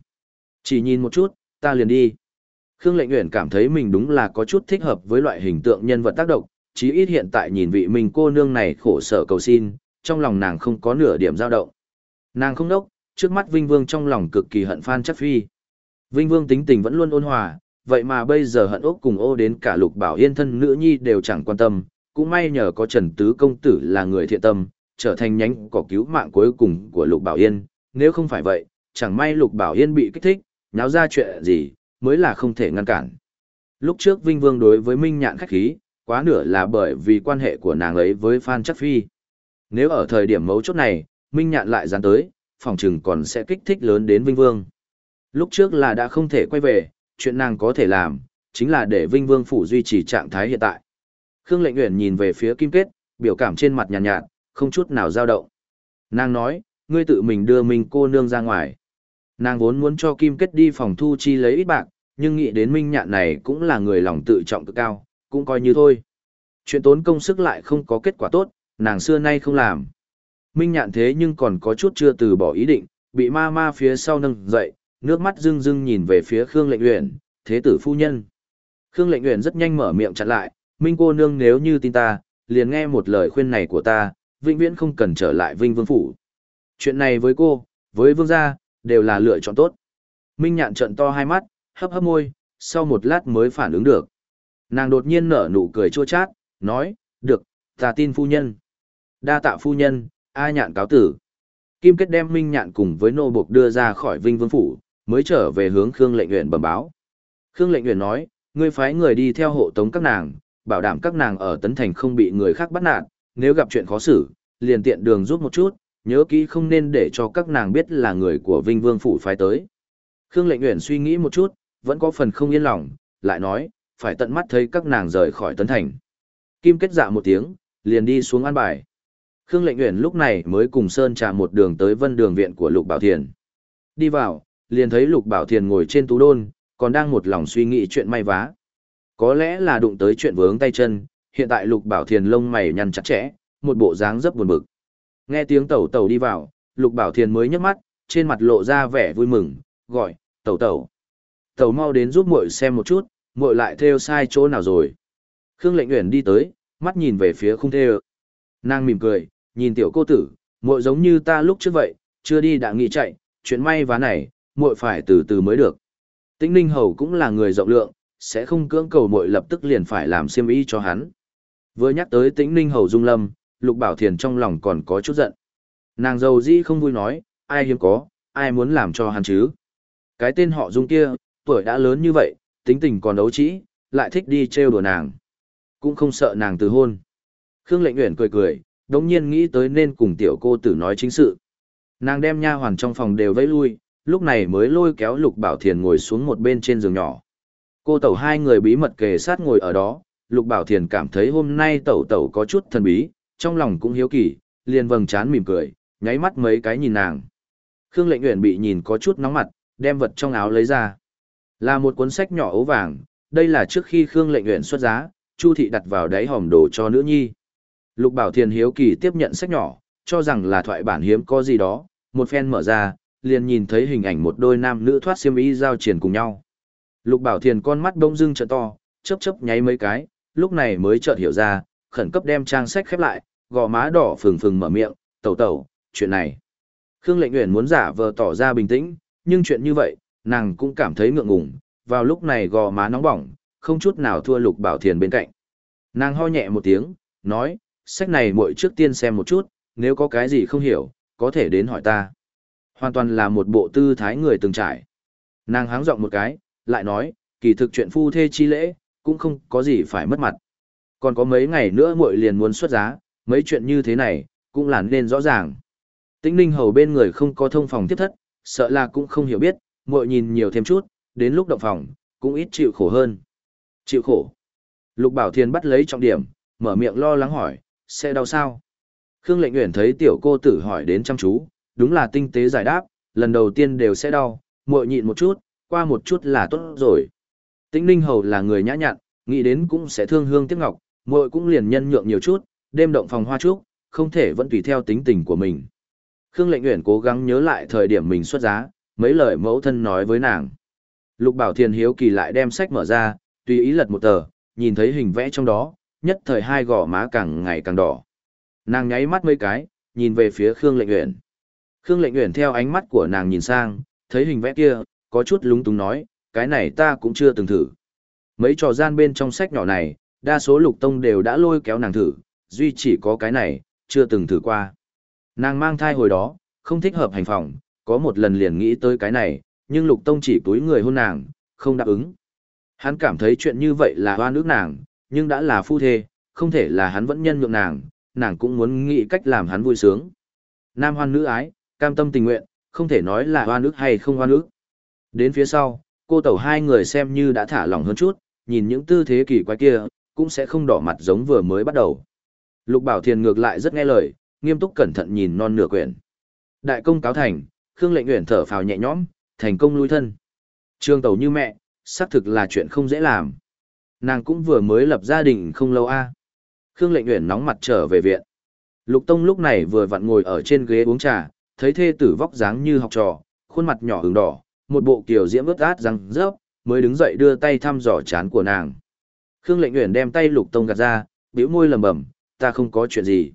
Chỉ nhìn một chút, ta liền đi. Khương Lệnh Uyển cảm thấy mình đúng là có chút thích hợp với loại hình tượng nhân vật tác động, chí ít hiện tại nhìn vị mình cô nương này khổ sở cầu xin, trong lòng nàng không có nửa điểm dao động. Nàng không đốc, trước mắt Vinh Vương trong lòng cực kỳ hận Phan Chắc Phi. Vinh Vương tính tình vẫn luôn ôn hòa, vậy mà bây giờ hận ốc cùng ô đến cả lục bảo yên thân nữ nhi đều chẳng quan tâm, cũng may nhờ có Trần Tứ Công Tử là người thiện tâm, trở thành nhánh cỏ cứu mạng cuối cùng của lục bảo yên, nếu không phải vậy, chẳng may lục bảo yên bị kích thích, nháo ra chuyện gì, mới là không thể ngăn cản. Lúc trước Vinh Vương đối với Minh Nhạn khách khí, quá nửa là bởi vì quan hệ của nàng ấy với Phan Chắc Phi. Nếu ở thời điểm mấu chốt này, Minh Nhạn lại dán tới, phòng trừng còn sẽ kích thích lớn đến Vinh Vương. Lúc trước là đã không thể quay về, chuyện nàng có thể làm, chính là để Vinh Vương phủ duy trì trạng thái hiện tại. Khương Lệnh Uyển nhìn về phía Kim Kết, biểu cảm trên mặt nhàn nhạt, nhạt, không chút nào dao động. Nàng nói, ngươi tự mình đưa mình cô nương ra ngoài. Nàng vốn muốn cho Kim Kết đi phòng thu chi lấy ít bạc, nhưng nghĩ đến Minh Nhạn này cũng là người lòng tự trọng cực cao, cũng coi như thôi. Chuyện tốn công sức lại không có kết quả tốt, nàng xưa nay không làm. Minh Nhạn thế nhưng còn có chút chưa từ bỏ ý định, bị ma ma phía sau nâng dậy, nước mắt rưng rưng nhìn về phía Khương Lệnh Uyển, thế tử phu nhân. Khương Lệnh Uyển rất nhanh mở miệng chặn lại, Minh cô nương nếu như tin ta, liền nghe một lời khuyên này của ta, vĩnh viễn không cần trở lại Vinh Vương phủ. Chuyện này với cô, với vương gia, đều là lựa chọn tốt. Minh nhạn trận to hai mắt, hấp hấp môi, sau một lát mới phản ứng được. Nàng đột nhiên nở nụ cười chua chát, nói, được, ta tin phu nhân. Đa tạ phu nhân, A nhạn cáo tử. Kim kết đem Minh nhạn cùng với nô buộc đưa ra khỏi Vinh Vương Phủ, mới trở về hướng Khương lệnh nguyện bẩm báo. Khương lệnh nguyện nói, ngươi phái người đi theo hộ tống các nàng, bảo đảm các nàng ở Tấn Thành không bị người khác bắt nạt, nếu gặp chuyện khó xử, liền tiện đường giúp một chút, nhớ kỹ không nên để cho các nàng biết là người của Vinh Vương phủ phái tới. Khương Lệnh Nguyện suy nghĩ một chút, vẫn có phần không yên lòng, lại nói, phải tận mắt thấy các nàng rời khỏi tấn thành. Kim kết dạ một tiếng, liền đi xuống an bài. Khương Lệnh Uyển lúc này mới cùng Sơn Trà một đường tới vân đường viện của Lục Bảo Thiền. Đi vào, liền thấy Lục Bảo Thiền ngồi trên tú đôn, còn đang một lòng suy nghĩ chuyện may vá. Có lẽ là đụng tới chuyện vướng tay chân, hiện tại Lục Bảo Thiền lông mày nhăn chặt chẽ, một bộ dáng rất buồn bực. Nghe tiếng tẩu tẩu đi vào, Lục Bảo Thiền mới nhấc mắt, trên mặt lộ ra vẻ vui mừng, gọi, tẩu tẩu. Tẩu mau đến giúp muội xem một chút, muội lại theo sai chỗ nào rồi. Khương Lệnh Uyển đi tới, mắt nhìn về phía khung thê, Nàng mỉm cười, nhìn tiểu cô tử, muội giống như ta lúc trước vậy, chưa đi đã nghĩ chạy, chuyện may vá này, muội phải từ từ mới được. Tĩnh Ninh Hầu cũng là người rộng lượng, sẽ không cưỡng cầu muội lập tức liền phải làm xiêm y cho hắn. Vừa nhắc tới Tĩnh Ninh Hầu Dung Lâm, Lục Bảo Thiền trong lòng còn có chút giận. Nàng giàu dĩ không vui nói, ai hiếm có, ai muốn làm cho hắn chứ. Cái tên họ Dung kia, tuổi đã lớn như vậy, tính tình còn đấu trĩ, lại thích đi trêu đùa nàng. Cũng không sợ nàng từ hôn. Khương Lệnh Uyển cười cười, đống nhiên nghĩ tới nên cùng tiểu cô tử nói chính sự. Nàng đem nha hoàn trong phòng đều vẫy lui, lúc này mới lôi kéo Lục Bảo Thiền ngồi xuống một bên trên giường nhỏ. Cô tẩu hai người bí mật kề sát ngồi ở đó, Lục Bảo Thiền cảm thấy hôm nay tẩu tẩu có chút thần bí, trong lòng cũng hiếu kỳ, liền vầng trán mỉm cười, nháy mắt mấy cái nhìn nàng. Khương Lệnh Uyển bị nhìn có chút nóng mặt, đem vật trong áo lấy ra. Là một cuốn sách nhỏ ấu vàng, đây là trước khi Khương Lệnh Uyển xuất giá, Chu thị đặt vào đáy hòm đồ cho nữ nhi. Lục Bảo Thiền hiếu kỳ tiếp nhận sách nhỏ, cho rằng là thoại bản hiếm có gì đó, một phen mở ra, liền nhìn thấy hình ảnh một đôi nam nữ thoát xiêm y giao triển cùng nhau. Lục Bảo Thiền con mắt bỗng dưng trợ to, chớp chớp nháy mấy cái, lúc này mới chợt hiểu ra, khẩn cấp đem trang sách khép lại, gò má đỏ phừng phừng mở miệng, "Tẩu tẩu, chuyện này." Khương Lệnh Uyển muốn giả vờ tỏ ra bình tĩnh, nhưng chuyện như vậy, nàng cũng cảm thấy ngượng ngùng, vào lúc này gò má nóng bỏng, không chút nào thua Lục Bảo Thiền bên cạnh. Nàng ho nhẹ một tiếng, nói, sách này muội trước tiên xem một chút, nếu có cái gì không hiểu, có thể đến hỏi ta. Hoàn toàn là một bộ tư thái người từng trải. Nàng háng giọng một cái, lại nói, kỳ thực chuyện phu thê chi lễ, cũng không có gì phải mất mặt. Còn có mấy ngày nữa muội liền muốn xuất giá, mấy chuyện như thế này, cũng là nên rõ ràng. Tĩnh ninh hầu bên người không có thông phòng tiếp thất, sợ là cũng không hiểu biết, muội nhìn nhiều thêm chút, đến lúc động phòng, cũng ít chịu khổ hơn. Chịu khổ. Lục Bảo Thiên bắt lấy trọng điểm, mở miệng lo lắng hỏi, sẽ đau sao? Khương Lệnh Uyển thấy tiểu cô tử hỏi đến chăm chú, đúng là tinh tế giải đáp, lần đầu tiên đều sẽ đau, muội nhịn một chút, qua một chút là tốt rồi. Tĩnh Ninh Hầu là người nhã nhặn, nghĩ đến cũng sẽ thương hương tiếc ngọc, muội cũng liền nhân nhượng nhiều chút, đêm động phòng hoa trúc, không thể vẫn tùy theo tính tình của mình. Khương Lệnh Uyển cố gắng nhớ lại thời điểm mình xuất giá, mấy lời mẫu thân nói với nàng. Lục Bảo Thiền hiếu kỳ lại đem sách mở ra, tùy ý lật một tờ, nhìn thấy hình vẽ trong đó, nhất thời hai gò má càng ngày càng đỏ. Nàng nháy mắt mấy cái, nhìn về phía Khương Lệnh Uyển. Khương Lệnh Uyển theo ánh mắt của nàng nhìn sang, thấy hình vẽ kia, có chút lúng túng nói, cái này ta cũng chưa từng thử. Mấy trò gian bên trong sách nhỏ này, đa số lục tông đều đã lôi kéo nàng thử, duy chỉ có cái này, chưa từng thử qua. Nàng mang thai hồi đó, không thích hợp hành phòng, có một lần liền nghĩ tới cái này, nhưng lục tông chỉ túi người hôn nàng, không đáp ứng. Hắn cảm thấy chuyện như vậy là hoa nước nàng, nhưng đã là phu thê, không thể là hắn vẫn nhân nhượng nàng, nàng cũng muốn nghĩ cách làm hắn vui sướng. Nam hoan nữ ái, cam tâm tình nguyện, không thể nói là hoan nước hay không hoan nước. Đến phía sau, cô tẩu hai người xem như đã thả lỏng hơn chút, nhìn những tư thế kỳ quái kia, cũng sẽ không đỏ mặt giống vừa mới bắt đầu. Lục Bảo Thiền ngược lại rất nghe lời, nghiêm túc cẩn thận nhìn non nửa quyển. Đại công cáo thành, Khương Lệnh Uyển thở phào nhẹ nhõm, thành công lui thân. Trương Tẩu như mẹ, xác thực là chuyện không dễ làm. Nàng cũng vừa mới lập gia đình không lâu a. Khương Lệnh Uyển nóng mặt trở về viện. Lục Tông lúc này vừa vặn ngồi ở trên ghế uống trà, thấy thê tử vóc dáng như học trò, khuôn mặt nhỏ hừng đỏ, một bộ kiểu diễm ướt át răng rớp, mới đứng dậy đưa tay thăm dò chán của nàng. Khương Lệnh Uyển đem tay Lục Tông gạt ra, bĩu môi lẩm bẩm, ta không có chuyện gì.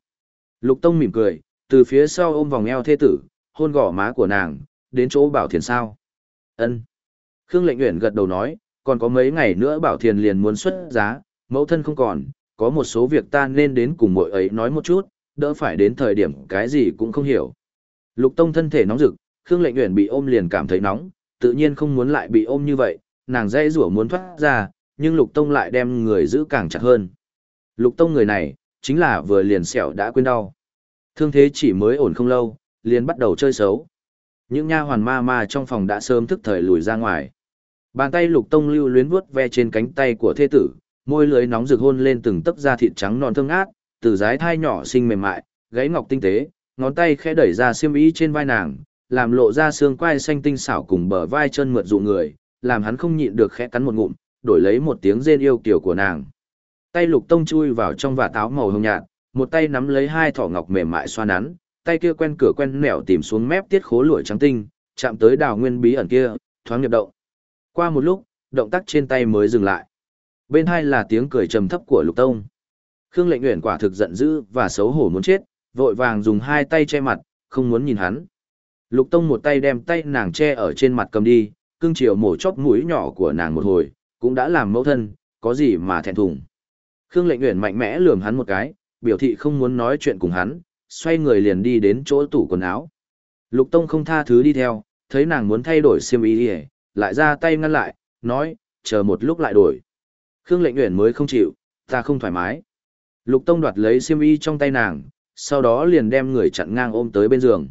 Lục Tông mỉm cười, từ phía sau ôm vòng eo thê tử, hôn gò má của nàng, đến chỗ Bảo Thiền sao. Ân. Khương Lệnh Uyển gật đầu nói, còn có mấy ngày nữa Bảo Thiền liền muốn xuất giá, mẫu thân không còn, có một số việc ta nên đến cùng muội ấy nói một chút, đỡ phải đến thời điểm cái gì cũng không hiểu. Lục Tông thân thể nóng rực, Khương Lệnh Uyển bị ôm liền cảm thấy nóng, tự nhiên không muốn lại bị ôm như vậy, nàng dây rủa muốn thoát ra, nhưng Lục Tông lại đem người giữ càng chặt hơn. Lục Tông người này, chính là vừa liền sẹo đã quên đau. Thương thế chỉ mới ổn không lâu, liền bắt đầu chơi xấu. Những nha hoàn ma ma trong phòng đã sớm thức thời lùi ra ngoài. Bàn tay Lục Tông lưu luyến vuốt ve trên cánh tay của thê tử, môi lưới nóng rực hôn lên từng tấc da thịt trắng non thơm ngát, từ dái thai nhỏ xinh mềm mại, gáy ngọc tinh tế, ngón tay khẽ đẩy ra xiêm y trên vai nàng, làm lộ ra xương quai xanh tinh xảo cùng bờ vai chân mượt dụ người, làm hắn không nhịn được khẽ cắn một ngụm, đổi lấy một tiếng rên yêu kiểu của nàng. Tay lục tông chui vào trong vạt áo màu hồng nhạt, một tay nắm lấy hai thỏ ngọc mềm mại xoa nắn, tay kia quen cửa quen nẻo tìm xuống mép tiết khố lụi trắng tinh, chạm tới đào nguyên bí ẩn kia, thoáng nhập động. Qua một lúc, động tác trên tay mới dừng lại. Bên hai là tiếng cười trầm thấp của Lục Tông. Khương Lệnh Uyển quả thực giận dữ và xấu hổ muốn chết, vội vàng dùng hai tay che mặt, không muốn nhìn hắn. Lục Tông một tay đem tay nàng che ở trên mặt cầm đi, cưng chiều mổ chóp mũi nhỏ của nàng một hồi, cũng đã làm mẫu thân, có gì mà thẹn thùng. Khương Lệnh Uyển mạnh mẽ lườm hắn một cái, biểu thị không muốn nói chuyện cùng hắn, xoay người liền đi đến chỗ tủ quần áo. Lục Tông không tha thứ đi theo, thấy nàng muốn thay đổi xiêm y đi, lại ra tay ngăn lại, nói, chờ một lúc lại đổi. Khương Lệnh nguyện mới không chịu, ta không thoải mái. Lục Tông đoạt lấy xiêm y trong tay nàng, sau đó liền đem người chặn ngang ôm tới bên giường.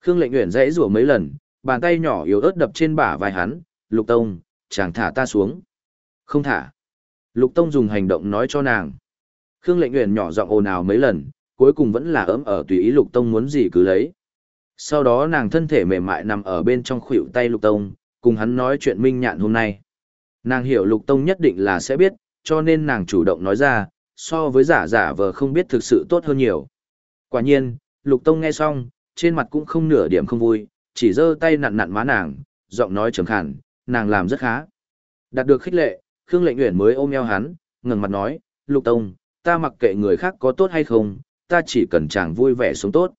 Khương Lệnh nguyện dãy rủa mấy lần, bàn tay nhỏ yếu ớt đập trên bả vai hắn, "Lục Tông, chàng thả ta xuống." "Không thả." Lục Tông dùng hành động nói cho nàng. Khương Lệnh nguyện nhỏ giọng ồn ào mấy lần, cuối cùng vẫn là ấm ở tùy ý Lục Tông muốn gì cứ lấy. Sau đó nàng thân thể mềm mại nằm ở bên trong khuỷu tay Lục Tông, cùng hắn nói chuyện minh nhạn hôm nay. Nàng hiểu Lục Tông nhất định là sẽ biết, cho nên nàng chủ động nói ra, so với giả giả vờ không biết thực sự tốt hơn nhiều. Quả nhiên, Lục Tông nghe xong, trên mặt cũng không nửa điểm không vui, chỉ giơ tay nặn nặn má nàng, giọng nói trầm khàn, nàng làm rất khá. Đạt được khích lệ, Khương Lệnh Uyển mới ôm eo hắn, ngẩng mặt nói, "Lục Tông, ta mặc kệ người khác có tốt hay không, ta chỉ cần chàng vui vẻ sống tốt."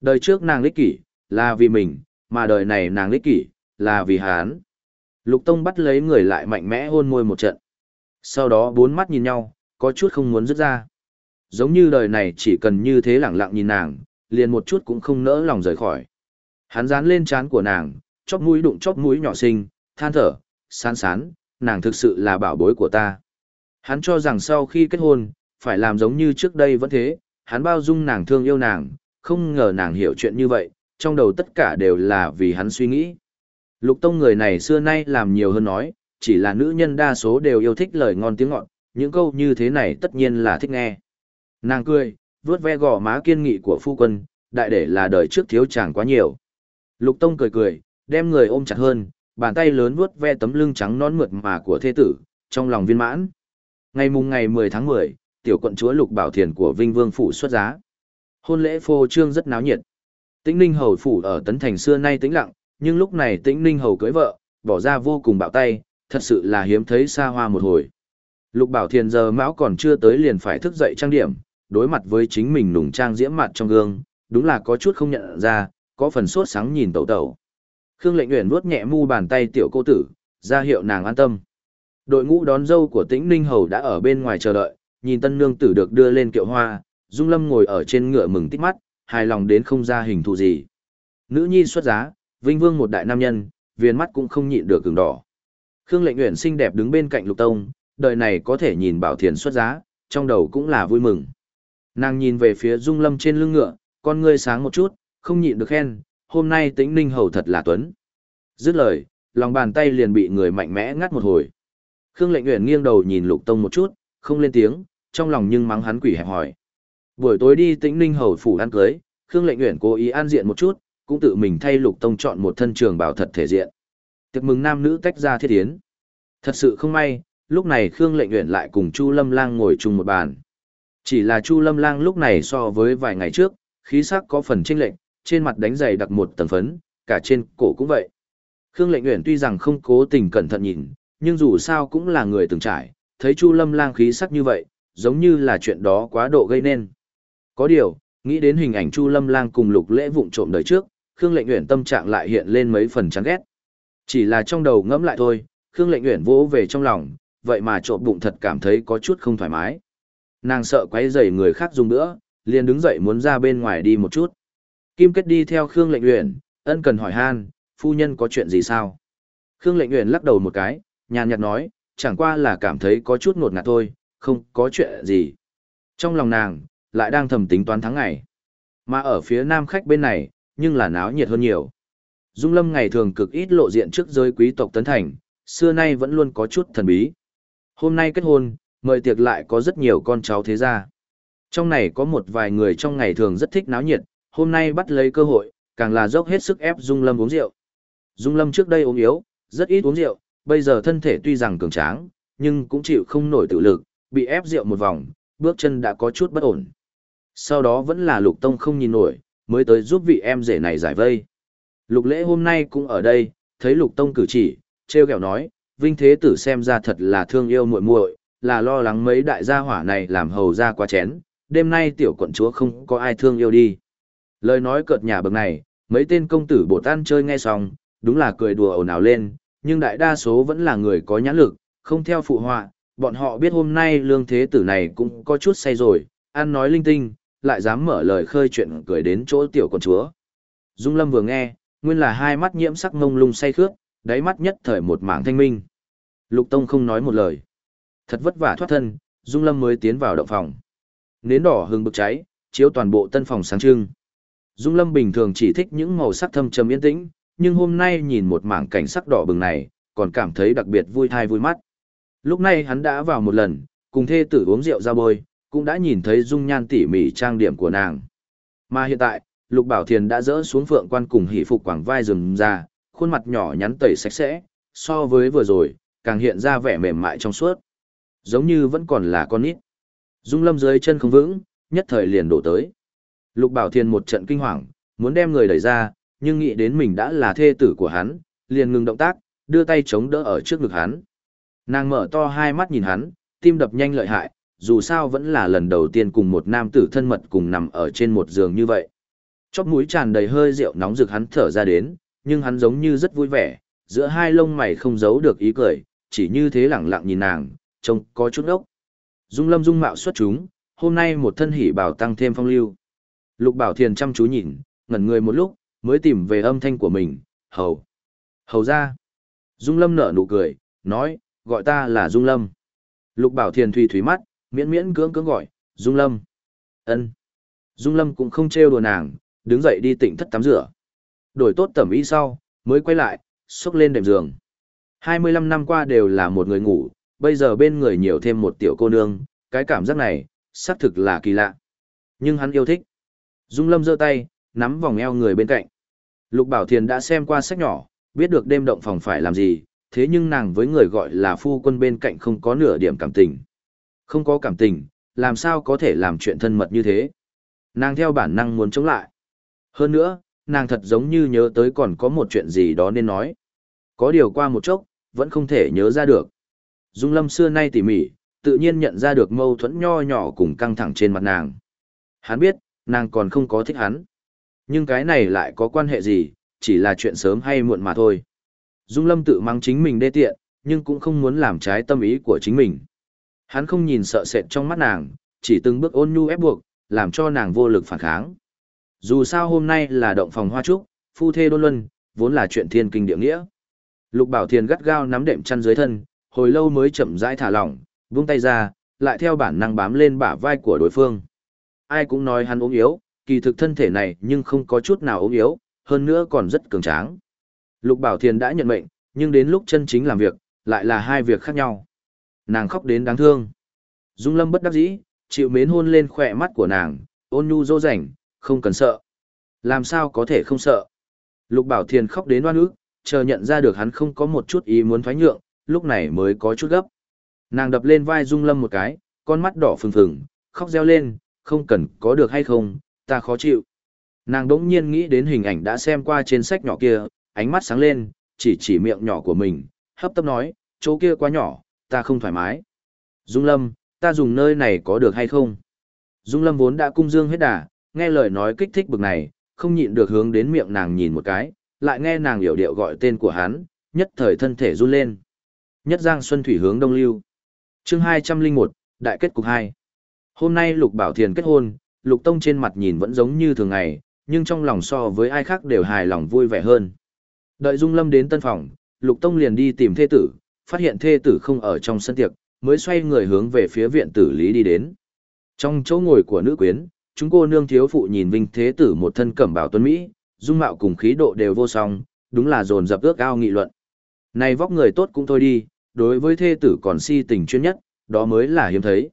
Đời trước nàng lích kỷ, là vì mình, mà đời này nàng lích kỷ, là vì hắn. Lục Tông bắt lấy người lại mạnh mẽ hôn môi một trận. Sau đó bốn mắt nhìn nhau, có chút không muốn rứt ra. Giống như đời này chỉ cần như thế lẳng lặng nhìn nàng, liền một chút cũng không nỡ lòng rời khỏi. Hắn dán lên trán của nàng, chóp mũi đụng chóp mũi nhỏ xinh, than thở, sán sán, nàng thực sự là bảo bối của ta. Hắn cho rằng sau khi kết hôn, phải làm giống như trước đây vẫn thế, hắn bao dung nàng thương yêu nàng, không ngờ nàng hiểu chuyện như vậy, trong đầu tất cả đều là vì hắn suy nghĩ. Lục Tông người này xưa nay làm nhiều hơn nói, chỉ là nữ nhân đa số đều yêu thích lời ngon tiếng ngọt, những câu như thế này tất nhiên là thích nghe. Nàng cười, vuốt ve gò má kiên nghị của phu quân, đại để là đời trước thiếu chàng quá nhiều. Lục Tông cười cười, đem người ôm chặt hơn, bàn tay lớn vuốt ve tấm lưng trắng nón mượt mà của thế tử, trong lòng viên mãn. Ngày mùng ngày 10 tháng 10, tiểu quận chúa Lục Bảo Thiền của Vinh Vương phủ xuất giá. Hôn lễ phô trương rất náo nhiệt. Tĩnh Ninh hầu phủ ở Tấn Thành xưa nay tĩnh lặng, nhưng lúc này Tĩnh Ninh hầu cưới vợ, bỏ ra vô cùng bạo tay, thật sự là hiếm thấy xa hoa một hồi. Lục Bảo Thiền giờ mão còn chưa tới liền phải thức dậy trang điểm, đối mặt với chính mình nùng trang diễm mặt trong gương, đúng là có chút không nhận ra, có phần sốt sáng nhìn tẩu tẩu. Khương Lệnh Uyển vuốt nhẹ mu bàn tay tiểu cô tử, ra hiệu nàng an tâm. Đội ngũ đón dâu của Tĩnh Ninh Hầu đã ở bên ngoài chờ đợi, nhìn tân nương tử được đưa lên kiệu hoa, Dung Lâm ngồi ở trên ngựa mừng tít mắt, hài lòng đến không ra hình thù gì. Nữ nhi xuất giá, Vinh Vương một đại nam nhân, viên mắt cũng không nhịn được cứng đỏ. Khương Lệnh Uyển xinh đẹp đứng bên cạnh Lục Tông, đời này có thể nhìn Bảo Thiền xuất giá, trong đầu cũng là vui mừng. Nàng nhìn về phía Dung Lâm trên lưng ngựa, con ngươi sáng một chút, không nhịn được khen, hôm nay tĩnh ninh hầu thật là tuấn. Dứt lời, lòng bàn tay liền bị người mạnh mẽ ngắt một hồi. Khương lệnh nguyện nghiêng đầu nhìn lục tông một chút, không lên tiếng, trong lòng nhưng mắng hắn quỷ hẹp hỏi. Buổi tối đi tĩnh ninh hầu phủ ăn cưới, Khương lệnh nguyện cố ý an diện một chút, cũng tự mình thay lục tông chọn một thân trường bảo thật thể diện. Tiệc mừng nam nữ tách ra thiết tiến. Thật sự không may, lúc này Khương lệnh nguyện lại cùng Chu Lâm Lang ngồi chung một bàn. Chỉ là Chu Lâm Lang lúc này so với vài ngày trước, khí sắc có phần chênh lệch, trên mặt đánh dày đặc một tầng phấn, cả trên cổ cũng vậy. Khương Lệnh Uyển tuy rằng không cố tình cẩn thận nhìn, nhưng dù sao cũng là người từng trải, thấy Chu Lâm Lang khí sắc như vậy, giống như là chuyện đó quá độ gây nên. Có điều, nghĩ đến hình ảnh Chu Lâm Lang cùng Lục Lễ vụng trộm đời trước, Khương Lệnh Uyển tâm trạng lại hiện lên mấy phần chán ghét. Chỉ là trong đầu ngẫm lại thôi, Khương Lệnh Uyển vỗ về trong lòng, vậy mà trộm bụng thật cảm thấy có chút không thoải mái. Nàng sợ quấy rầy người khác dùng nữa, liền đứng dậy muốn ra bên ngoài đi một chút. Kim Kết đi theo Khương Lệnh Uyển, ân cần hỏi han, phu nhân có chuyện gì sao? Khương Lệnh Uyển lắc đầu một cái, nhàn nhạt nói, chẳng qua là cảm thấy có chút ngột ngạt thôi, không có chuyện gì. Trong lòng nàng, lại đang thầm tính toán tháng ngày. Mà ở phía nam khách bên này, nhưng là náo nhiệt hơn nhiều. Dung Lâm ngày thường cực ít lộ diện trước giới quý tộc Tấn Thành, xưa nay vẫn luôn có chút thần bí. Hôm nay kết hôn, mời tiệc lại có rất nhiều con cháu thế gia. Trong này có một vài người trong ngày thường rất thích náo nhiệt, hôm nay bắt lấy cơ hội, càng là dốc hết sức ép Dung Lâm uống rượu. Dung Lâm trước đây ốm yếu, rất ít uống rượu, bây giờ thân thể tuy rằng cường tráng, nhưng cũng chịu không nổi tự lực, bị ép rượu một vòng, bước chân đã có chút bất ổn. Sau đó vẫn là lục tông không nhìn nổi, mới tới giúp vị em rể này giải vây. Lục lễ hôm nay cũng ở đây, thấy lục tông cử chỉ, treo kẹo nói, vinh thế tử xem ra thật là thương yêu muội muội, là lo lắng mấy đại gia hỏa này làm hầu ra quá chén, đêm nay tiểu quận chúa không có ai thương yêu đi. Lời nói cợt nhà bậc này, mấy tên công tử bổ tan chơi nghe xong, đúng là cười đùa ồn ào lên, nhưng đại đa số vẫn là người có nhãn lực, không theo phụ họa, bọn họ biết hôm nay lương thế tử này cũng có chút say rồi, ăn nói linh tinh, lại dám mở lời khơi chuyện cười đến chỗ tiểu con chúa. Dung Lâm vừa nghe, nguyên là hai mắt nhiễm sắc ngông lung say khướt, đáy mắt nhất thời một mảng thanh minh. Lục Tông không nói một lời. Thật vất vả thoát thân, Dung Lâm mới tiến vào động phòng. Nến đỏ hừng bực cháy, chiếu toàn bộ tân phòng sáng trưng. Dung Lâm bình thường chỉ thích những màu sắc thâm trầm yên tĩnh, nhưng hôm nay nhìn một mảng cảnh sắc đỏ bừng này, còn cảm thấy đặc biệt vui thai vui mắt. Lúc này hắn đã vào một lần, cùng thê tử uống rượu ra bôi, cũng đã nhìn thấy dung nhan tỉ mỉ trang điểm của nàng. Mà hiện tại, Lục Bảo Thiền đã dỡ xuống phượng quan cùng hỷ phục quảng vai rừng ra, khuôn mặt nhỏ nhắn tẩy sạch sẽ, so với vừa rồi, càng hiện ra vẻ mềm mại trong suốt. Giống như vẫn còn là con nít. Dung lâm dưới chân không vững, nhất thời liền đổ tới. Lục Bảo Thiền một trận kinh hoàng, muốn đem người đẩy ra, nhưng nghĩ đến mình đã là thê tử của hắn, liền ngừng động tác, đưa tay chống đỡ ở trước ngực hắn. Nàng mở to hai mắt nhìn hắn, tim đập nhanh lợi hại, dù sao vẫn là lần đầu tiên cùng một nam tử thân mật cùng nằm ở trên một giường như vậy. Chóp mũi tràn đầy hơi rượu nóng rực hắn thở ra đến, nhưng hắn giống như rất vui vẻ, giữa hai lông mày không giấu được ý cười, chỉ như thế lẳng lặng nhìn nàng, trông có chút ốc. Dung lâm dung mạo xuất chúng, hôm nay một thân hỉ bảo tăng thêm phong lưu. Lục bảo thiền chăm chú nhìn, ngẩn người một lúc, mới tìm về âm thanh của mình, hầu. Hầu ra. Dung lâm nở nụ cười, nói, gọi ta là Dung lâm. Lục bảo thiền thùy thủy mắt, miễn miễn cưỡng cưỡng gọi, Dung lâm. ân Dung lâm cũng không trêu đùa nàng, đứng dậy đi tỉnh thất tắm rửa. Đổi tốt tẩm y sau, mới quay lại, xốc lên đệm giường. 25 năm qua đều là một người ngủ, bây giờ bên người nhiều thêm một tiểu cô nương, cái cảm giác này, xác thực là kỳ lạ. Nhưng hắn yêu thích. Dung Lâm giơ tay, nắm vòng eo người bên cạnh. Lục Bảo Thiền đã xem qua sách nhỏ, biết được đêm động phòng phải làm gì, thế nhưng nàng với người gọi là phu quân bên cạnh không có nửa điểm cảm tình. Không có cảm tình, làm sao có thể làm chuyện thân mật như thế. Nàng theo bản năng muốn chống lại. Hơn nữa, nàng thật giống như nhớ tới còn có một chuyện gì đó nên nói. Có điều qua một chốc, vẫn không thể nhớ ra được. Dung Lâm xưa nay tỉ mỉ, tự nhiên nhận ra được mâu thuẫn nho nhỏ cùng căng thẳng trên mặt nàng. Hắn biết, nàng còn không có thích hắn. Nhưng cái này lại có quan hệ gì, chỉ là chuyện sớm hay muộn mà thôi. Dung Lâm tự mắng chính mình đê tiện, nhưng cũng không muốn làm trái tâm ý của chính mình. Hắn không nhìn sợ sệt trong mắt nàng, chỉ từng bước ôn nhu ép buộc, làm cho nàng vô lực phản kháng. Dù sao hôm nay là động phòng hoa trúc, phu thê đôn luân, vốn là chuyện thiên kinh địa nghĩa. Lục Bảo Thiền gắt gao nắm đệm chăn dưới thân, hồi lâu mới chậm rãi thả lỏng, vung tay ra, lại theo bản năng bám lên bả vai của đối phương. Ai cũng nói hắn ốm yếu, kỳ thực thân thể này nhưng không có chút nào ốm yếu, hơn nữa còn rất cường tráng. Lục Bảo Thiền đã nhận mệnh, nhưng đến lúc chân chính làm việc, lại là hai việc khác nhau. Nàng khóc đến đáng thương. Dung Lâm bất đắc dĩ, chịu mến hôn lên khỏe mắt của nàng, ôn nhu dỗ dành, không cần sợ. Làm sao có thể không sợ? Lục Bảo Thiền khóc đến oan ức, chờ nhận ra được hắn không có một chút ý muốn thoái nhượng, lúc này mới có chút gấp. Nàng đập lên vai Dung Lâm một cái, con mắt đỏ phừng phừng, khóc reo lên, không cần có được hay không, ta khó chịu. Nàng đỗng nhiên nghĩ đến hình ảnh đã xem qua trên sách nhỏ kia, ánh mắt sáng lên, chỉ chỉ miệng nhỏ của mình, hấp tấp nói, chỗ kia quá nhỏ, ta không thoải mái. Dung Lâm, ta dùng nơi này có được hay không? Dung Lâm vốn đã cung dương hết đà, nghe lời nói kích thích bực này, không nhịn được hướng đến miệng nàng nhìn một cái, lại nghe nàng hiểu điệu gọi tên của hắn, nhất thời thân thể run lên. Nhất Giang Xuân Thủy hướng Đông Lưu. Chương 201, Đại kết cục 2. Hôm nay Lục Bảo Thiền kết hôn, Lục Tông trên mặt nhìn vẫn giống như thường ngày, nhưng trong lòng so với ai khác đều hài lòng vui vẻ hơn. Đợi Dung Lâm đến tân phòng, Lục Tông liền đi tìm thê tử, phát hiện thê tử không ở trong sân tiệc, mới xoay người hướng về phía viện tử lý đi đến. Trong chỗ ngồi của nữ quyến, chúng cô nương thiếu phụ nhìn Vinh Thế Tử một thân cẩm bảo tuấn Mỹ, dung mạo cùng khí độ đều vô song, đúng là dồn dập ước ao nghị luận. Này vóc người tốt cũng thôi đi, đối với thê tử còn si tình chuyên nhất, đó mới là hiếm thấy.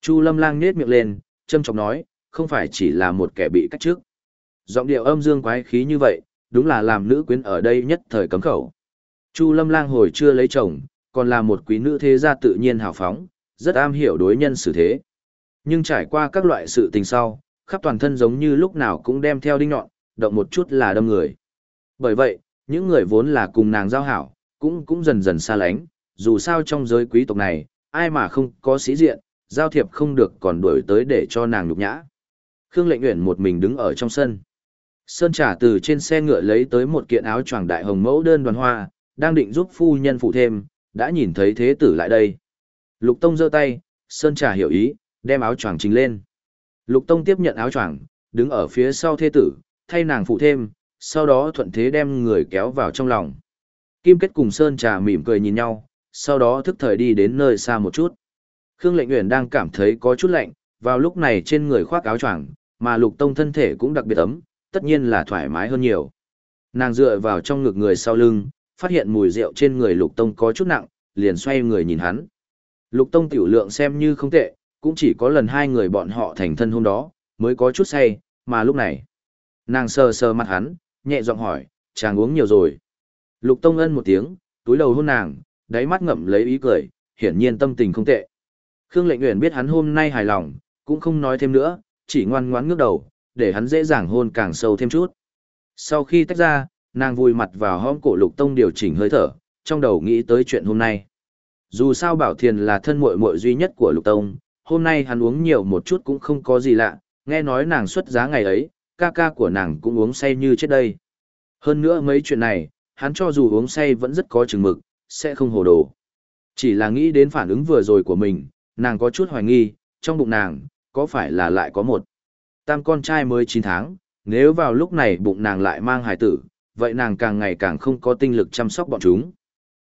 Chu Lâm Lang nết miệng lên, châm chọc nói, không phải chỉ là một kẻ bị cách trước. Giọng điệu âm dương quái khí như vậy, đúng là làm nữ quyến ở đây nhất thời cấm khẩu. Chu Lâm Lang hồi chưa lấy chồng, còn là một quý nữ thế gia tự nhiên hào phóng, rất am hiểu đối nhân xử thế. Nhưng trải qua các loại sự tình sau, khắp toàn thân giống như lúc nào cũng đem theo đinh nhọn, động một chút là đâm người. Bởi vậy, những người vốn là cùng nàng giao hảo, cũng cũng dần dần xa lánh, dù sao trong giới quý tộc này, ai mà không có sĩ diện, giao thiệp không được còn đuổi tới để cho nàng nhục nhã. Khương Lệnh Uyển một mình đứng ở trong sân. Sơn Trả từ trên xe ngựa lấy tới một kiện áo choàng đại hồng mẫu đơn đoàn hoa, đang định giúp phu nhân phụ thêm, đã nhìn thấy thế tử lại đây. Lục Tông giơ tay, Sơn Trà hiểu ý, đem áo choàng trình lên. Lục Tông tiếp nhận áo choàng, đứng ở phía sau thế tử, thay nàng phụ thêm, sau đó thuận thế đem người kéo vào trong lòng. Kim Kết cùng Sơn Trà mỉm cười nhìn nhau, sau đó thức thời đi đến nơi xa một chút. Khương Lệnh Uyển đang cảm thấy có chút lạnh, vào lúc này trên người khoác áo choàng, mà Lục Tông thân thể cũng đặc biệt ấm, tất nhiên là thoải mái hơn nhiều. Nàng dựa vào trong ngực người sau lưng, phát hiện mùi rượu trên người Lục Tông có chút nặng, liền xoay người nhìn hắn. Lục Tông tiểu lượng xem như không tệ, cũng chỉ có lần hai người bọn họ thành thân hôm đó, mới có chút say, mà lúc này. Nàng sờ sờ mặt hắn, nhẹ giọng hỏi, chàng uống nhiều rồi. Lục Tông ân một tiếng, túi đầu hôn nàng, đáy mắt ngậm lấy ý cười, hiển nhiên tâm tình không tệ. Khương Lệnh Uyển biết hắn hôm nay hài lòng, cũng không nói thêm nữa, chỉ ngoan ngoãn ngước đầu, để hắn dễ dàng hôn càng sâu thêm chút. Sau khi tách ra, nàng vùi mặt vào hõm cổ Lục Tông điều chỉnh hơi thở, trong đầu nghĩ tới chuyện hôm nay. Dù sao Bảo Thiền là thân mội mội duy nhất của Lục Tông, hôm nay hắn uống nhiều một chút cũng không có gì lạ, nghe nói nàng xuất giá ngày ấy, ca ca của nàng cũng uống say như trước đây. Hơn nữa mấy chuyện này, hắn cho dù uống say vẫn rất có chừng mực, sẽ không hồ đồ. Chỉ là nghĩ đến phản ứng vừa rồi của mình, nàng có chút hoài nghi, trong bụng nàng, có phải là lại có một tam con trai mới chín tháng, nếu vào lúc này bụng nàng lại mang hài tử, vậy nàng càng ngày càng không có tinh lực chăm sóc bọn chúng.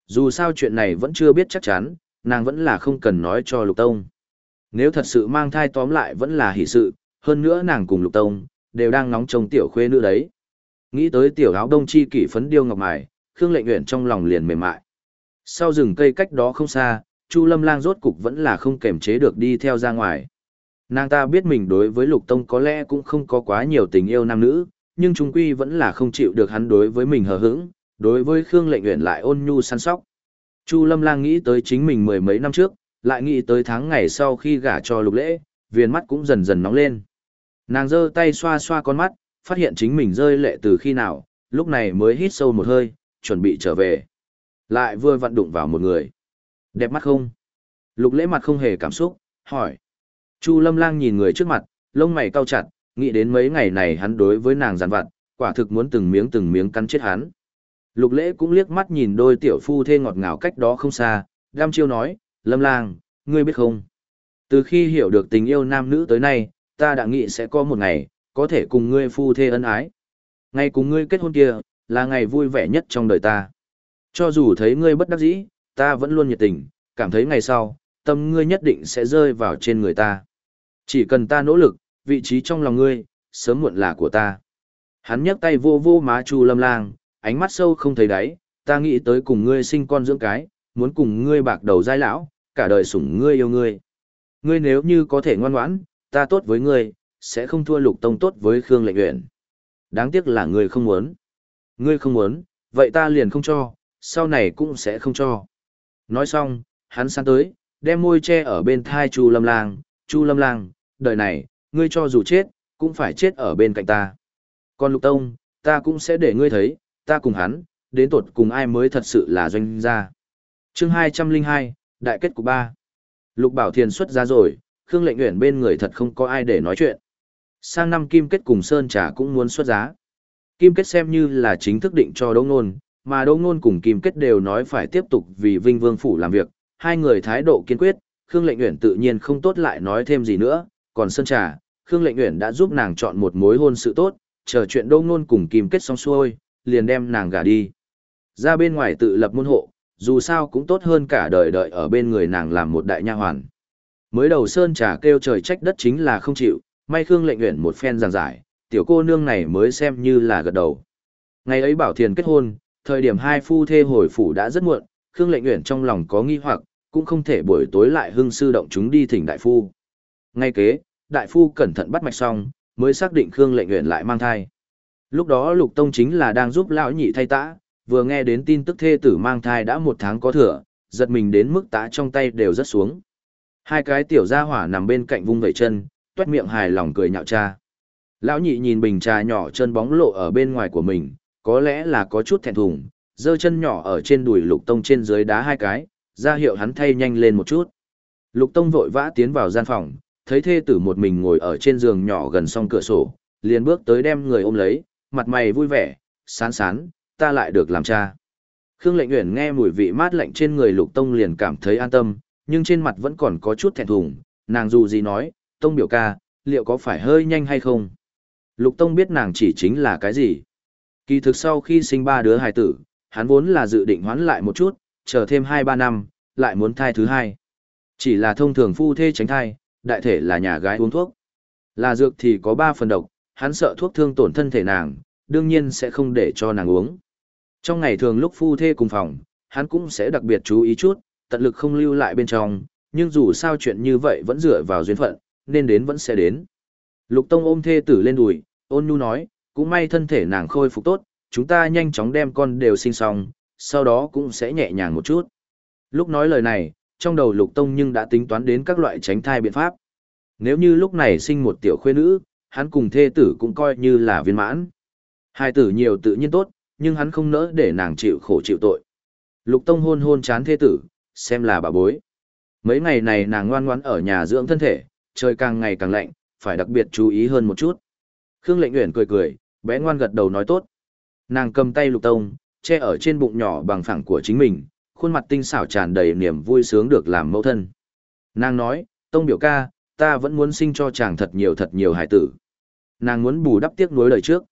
Dù sao chuyện này vẫn chưa biết chắc chắn, nàng vẫn là không cần nói cho Lục Tông. Nếu thật sự mang thai tóm lại vẫn là hỷ sự, hơn nữa nàng cùng Lục Tông, đều đang ngóng trông tiểu khuê nữ đấy. Nghĩ tới tiểu áo đông chi kỷ phấn điêu ngọc mài, Khương Lệnh Uyển trong lòng liền mềm mại. Sau rừng cây cách đó không xa, Chu Lâm Lang rốt cục vẫn là không kềm chế được đi theo ra ngoài. Nàng ta biết mình đối với Lục Tông có lẽ cũng không có quá nhiều tình yêu nam nữ, nhưng trung quy vẫn là không chịu được hắn đối với mình hờ hững, đối với Khương Lệnh Uyển lại ôn nhu săn sóc. Chu Lâm Lang nghĩ tới chính mình mười mấy năm trước, lại nghĩ tới tháng ngày sau khi gả cho Lục Lễ, viền mắt cũng dần dần nóng lên. Nàng giơ tay xoa xoa con mắt, phát hiện chính mình rơi lệ từ khi nào, lúc này mới hít sâu một hơi, chuẩn bị trở về. Lại vừa vặn đụng vào một người. Đẹp mắt không? Lục lễ mặt không hề cảm xúc, hỏi. Chu lâm lang nhìn người trước mặt, lông mày cau chặt, nghĩ đến mấy ngày này hắn đối với nàng giàn vặt, quả thực muốn từng miếng từng miếng cắn chết hắn. Lục lễ cũng liếc mắt nhìn đôi tiểu phu thê ngọt ngào cách đó không xa, đam chiêu nói, lâm lang, ngươi biết không? Từ khi hiểu được tình yêu nam nữ tới nay, ta đã nghĩ sẽ có một ngày, có thể cùng ngươi phu thê ân ái. Ngày cùng ngươi kết hôn kia, là ngày vui vẻ nhất trong đời ta. Cho dù thấy ngươi bất đắc dĩ, ta vẫn luôn nhiệt tình, cảm thấy ngày sau, tâm ngươi nhất định sẽ rơi vào trên người ta. Chỉ cần ta nỗ lực, vị trí trong lòng ngươi, sớm muộn là của ta. Hắn nhấc tay vô vô má Chu Lâm Lang, ánh mắt sâu không thấy đáy, ta nghĩ tới cùng ngươi sinh con dưỡng cái, muốn cùng ngươi bạc đầu giai lão, cả đời sủng ngươi yêu ngươi. Ngươi nếu như có thể ngoan ngoãn, ta tốt với ngươi, sẽ không thua lục tông tốt với Khương Lệnh Uyển. Đáng tiếc là ngươi không muốn. Ngươi không muốn, vậy ta liền không cho, sau này cũng sẽ không cho. Nói xong, hắn sang tới, đem môi che ở bên thai Chu Lâm Lang, Chu Lâm Lang, đời này, ngươi cho dù chết, cũng phải chết ở bên cạnh ta. Còn Lục Tông, ta cũng sẽ để ngươi thấy, ta cùng hắn, đến tột cùng ai mới thật sự là doanh gia. Chương 202, Đại kết của ba. Lục Bảo Thiền xuất ra rồi, Khương Lệnh Uyển bên người thật không có ai để nói chuyện. Sang năm Kim Kết cùng Sơn Trà cũng muốn xuất giá. Kim Kết xem như là chính thức định cho Đỗ Nôn, mà Đỗ Nôn cùng Kim Kết đều nói phải tiếp tục vì Vinh Vương Phủ làm việc, hai người thái độ kiên quyết, Khương Lệnh Uyển tự nhiên không tốt lại nói thêm gì nữa, còn Sơn Trà, Khương Lệnh Uyển đã giúp nàng chọn một mối hôn sự tốt, chờ chuyện Đỗ Nôn cùng Kim Kết xong xuôi, liền đem nàng gả đi. Ra bên ngoài tự lập môn hộ, dù sao cũng tốt hơn cả đời đợi ở bên người nàng làm một đại nha hoàn. Mới đầu Sơn Trà kêu trời trách đất chính là không chịu, may Khương lệnh Uyển một phen giảng giải, tiểu cô nương này mới xem như là gật đầu. Ngày ấy Bảo Thiền kết hôn, thời điểm hai phu thê hồi phủ đã rất muộn, Khương lệnh Uyển trong lòng có nghi hoặc, cũng không thể buổi tối lại hưng sư động chúng đi thỉnh đại phu. Ngay kế, đại phu cẩn thận bắt mạch xong, mới xác định Khương lệnh nguyện lại mang thai. Lúc đó Lục Tông chính là đang giúp lão nhị thay tã, vừa nghe đến tin tức thê tử mang thai đã một tháng có thừa, giật mình đến mức tã trong tay đều rất xuống. Hai cái tiểu gia hỏa nằm bên cạnh vung vẩy chân, tuét miệng hài lòng cười nhạo cha. Lão nhị nhìn bình trà nhỏ chân bóng lộ ở bên ngoài của mình, có lẽ là có chút thẹn thùng, giơ chân nhỏ ở trên đùi lục tông trên dưới đá hai cái, ra hiệu hắn thay nhanh lên một chút. Lục tông vội vã tiến vào gian phòng, thấy thê tử một mình ngồi ở trên giường nhỏ gần song cửa sổ, liền bước tới đem người ôm lấy, mặt mày vui vẻ, sán sán, ta lại được làm cha. Khương lệnh nguyện nghe mùi vị mát lạnh trên người lục tông liền cảm thấy an tâm, nhưng trên mặt vẫn còn có chút thẹn thùng, nàng dù gì nói, tông biểu ca, liệu có phải hơi nhanh hay không? Lục tông biết nàng chỉ chính là cái gì. Kỳ thực sau khi sinh ba đứa hài tử, hắn vốn là dự định hoán lại một chút, chờ thêm 2-3 năm, lại muốn thai thứ hai. Chỉ là thông thường phu thê tránh thai, đại thể là nhà gái uống thuốc. Là dược thì có 3 phần độc, hắn sợ thuốc thương tổn thân thể nàng, đương nhiên sẽ không để cho nàng uống. Trong ngày thường lúc phu thê cùng phòng, hắn cũng sẽ đặc biệt chú ý chút, tận lực không lưu lại bên trong, nhưng dù sao chuyện như vậy vẫn dựa vào duyên phận, nên đến vẫn sẽ đến. Lục Tông ôm thê tử lên đùi, ôn nhu nói, cũng may thân thể nàng khôi phục tốt, chúng ta nhanh chóng đem con đều sinh xong, sau đó cũng sẽ nhẹ nhàng một chút. Lúc nói lời này, trong đầu Lục Tông nhưng đã tính toán đến các loại tránh thai biện pháp. Nếu như lúc này sinh một tiểu khuê nữ, hắn cùng thê tử cũng coi như là viên mãn. Hai tử nhiều tự nhiên tốt, nhưng hắn không nỡ để nàng chịu khổ chịu tội. Lục Tông hôn hôn chán thê tử, xem là bà bối. Mấy ngày này nàng ngoan ngoãn ở nhà dưỡng thân thể, trời càng ngày càng lạnh, phải đặc biệt chú ý hơn một chút. Khương Lệnh Uyển cười cười, bé ngoan gật đầu nói tốt. Nàng cầm tay Lục Tông, che ở trên bụng nhỏ bằng phẳng của chính mình, khuôn mặt tinh xảo tràn đầy niềm vui sướng được làm mẫu thân. Nàng nói, Tông biểu ca, ta vẫn muốn sinh cho chàng thật nhiều thật nhiều hải tử. Nàng muốn bù đắp tiếc nuối đời trước.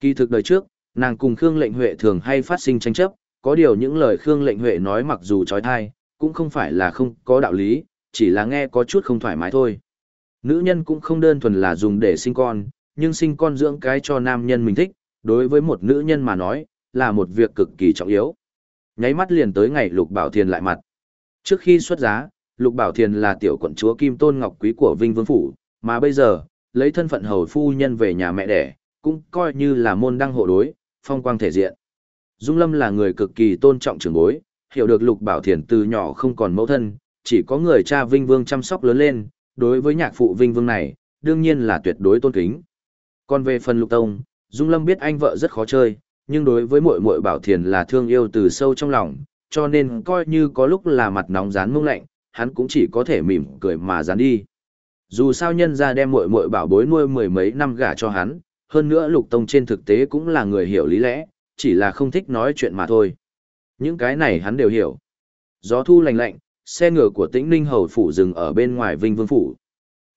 Kỳ thực đời trước, nàng cùng Khương Lệnh Huệ thường hay phát sinh tranh chấp, có điều những lời Khương Lệnh Huệ nói mặc dù trói thai, cũng không phải là không có đạo lý, chỉ là nghe có chút không thoải mái thôi. Nữ nhân cũng không đơn thuần là dùng để sinh con, nhưng sinh con dưỡng cái cho nam nhân mình thích, đối với một nữ nhân mà nói, là một việc cực kỳ trọng yếu. Nháy mắt liền tới ngày Lục Bảo Thiền lại mặt. Trước khi xuất giá, Lục Bảo Thiền là tiểu quận chúa Kim Tôn Ngọc Quý của Vinh Vương Phủ, mà bây giờ, lấy thân phận hầu phu nhân về nhà mẹ đẻ, cũng coi như là môn đăng hộ đối, phong quang thể diện. Dung Lâm là người cực kỳ tôn trọng trưởng bối, hiểu được Lục Bảo Thiền từ nhỏ không còn mẫu thân, chỉ có người cha Vinh Vương chăm sóc lớn lên, đối với nhạc phụ Vinh Vương này, đương nhiên là tuyệt đối tôn kính. Còn về phần Lục Tông, Dung Lâm biết anh vợ rất khó chơi, nhưng đối với muội muội Bảo Thiền là thương yêu từ sâu trong lòng, cho nên coi như có lúc là mặt nóng rán mông lạnh, hắn cũng chỉ có thể mỉm cười mà rán đi. Dù sao nhân ra đem muội muội bảo bối nuôi mười mấy năm gả cho hắn, hơn nữa Lục Tông trên thực tế cũng là người hiểu lý lẽ, chỉ là không thích nói chuyện mà thôi. Những cái này hắn đều hiểu. Gió thu lạnh lạnh, xe ngựa của Tĩnh Ninh hầu phủ dừng ở bên ngoài Vinh Vương phủ.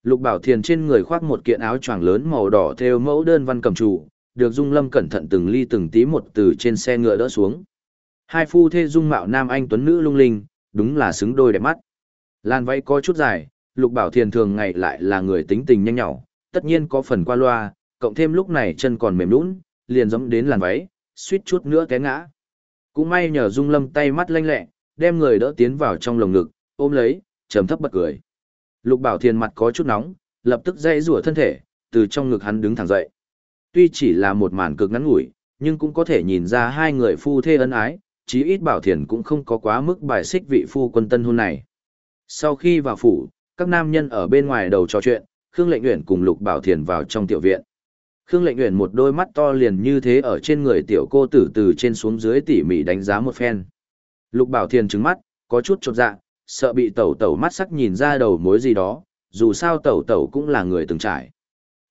Lục Bảo Thiền trên người khoác một kiện áo choàng lớn màu đỏ theo mẫu đơn văn cầm trụ, được Dung Lâm cẩn thận từng ly từng tí một từ trên xe ngựa đỡ xuống. Hai phu thê dung mạo nam anh tuấn nữ lung linh, đúng là xứng đôi đẹp mắt. Lan váy có chút dài, Lục Bảo Thiền thường ngày lại là người tính tình nhanh nhảu, tất nhiên có phần qua loa, cộng thêm lúc này chân còn mềm nhũn, liền giẫm đến làn váy, suýt chút nữa té ngã. Cũng may nhờ Dung Lâm tay mắt lanh lẹ, đem người đỡ tiến vào trong lồng ngực, ôm lấy, trầm thấp bật cười. Lục Bảo Thiền mặt có chút nóng, lập tức dãy rủa thân thể, từ trong ngực hắn đứng thẳng dậy. Tuy chỉ là một màn cực ngắn ngủi, nhưng cũng có thể nhìn ra hai người phu thê ân ái, chí ít Bảo Thiền cũng không có quá mức bài xích vị phu quân tân hôn này. Sau khi vào phủ, các nam nhân ở bên ngoài đầu trò chuyện, Khương Lệnh Uyển cùng Lục Bảo Thiền vào trong tiểu viện. Khương Lệnh Uyển một đôi mắt to liền như thế ở trên người tiểu cô tử từ trên xuống dưới tỉ mỉ đánh giá một phen. Lục Bảo Thiền trừng mắt, có chút chột dạ, sợ bị tẩu tẩu mắt sắc nhìn ra đầu mối gì đó, dù sao tẩu tẩu cũng là người từng trải.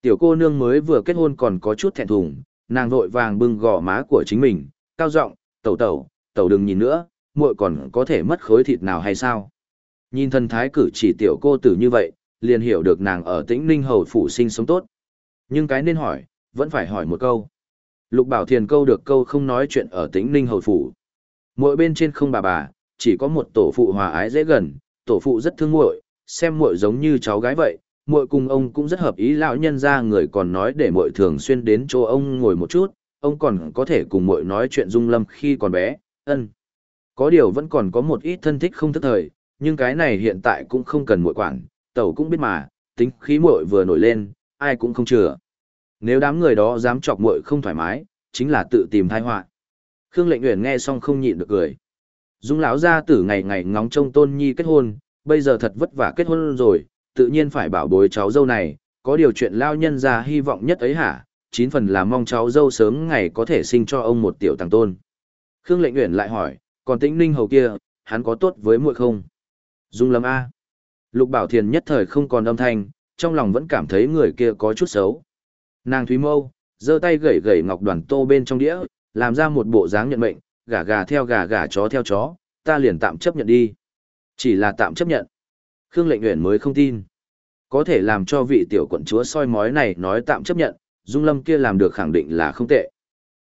Tiểu cô nương mới vừa kết hôn còn có chút thẹn thùng, nàng vội vàng bưng gò má của chính mình, cao giọng, tẩu tẩu, tẩu đừng nhìn nữa, muội còn có thể mất khối thịt nào hay sao? Nhìn thần thái cử chỉ tiểu cô tử như vậy, liền hiểu được nàng ở tĩnh ninh hầu phủ sinh sống tốt. Nhưng cái nên hỏi, vẫn phải hỏi một câu. Lục bảo thiền câu được câu không nói chuyện ở tĩnh ninh hầu phủ. Mỗi bên trên không bà bà, chỉ có một tổ phụ hòa ái dễ gần, tổ phụ rất thương muội, xem muội giống như cháu gái vậy, muội cùng ông cũng rất hợp ý lão nhân ra người còn nói để muội thường xuyên đến chỗ ông ngồi một chút, ông còn có thể cùng muội nói chuyện dung lâm khi còn bé, ân. Có điều vẫn còn có một ít thân thích không thức thời, nhưng cái này hiện tại cũng không cần muội quản, tẩu cũng biết mà, tính khí muội vừa nổi lên, ai cũng không chừa. Nếu đám người đó dám chọc muội không thoải mái, chính là tự tìm tai họa. Khương Lệnh Uyển nghe xong không nhịn được cười. Dung lão gia tử ngày ngày ngóng trông Tôn Nhi kết hôn, bây giờ thật vất vả kết hôn rồi, tự nhiên phải bảo bối cháu dâu này, có điều chuyện lao nhân ra hy vọng nhất ấy hả, chín phần là mong cháu dâu sớm ngày có thể sinh cho ông một tiểu tàng tôn. Khương Lệnh nguyện lại hỏi, còn Tĩnh Ninh hầu kia, hắn có tốt với muội không? Dung Lâm A. Lục Bảo Thiền nhất thời không còn âm thanh, trong lòng vẫn cảm thấy người kia có chút xấu. Nàng Thúy Mâu, giơ tay gẩy gẩy ngọc đoàn tô bên trong đĩa, làm ra một bộ dáng nhận mệnh, gà gà theo gà gà chó theo chó, ta liền tạm chấp nhận đi. Chỉ là tạm chấp nhận. Khương Lệnh Uyển mới không tin. Có thể làm cho vị tiểu quận chúa soi mói này nói tạm chấp nhận, Dung Lâm kia làm được khẳng định là không tệ.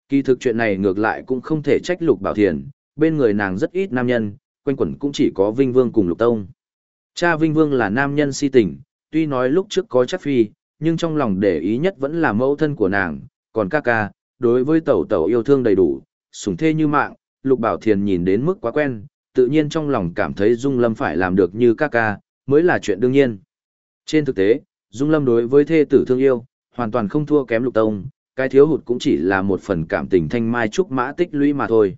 Kỳ thực chuyện này ngược lại cũng không thể trách Lục Bảo Thiền, bên người nàng rất ít nam nhân, quanh quẩn cũng chỉ có Vinh Vương cùng Lục Tông. Cha Vinh Vương là nam nhân si tình, tuy nói lúc trước có chắc phi, nhưng trong lòng để ý nhất vẫn là mẫu thân của nàng, còn ca ca, đối với tẩu tẩu yêu thương đầy đủ, sủng thê như mạng, Lục Bảo Thiền nhìn đến mức quá quen, tự nhiên trong lòng cảm thấy Dung Lâm phải làm được như ca ca, mới là chuyện đương nhiên. Trên thực tế, Dung Lâm đối với thê tử thương yêu, hoàn toàn không thua kém Lục Tông, cái thiếu hụt cũng chỉ là một phần cảm tình thanh mai trúc mã tích lũy mà thôi.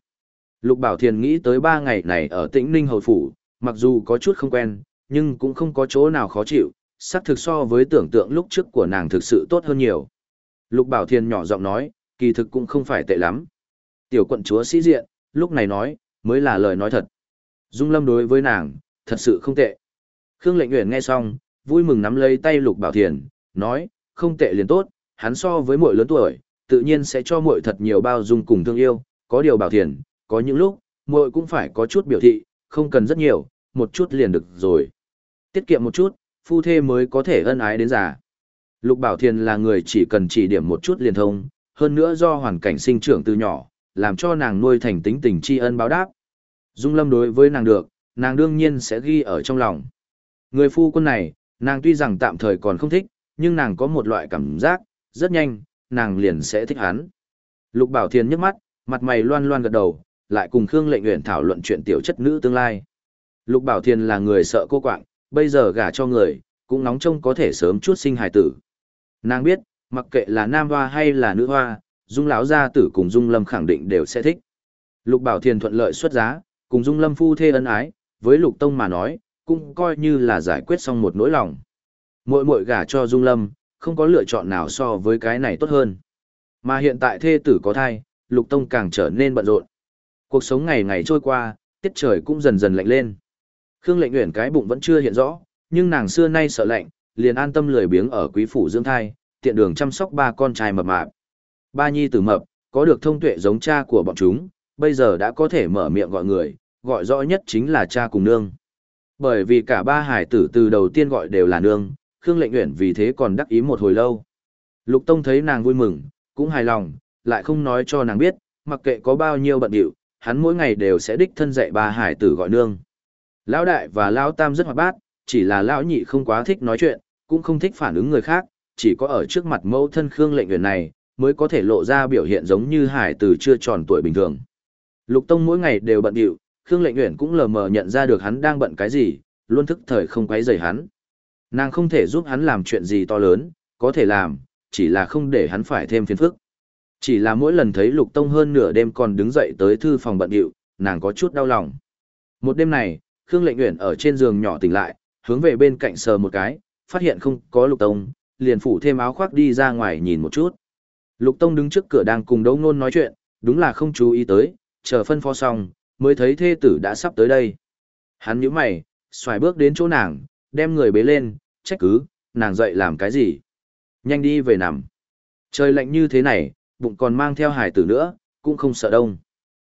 Lục Bảo Thiền nghĩ tới ba ngày này ở tĩnh Ninh Hầu Phủ, mặc dù có chút không quen, nhưng cũng không có chỗ nào khó chịu, sắc thực so với tưởng tượng lúc trước của nàng thực sự tốt hơn nhiều. Lục Bảo Thiền nhỏ giọng nói, kỳ thực cũng không phải tệ lắm. Tiểu quận chúa sĩ diện, lúc này nói, mới là lời nói thật. Dung Lâm đối với nàng, thật sự không tệ. Khương Lệnh Uyển nghe xong, vui mừng nắm lấy tay Lục Bảo Thiền, nói, không tệ liền tốt, hắn so với muội lớn tuổi, tự nhiên sẽ cho muội thật nhiều bao dung cùng thương yêu, có điều Bảo Thiền, có những lúc, muội cũng phải có chút biểu thị, không cần rất nhiều, một chút liền được rồi. Tiết kiệm một chút, phu thê mới có thể ân ái đến già. Lục Bảo Thiền là người chỉ cần chỉ điểm một chút liền thông, hơn nữa do hoàn cảnh sinh trưởng từ nhỏ, làm cho nàng nuôi thành tính tình tri ân báo đáp. Dung Lâm đối với nàng được, nàng đương nhiên sẽ ghi ở trong lòng. Người phu quân này, nàng tuy rằng tạm thời còn không thích, nhưng nàng có một loại cảm giác, rất nhanh, nàng liền sẽ thích hắn. Lục Bảo Thiên nhấc mắt, mặt mày loan loan gật đầu, lại cùng Khương Lệnh Uyển thảo luận chuyện tiểu chất nữ tương lai. Lục Bảo Thiên là người sợ cô quạng, bây giờ gả cho người, cũng nóng trông có thể sớm chút sinh hài tử. Nàng biết, mặc kệ là nam hoa hay là nữ hoa, Dung lão gia tử cùng Dung Lâm khẳng định đều sẽ thích. Lục Bảo Thiên thuận lợi xuất giá, cùng Dung Lâm phu thê ân ái, với Lục Tông mà nói, cũng coi như là giải quyết xong một nỗi lòng. Muội muội gả cho Dung Lâm, không có lựa chọn nào so với cái này tốt hơn. Mà hiện tại thê tử có thai, Lục Tông càng trở nên bận rộn. Cuộc sống ngày ngày trôi qua, tiết trời cũng dần dần lạnh lên. Khương Lệnh Uyển cái bụng vẫn chưa hiện rõ, nhưng nàng xưa nay sợ lạnh, liền an tâm lười biếng ở quý phủ dưỡng thai, tiện đường chăm sóc ba con trai mập mạp. Ba nhi tử mập, có được thông tuệ giống cha của bọn chúng, bây giờ đã có thể mở miệng gọi người, gọi rõ nhất chính là cha cùng nương. Bởi vì cả ba hải tử từ đầu tiên gọi đều là nương, Khương Lệnh Uyển vì thế còn đắc ý một hồi lâu. Lục Tông thấy nàng vui mừng, cũng hài lòng, lại không nói cho nàng biết, mặc kệ có bao nhiêu bận điệu, hắn mỗi ngày đều sẽ đích thân dạy ba hải tử gọi nương. Lão đại và lão tam rất hoạt bát, chỉ là lão nhị không quá thích nói chuyện, cũng không thích phản ứng người khác, chỉ có ở trước mặt mẫu thân Khương Lệnh Uyển này, mới có thể lộ ra biểu hiện giống như hải tử chưa tròn tuổi bình thường. Lục Tông mỗi ngày đều bận điệu, Khương Lệnh Uyển cũng lờ mờ nhận ra được hắn đang bận cái gì, luôn thức thời không quấy rầy hắn. Nàng không thể giúp hắn làm chuyện gì to lớn, có thể làm, chỉ là không để hắn phải thêm phiền phức. Chỉ là mỗi lần thấy Lục Tông hơn nửa đêm còn đứng dậy tới thư phòng bận điệu, nàng có chút đau lòng. Một đêm này, Khương Lệnh Uyển ở trên giường nhỏ tỉnh lại, hướng về bên cạnh sờ một cái, phát hiện không có Lục Tông, liền phủ thêm áo khoác đi ra ngoài nhìn một chút. Lục Tông đứng trước cửa đang cùng Đỗ Nôn nói chuyện, đúng là không chú ý tới, chờ phân phó xong, mới thấy thê tử đã sắp tới đây. Hắn nhíu mày, xoài bước đến chỗ nàng, đem người bế lên, trách cứ, nàng dậy làm cái gì? Nhanh đi về nằm. Trời lạnh như thế này, bụng còn mang theo hải tử nữa, cũng không sợ đông.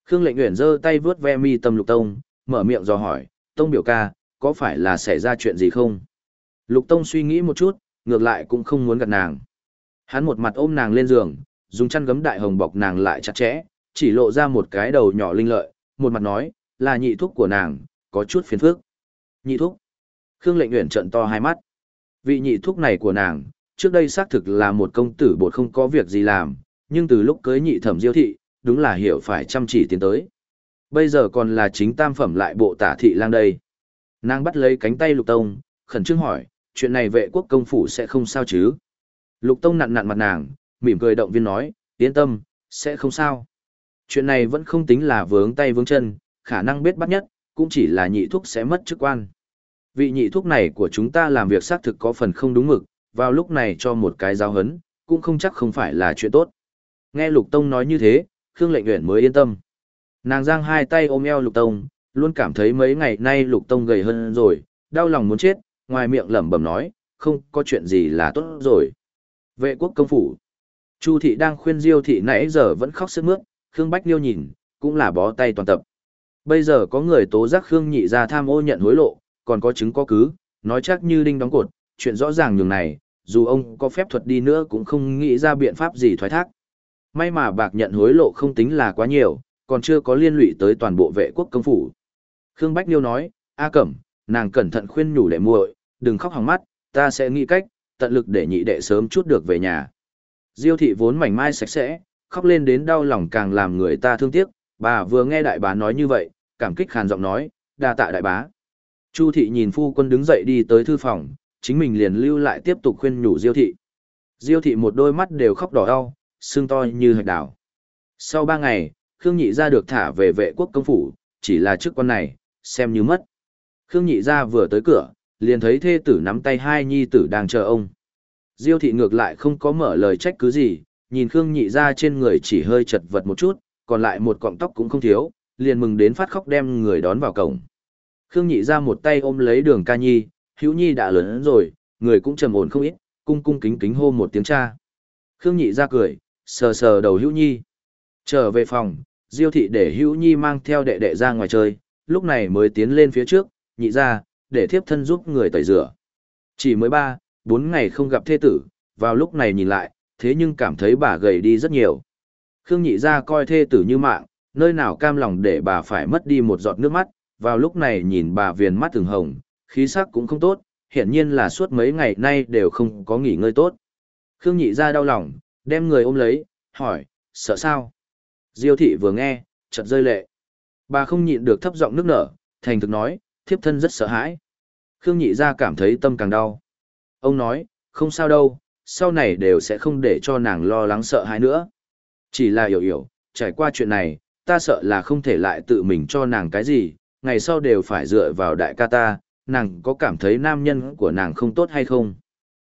Khương lệnh nguyện giơ tay vướt ve mi tâm lục tông, mở miệng dò hỏi, tông biểu ca, có phải là xảy ra chuyện gì không? Lục tông suy nghĩ một chút, ngược lại cũng không muốn gặp nàng. Hắn một mặt ôm nàng lên giường, dùng chăn gấm đại hồng bọc nàng lại chặt chẽ, chỉ lộ ra một cái đầu nhỏ linh lợi, một mặt nói, là nhị thúc của nàng, có chút phiền phức. Nhị thúc. Khương lệnh nguyện trận to hai mắt. Vị nhị thúc này của nàng, trước đây xác thực là một công tử bột không có việc gì làm, nhưng từ lúc cưới nhị thẩm diêu thị, đúng là hiểu phải chăm chỉ tiến tới. Bây giờ còn là chính tam phẩm lại bộ tả thị lang đây. Nàng bắt lấy cánh tay lục tông, khẩn trương hỏi, chuyện này vệ quốc công phủ sẽ không sao chứ? Lục tông nặn nặn mặt nàng, mỉm cười động viên nói, yên tâm, sẽ không sao. Chuyện này vẫn không tính là vướng tay vướng chân, khả năng biết bắt nhất, cũng chỉ là nhị thuốc sẽ mất chức quan. Vị nhị thuốc này của chúng ta làm việc xác thực có phần không đúng mực, vào lúc này cho một cái giáo hấn, cũng không chắc không phải là chuyện tốt. Nghe Lục Tông nói như thế, Khương Lệnh Uyển mới yên tâm. Nàng giang hai tay ôm eo Lục Tông, luôn cảm thấy mấy ngày nay Lục Tông gầy hơn rồi, đau lòng muốn chết, ngoài miệng lẩm bẩm nói, không có chuyện gì là tốt rồi. Vệ quốc công phủ. Chu thị đang khuyên Diêu thị nãy giờ vẫn khóc sướt mướt, Khương Bách Liêu nhìn, cũng là bó tay toàn tập. Bây giờ có người tố giác Khương nhị ra tham ô nhận hối lộ, còn có chứng có cứ, nói chắc như đinh đóng cột, chuyện rõ ràng nhường này, dù ông có phép thuật đi nữa cũng không nghĩ ra biện pháp gì thoái thác. May mà bạc nhận hối lộ không tính là quá nhiều, còn chưa có liên lụy tới toàn bộ vệ quốc công phủ. Khương Bách Liêu nói, A Cẩm, nàng cẩn thận khuyên nhủ đệ muội, đừng khóc hỏng mắt, ta sẽ nghĩ cách, tận lực để nhị đệ sớm chút được về nhà. Diêu thị vốn mảnh mai sạch sẽ, khóc lên đến đau lòng càng làm người ta thương tiếc, bà vừa nghe đại bá nói như vậy, cảm kích khàn giọng nói, đa tạ đại bá. Chu thị nhìn phu quân đứng dậy đi tới thư phòng, chính mình liền lưu lại tiếp tục khuyên nhủ Diêu thị. Diêu thị một đôi mắt đều khóc đỏ đau, xương to như hạch đảo. Sau ba ngày, Khương Nhị gia được thả về vệ quốc công phủ, chỉ là chức quan này, xem như mất. Khương Nhị gia vừa tới cửa, liền thấy thê tử nắm tay hai nhi tử đang chờ ông. Diêu thị ngược lại không có mở lời trách cứ gì, nhìn Khương Nhị ra trên người chỉ hơi chật vật một chút, còn lại một cọng tóc cũng không thiếu, liền mừng đến phát khóc đem người đón vào cổng. Khương Nhị ra một tay ôm lấy đường ca nhi, hữu nhi đã lớn rồi, người cũng trầm ổn không ít, cung cung kính kính hô một tiếng cha. Khương Nhị ra cười, sờ sờ đầu hữu nhi. Trở về phòng, Diêu thị để hữu nhi mang theo đệ đệ ra ngoài chơi, lúc này mới tiến lên phía trước, nhị ra, để thiếp thân giúp người tẩy rửa. Chỉ mới ba, bốn ngày không gặp thê tử, vào lúc này nhìn lại, thế nhưng cảm thấy bà gầy đi rất nhiều. Khương nhị ra coi thê tử như mạng, nơi nào cam lòng để bà phải mất đi một giọt nước mắt, vào lúc này nhìn bà viền mắt thường hồng, khí sắc cũng không tốt, hiển nhiên là suốt mấy ngày nay đều không có nghỉ ngơi tốt. Khương nhị ra đau lòng, đem người ôm lấy, hỏi, sợ sao? Diêu thị vừa nghe, chợt rơi lệ. Bà không nhịn được thấp giọng nước nở, thành thực nói, thiếp thân rất sợ hãi. Khương nhị ra cảm thấy tâm càng đau. Ông nói, không sao đâu, sau này đều sẽ không để cho nàng lo lắng sợ hãi nữa. Chỉ là hiểu hiểu, trải qua chuyện này, ta sợ là không thể lại tự mình cho nàng cái gì, ngày sau đều phải dựa vào đại ca ta, nàng có cảm thấy nam nhân của nàng không tốt hay không.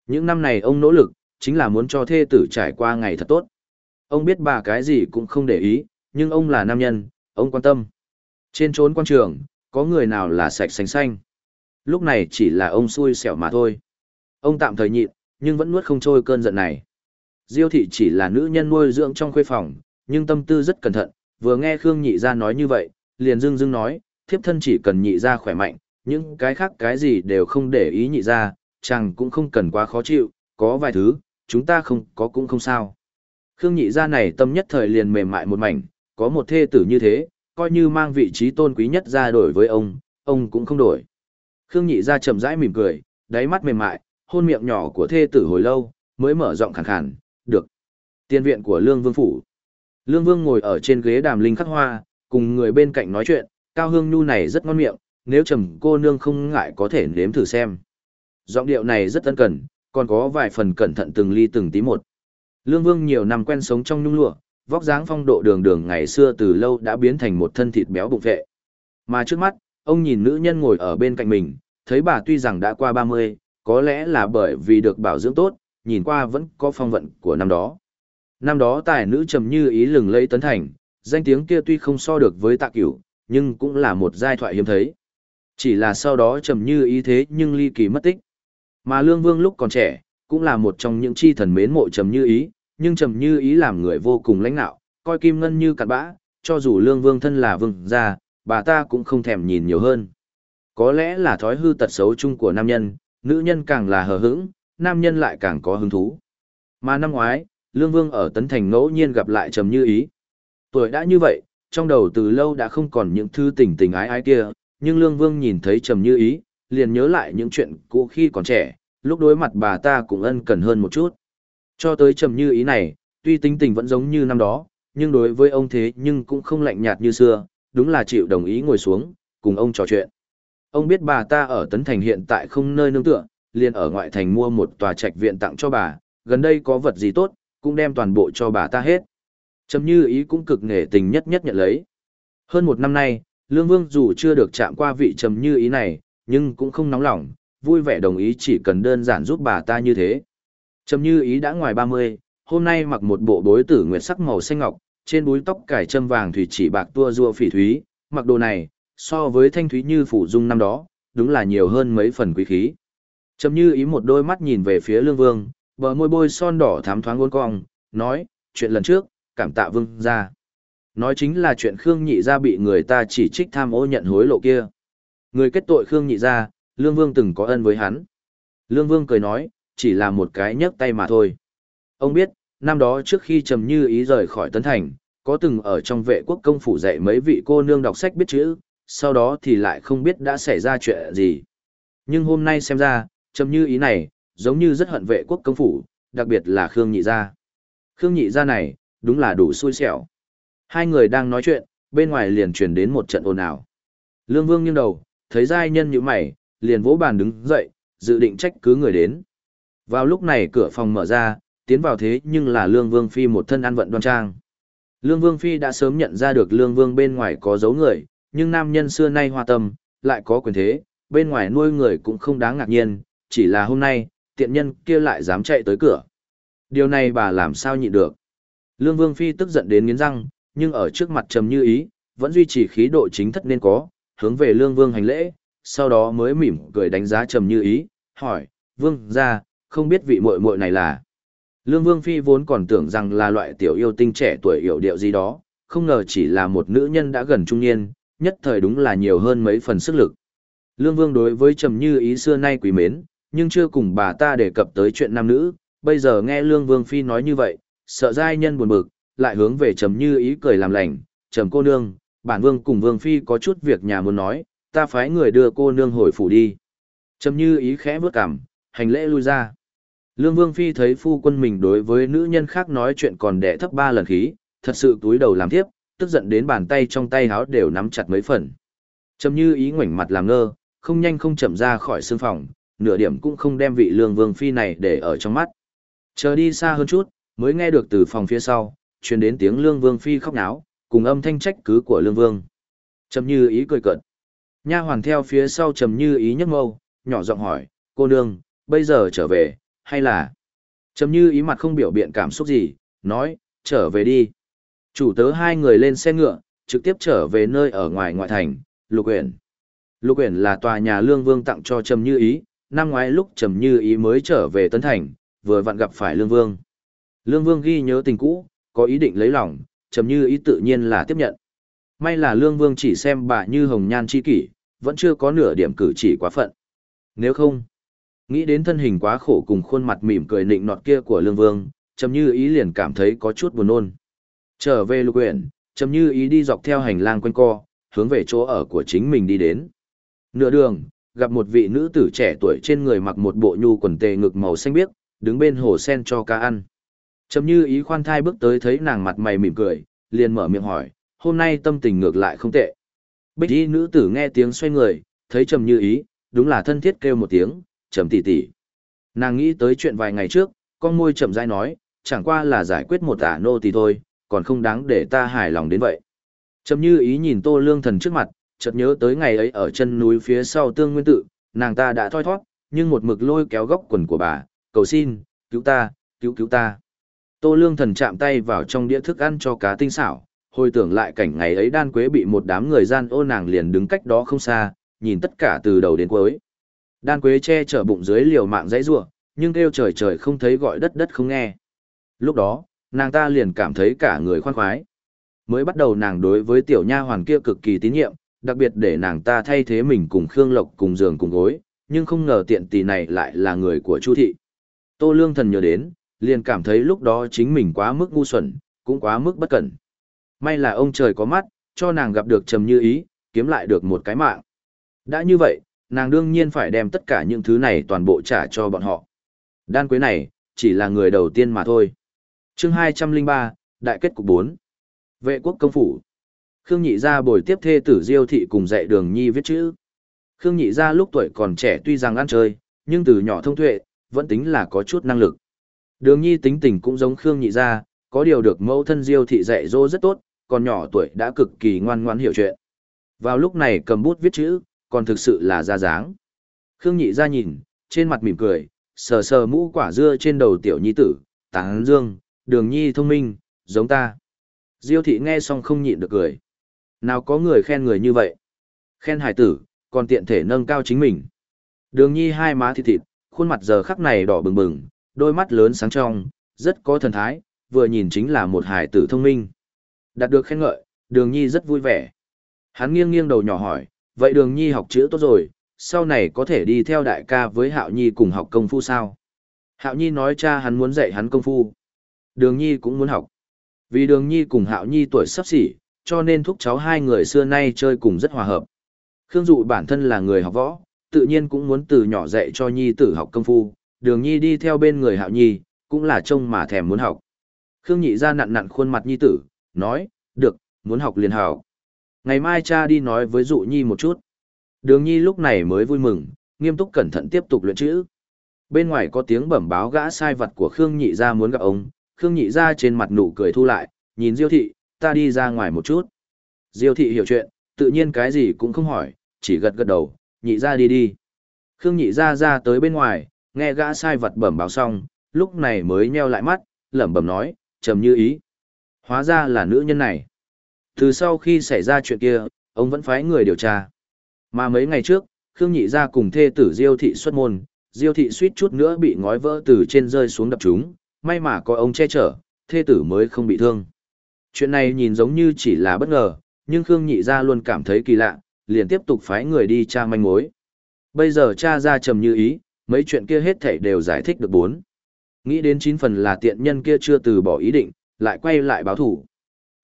Những năm này ông nỗ lực, chính là muốn cho thê tử trải qua ngày thật tốt. Ông biết bà cái gì cũng không để ý, nhưng ông là nam nhân, ông quan tâm. Trên trốn quan trường, có người nào là sạch xanh xanh. Lúc này chỉ là ông xui xẻo mà thôi. Ông tạm thời nhịn, nhưng vẫn nuốt không trôi cơn giận này. Diêu thị chỉ là nữ nhân nuôi dưỡng trong khuê phòng, nhưng tâm tư rất cẩn thận, vừa nghe Khương nhị ra nói như vậy, liền dưng dưng nói, thiếp thân chỉ cần nhị ra khỏe mạnh, những cái khác cái gì đều không để ý nhị ra, chàng cũng không cần quá khó chịu, có vài thứ, chúng ta không có cũng không sao. Khương nhị gia này tâm nhất thời liền mềm mại một mảnh, có một thê tử như thế, coi như mang vị trí tôn quý nhất ra đổi với ông, ông cũng không đổi. Khương nhị gia chậm rãi mỉm cười, đáy mắt mềm mại, hôn miệng nhỏ của thê tử hồi lâu, mới mở giọng khàn khàn, được. Tiên viện của Lương Vương Phủ. Lương Vương ngồi ở trên ghế đàm linh khắc hoa, cùng người bên cạnh nói chuyện, cao hương nhu này rất ngon miệng, nếu trầm cô nương không ngại có thể nếm thử xem. Giọng điệu này rất tân cần, còn có vài phần cẩn thận từng ly từng tí một. Lương Vương nhiều năm quen sống trong nhung lụa, vóc dáng phong độ đường đường ngày xưa từ lâu đã biến thành một thân thịt béo bụng vệ. Mà trước mắt, ông nhìn nữ nhân ngồi ở bên cạnh mình, thấy bà tuy rằng đã qua 30, có lẽ là bởi vì được bảo dưỡng tốt, nhìn qua vẫn có phong vận của năm đó. Năm đó tài nữ trầm như ý lừng lấy tấn thành, danh tiếng kia tuy không so được với tạ cửu, nhưng cũng là một giai thoại hiếm thấy. Chỉ là sau đó trầm như ý thế nhưng ly kỳ mất tích. Mà Lương Vương lúc còn trẻ, cũng là một trong những chi thần mến mộ trầm như ý, nhưng trầm như ý làm người vô cùng lãnh nạo, coi kim ngân như cặn bã, cho dù lương vương thân là vương gia, bà ta cũng không thèm nhìn nhiều hơn. Có lẽ là thói hư tật xấu chung của nam nhân, nữ nhân càng là hờ hững, nam nhân lại càng có hứng thú. Mà năm ngoái, lương vương ở tấn thành ngẫu nhiên gặp lại trầm như ý. Tuổi đã như vậy, trong đầu từ lâu đã không còn những thư tình tình ái ái kia, nhưng lương vương nhìn thấy trầm như ý, liền nhớ lại những chuyện cũ khi còn trẻ, lúc đối mặt bà ta cũng ân cần hơn một chút. Cho tới trầm như ý này, tuy tính tình vẫn giống như năm đó, nhưng đối với ông thế nhưng cũng không lạnh nhạt như xưa, đúng là chịu đồng ý ngồi xuống, cùng ông trò chuyện. Ông biết bà ta ở Tấn Thành hiện tại không nơi nương tựa, liền ở ngoại thành mua một tòa trạch viện tặng cho bà, gần đây có vật gì tốt, cũng đem toàn bộ cho bà ta hết. Trầm như ý cũng cực nể tình nhất nhất nhận lấy. Hơn một năm nay, Lương Vương dù chưa được chạm qua vị trầm như ý này, nhưng cũng không nóng lòng, vui vẻ đồng ý chỉ cần đơn giản giúp bà ta như thế. Trầm như ý đã ngoài 30, hôm nay mặc một bộ bối tử nguyệt sắc màu xanh ngọc, trên búi tóc cải châm vàng thủy chỉ bạc tua rua phỉ thúy, mặc đồ này, so với thanh thúy như phủ dung năm đó, đúng là nhiều hơn mấy phần quý khí. Trầm như ý một đôi mắt nhìn về phía lương vương, bờ môi bôi son đỏ thám thoáng uốn cong, nói, chuyện lần trước, cảm tạ vương ra. Nói chính là chuyện Khương Nhị Gia bị người ta chỉ trích tham ô nhận hối lộ kia. Người kết tội Khương Nhị Gia, Lương Vương từng có ân với hắn. Lương Vương cười nói, chỉ là một cái nhấc tay mà thôi. Ông biết, năm đó trước khi Trầm Như ý rời khỏi Tấn Thành, có từng ở trong vệ quốc công phủ dạy mấy vị cô nương đọc sách biết chữ, sau đó thì lại không biết đã xảy ra chuyện gì. Nhưng hôm nay xem ra, Trầm Như ý này, giống như rất hận vệ quốc công phủ, đặc biệt là Khương Nhị Gia. Khương Nhị Gia này, đúng là đủ xui xẻo. Hai người đang nói chuyện, bên ngoài liền truyền đến một trận ồn ào. Lương Vương nghiêng đầu, thấy giai nhân như mày, liền vỗ bàn đứng dậy, dự định trách cứ người đến. Vào lúc này cửa phòng mở ra, tiến vào thế nhưng là Lương Vương Phi một thân ăn vận đoan trang. Lương Vương Phi đã sớm nhận ra được Lương Vương bên ngoài có dấu người, nhưng nam nhân xưa nay hoa tâm, lại có quyền thế, bên ngoài nuôi người cũng không đáng ngạc nhiên, chỉ là hôm nay, tiện nhân kia lại dám chạy tới cửa. Điều này bà làm sao nhịn được. Lương Vương Phi tức giận đến nghiến răng, nhưng ở trước mặt trầm như ý, vẫn duy trì khí độ chính thất nên có, hướng về Lương Vương hành lễ, sau đó mới mỉm cười đánh giá trầm như ý, hỏi, Vương ra, không biết vị muội muội này là. Lương Vương Phi vốn còn tưởng rằng là loại tiểu yêu tinh trẻ tuổi hiểu điệu gì đó, không ngờ chỉ là một nữ nhân đã gần trung niên, nhất thời đúng là nhiều hơn mấy phần sức lực. Lương Vương đối với Trầm Như Ý xưa nay quý mến, nhưng chưa cùng bà ta đề cập tới chuyện nam nữ, bây giờ nghe Lương Vương Phi nói như vậy, sợ giai nhân buồn bực, lại hướng về Trầm Như Ý cười làm lành, Trầm cô nương, bản Vương cùng Vương Phi có chút việc nhà muốn nói, ta phái người đưa cô nương hồi phủ đi. Trầm Như Ý khẽ bước cằm, hành lễ lui ra. Lương Vương Phi thấy phu quân mình đối với nữ nhân khác nói chuyện còn đẻ thấp ba lần khí, thật sự túi đầu làm tiếp, tức giận đến bàn tay trong tay háo đều nắm chặt mấy phần. Trầm Như Ý ngoảnh mặt làm ngơ, không nhanh không chậm ra khỏi sương phòng, nửa điểm cũng không đem vị Lương Vương Phi này để ở trong mắt. Chờ đi xa hơn chút, mới nghe được từ phòng phía sau, truyền đến tiếng Lương Vương Phi khóc náo, cùng âm thanh trách cứ của Lương Vương. Trầm Như Ý cười cợt. Nha hoàn theo phía sau Trầm Như Ý nhấc mâu, nhỏ giọng hỏi, cô nương, bây giờ trở về, hay là... Trầm Như Ý mặt không biểu biện cảm xúc gì, nói, trở về đi. Chủ tớ hai người lên xe ngựa, trực tiếp trở về nơi ở ngoài ngoại thành, Lục Uyển. Lục Uyển là tòa nhà Lương Vương tặng cho Trầm Như Ý, năm ngoái lúc Trầm Như Ý mới trở về Tân Thành, vừa vặn gặp phải Lương Vương. Lương Vương ghi nhớ tình cũ, có ý định lấy lòng, Trầm Như Ý tự nhiên là tiếp nhận. May là Lương Vương chỉ xem bà như hồng nhan chi kỷ, vẫn chưa có nửa điểm cử chỉ quá phận. Nếu không, nghĩ đến thân hình quá khổ cùng khuôn mặt mỉm cười nịnh nọt kia của Lương Vương, Trầm Như Ý liền cảm thấy có chút buồn nôn. Trở về lục quyển, Trầm Như Ý đi dọc theo hành lang quanh co, hướng về chỗ ở của chính mình đi đến. Nửa đường, gặp một vị nữ tử trẻ tuổi trên người mặc một bộ nhu quần tề ngực màu xanh biếc, đứng bên hồ sen cho cá ăn. Trầm Như Ý khoan thai bước tới thấy nàng mặt mày mỉm cười, liền mở miệng hỏi, hôm nay tâm tình ngược lại không tệ. Bích y nữ tử nghe tiếng xoay người, thấy Trầm Như Ý, đúng là thân thiết kêu một tiếng, Trầm tỷ tỷ. Nàng nghĩ tới chuyện vài ngày trước, con môi trầm dai nói, chẳng qua là giải quyết một tả nô tỳ thôi, còn không đáng để ta hài lòng đến vậy. Trầm Như Ý nhìn Tô Lương Thần trước mặt, chợt nhớ tới ngày ấy ở chân núi phía sau Tương Nguyên tự, nàng ta đã thoi thoát, nhưng một mực lôi kéo góc quần của bà, cầu xin, cứu ta, cứu cứu ta. Tô Lương Thần chạm tay vào trong đĩa thức ăn cho cá tinh xảo, hồi tưởng lại cảnh ngày ấy đan quế bị một đám người gian ô nàng liền đứng cách đó không xa, nhìn tất cả từ đầu đến cuối. Đan quế che chở bụng dưới liều mạng dãy ruộng, nhưng kêu trời trời không thấy gọi đất đất không nghe. Lúc đó, nàng ta liền cảm thấy cả người khoan khoái. Mới bắt đầu nàng đối với tiểu nha hoàn kia cực kỳ tín nhiệm, đặc biệt để nàng ta thay thế mình cùng Khương Lộc cùng giường cùng gối, nhưng không ngờ tiện tỷ này lại là người của Chu thị. Tô Lương Thần nhớ đến, liền cảm thấy lúc đó chính mình quá mức ngu xuẩn, cũng quá mức bất cẩn. May là ông trời có mắt, cho nàng gặp được Trầm Như Ý, kiếm lại được một cái mạng. Đã như vậy, nàng đương nhiên phải đem tất cả những thứ này toàn bộ trả cho bọn họ. Đan Quế này, chỉ là người đầu tiên mà thôi chương 203, Đại kết cục bốn, Vệ quốc công phủ. Khương Nhị Gia bồi tiếp thê tử Diêu Thị cùng dạy đường nhi viết chữ. Khương Nhị Gia lúc tuổi còn trẻ tuy rằng ăn chơi, nhưng từ nhỏ thông tuệ, vẫn tính là có chút năng lực. Đường nhi tính tình cũng giống Khương Nhị Gia, có điều được mẫu thân Diêu thị dạy dỗ rất tốt, còn nhỏ tuổi đã cực kỳ ngoan ngoãn hiểu chuyện. Vào lúc này cầm bút viết chữ, còn thực sự là ra dáng. Khương Nhị Gia nhìn, trên mặt mỉm cười, sờ sờ mũ quả dưa trên đầu tiểu nhi tử, tán dương, đường nhi thông minh, giống ta. Diêu thị nghe xong không nhịn được cười. Nào có người khen người như vậy. Khen hải tử, còn tiện thể nâng cao chính mình. Đường nhi hai má thịt thịt, khuôn mặt giờ khắc này đỏ bừng bừng, đôi mắt lớn sáng trong, rất có thần thái, vừa nhìn chính là một hải tử thông minh. Đạt được khen ngợi, đường nhi rất vui vẻ. Hắn nghiêng nghiêng đầu nhỏ hỏi, vậy đường nhi học chữ tốt rồi, sau này có thể đi theo đại ca với Hạo Nhi cùng học công phu sao? Hạo Nhi nói cha hắn muốn dạy hắn công phu. Đường Nhi cũng muốn học. Vì Đường Nhi cùng Hạo Nhi tuổi sắp xỉ, cho nên thúc cháu hai người xưa nay chơi cùng rất hòa hợp. Khương Dụ bản thân là người học võ, tự nhiên cũng muốn từ nhỏ dạy cho Nhi tử học công phu, Đường Nhi đi theo bên người Hạo Nhi, cũng là trông mà thèm muốn học. Khương Nhị ra nặn nặn khuôn mặt Nhi tử, nói, được, muốn học liền học. Ngày mai cha đi nói với Dụ Nhi một chút. Đường Nhi lúc này mới vui mừng, nghiêm túc cẩn thận tiếp tục luyện chữ. Bên ngoài có tiếng bẩm báo gã sai vật của Khương Nhị gia muốn gặp ông, Khương Nhị gia trên mặt nụ cười thu lại, nhìn Diêu thị, ta đi ra ngoài một chút. Diêu thị hiểu chuyện, tự nhiên cái gì cũng không hỏi, chỉ gật gật đầu, Nhị gia đi đi. Khương Nhị gia ra tới bên ngoài, nghe gã sai vật bẩm báo xong, lúc này mới nheo lại mắt, lẩm bẩm nói, trầm như ý. Hóa ra là nữ nhân này. Từ sau khi xảy ra chuyện kia, ông vẫn phái người điều tra. Mà mấy ngày trước, Khương Nhị gia cùng thê tử Diêu thị xuất môn, Diêu thị suýt chút nữa bị ngói vỡ từ trên rơi xuống đập chúng, may mà có ông che chở, thê tử mới không bị thương. Chuyện này nhìn giống như chỉ là bất ngờ, nhưng Khương Nhị gia luôn cảm thấy kỳ lạ, liền tiếp tục phái người đi tra manh mối. Bây giờ cha ra trầm như ý, mấy chuyện kia hết thảy đều giải thích được bốn. Nghĩ đến chín phần là tiện nhân kia chưa từ bỏ ý định, lại quay lại báo thủ.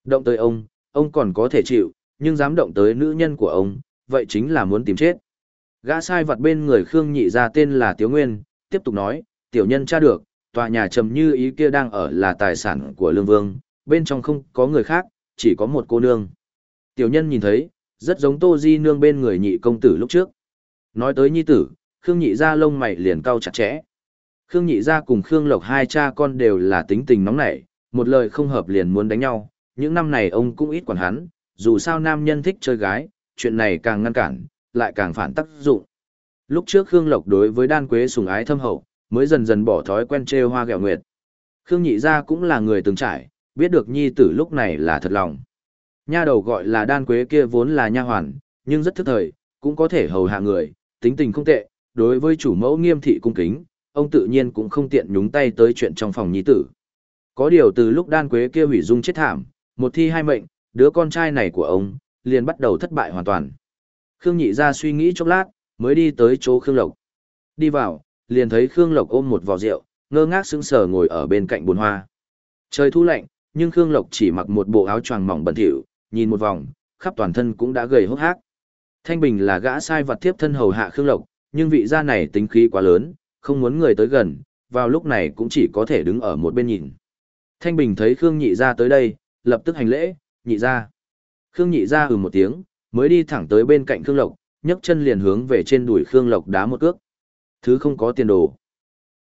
Động tới ông, ông còn có thể chịu, nhưng dám động tới nữ nhân của ông, vậy chính là muốn tìm chết. Gã sai vật bên người Khương Nhị gia tên là Tiếu Nguyên, tiếp tục nói, tiểu nhân tra được, tòa nhà trầm như ý kia đang ở là tài sản của Lương Vương, bên trong không có người khác, chỉ có một cô nương. Tiểu nhân nhìn thấy, rất giống Tô Di nương bên người nhị công tử lúc trước. Nói tới nhi tử, Khương Nhị ra lông mày liền cau chặt chẽ. Khương Nhị ra cùng Khương Lộc hai cha con đều là tính tình nóng nảy, một lời không hợp liền muốn đánh nhau. Những năm này ông cũng ít quản hắn, dù sao nam nhân thích chơi gái, chuyện này càng ngăn cản, lại càng phản tác dụng. Lúc trước Khương Lộc đối với đan quế sùng ái thâm hậu, mới dần dần bỏ thói quen trêu hoa ghẹo nguyệt. Khương Nhị Gia cũng là người từng trải, biết được nhi tử lúc này là thật lòng. Nha đầu gọi là đan quế kia vốn là nha hoàn, nhưng rất thức thời, cũng có thể hầu hạ người, tính tình không tệ, đối với chủ mẫu nghiêm thị cung kính, ông tự nhiên cũng không tiện nhúng tay tới chuyện trong phòng nhi tử. Có điều từ lúc đan quế kia hủy dung chết thảm, một thi hai mệnh, đứa con trai này của ông, liền bắt đầu thất bại hoàn toàn. Khương Nhị Gia suy nghĩ chốc lát, mới đi tới chỗ Khương Lộc. Đi vào, liền thấy Khương Lộc ôm một vò rượu, ngơ ngác sững sờ ngồi ở bên cạnh bồn hoa. Trời thu lạnh, nhưng Khương Lộc chỉ mặc một bộ áo choàng mỏng bẩn thỉu, nhìn một vòng, khắp toàn thân cũng đã gầy hốc hác. Thanh Bình là gã sai vật tiếp thân hầu hạ Khương Lộc, nhưng vị gia này tính khí quá lớn, không muốn người tới gần, vào lúc này cũng chỉ có thể đứng ở một bên nhìn. Thanh Bình thấy Khương Nhị gia tới đây, lập tức hành lễ, "Nhị gia." Khương Nhị gia ừ một tiếng, mới đi thẳng tới bên cạnh Khương Lộc, nhấc chân liền hướng về trên đùi Khương Lộc đá một cước. Thứ không có tiền đồ.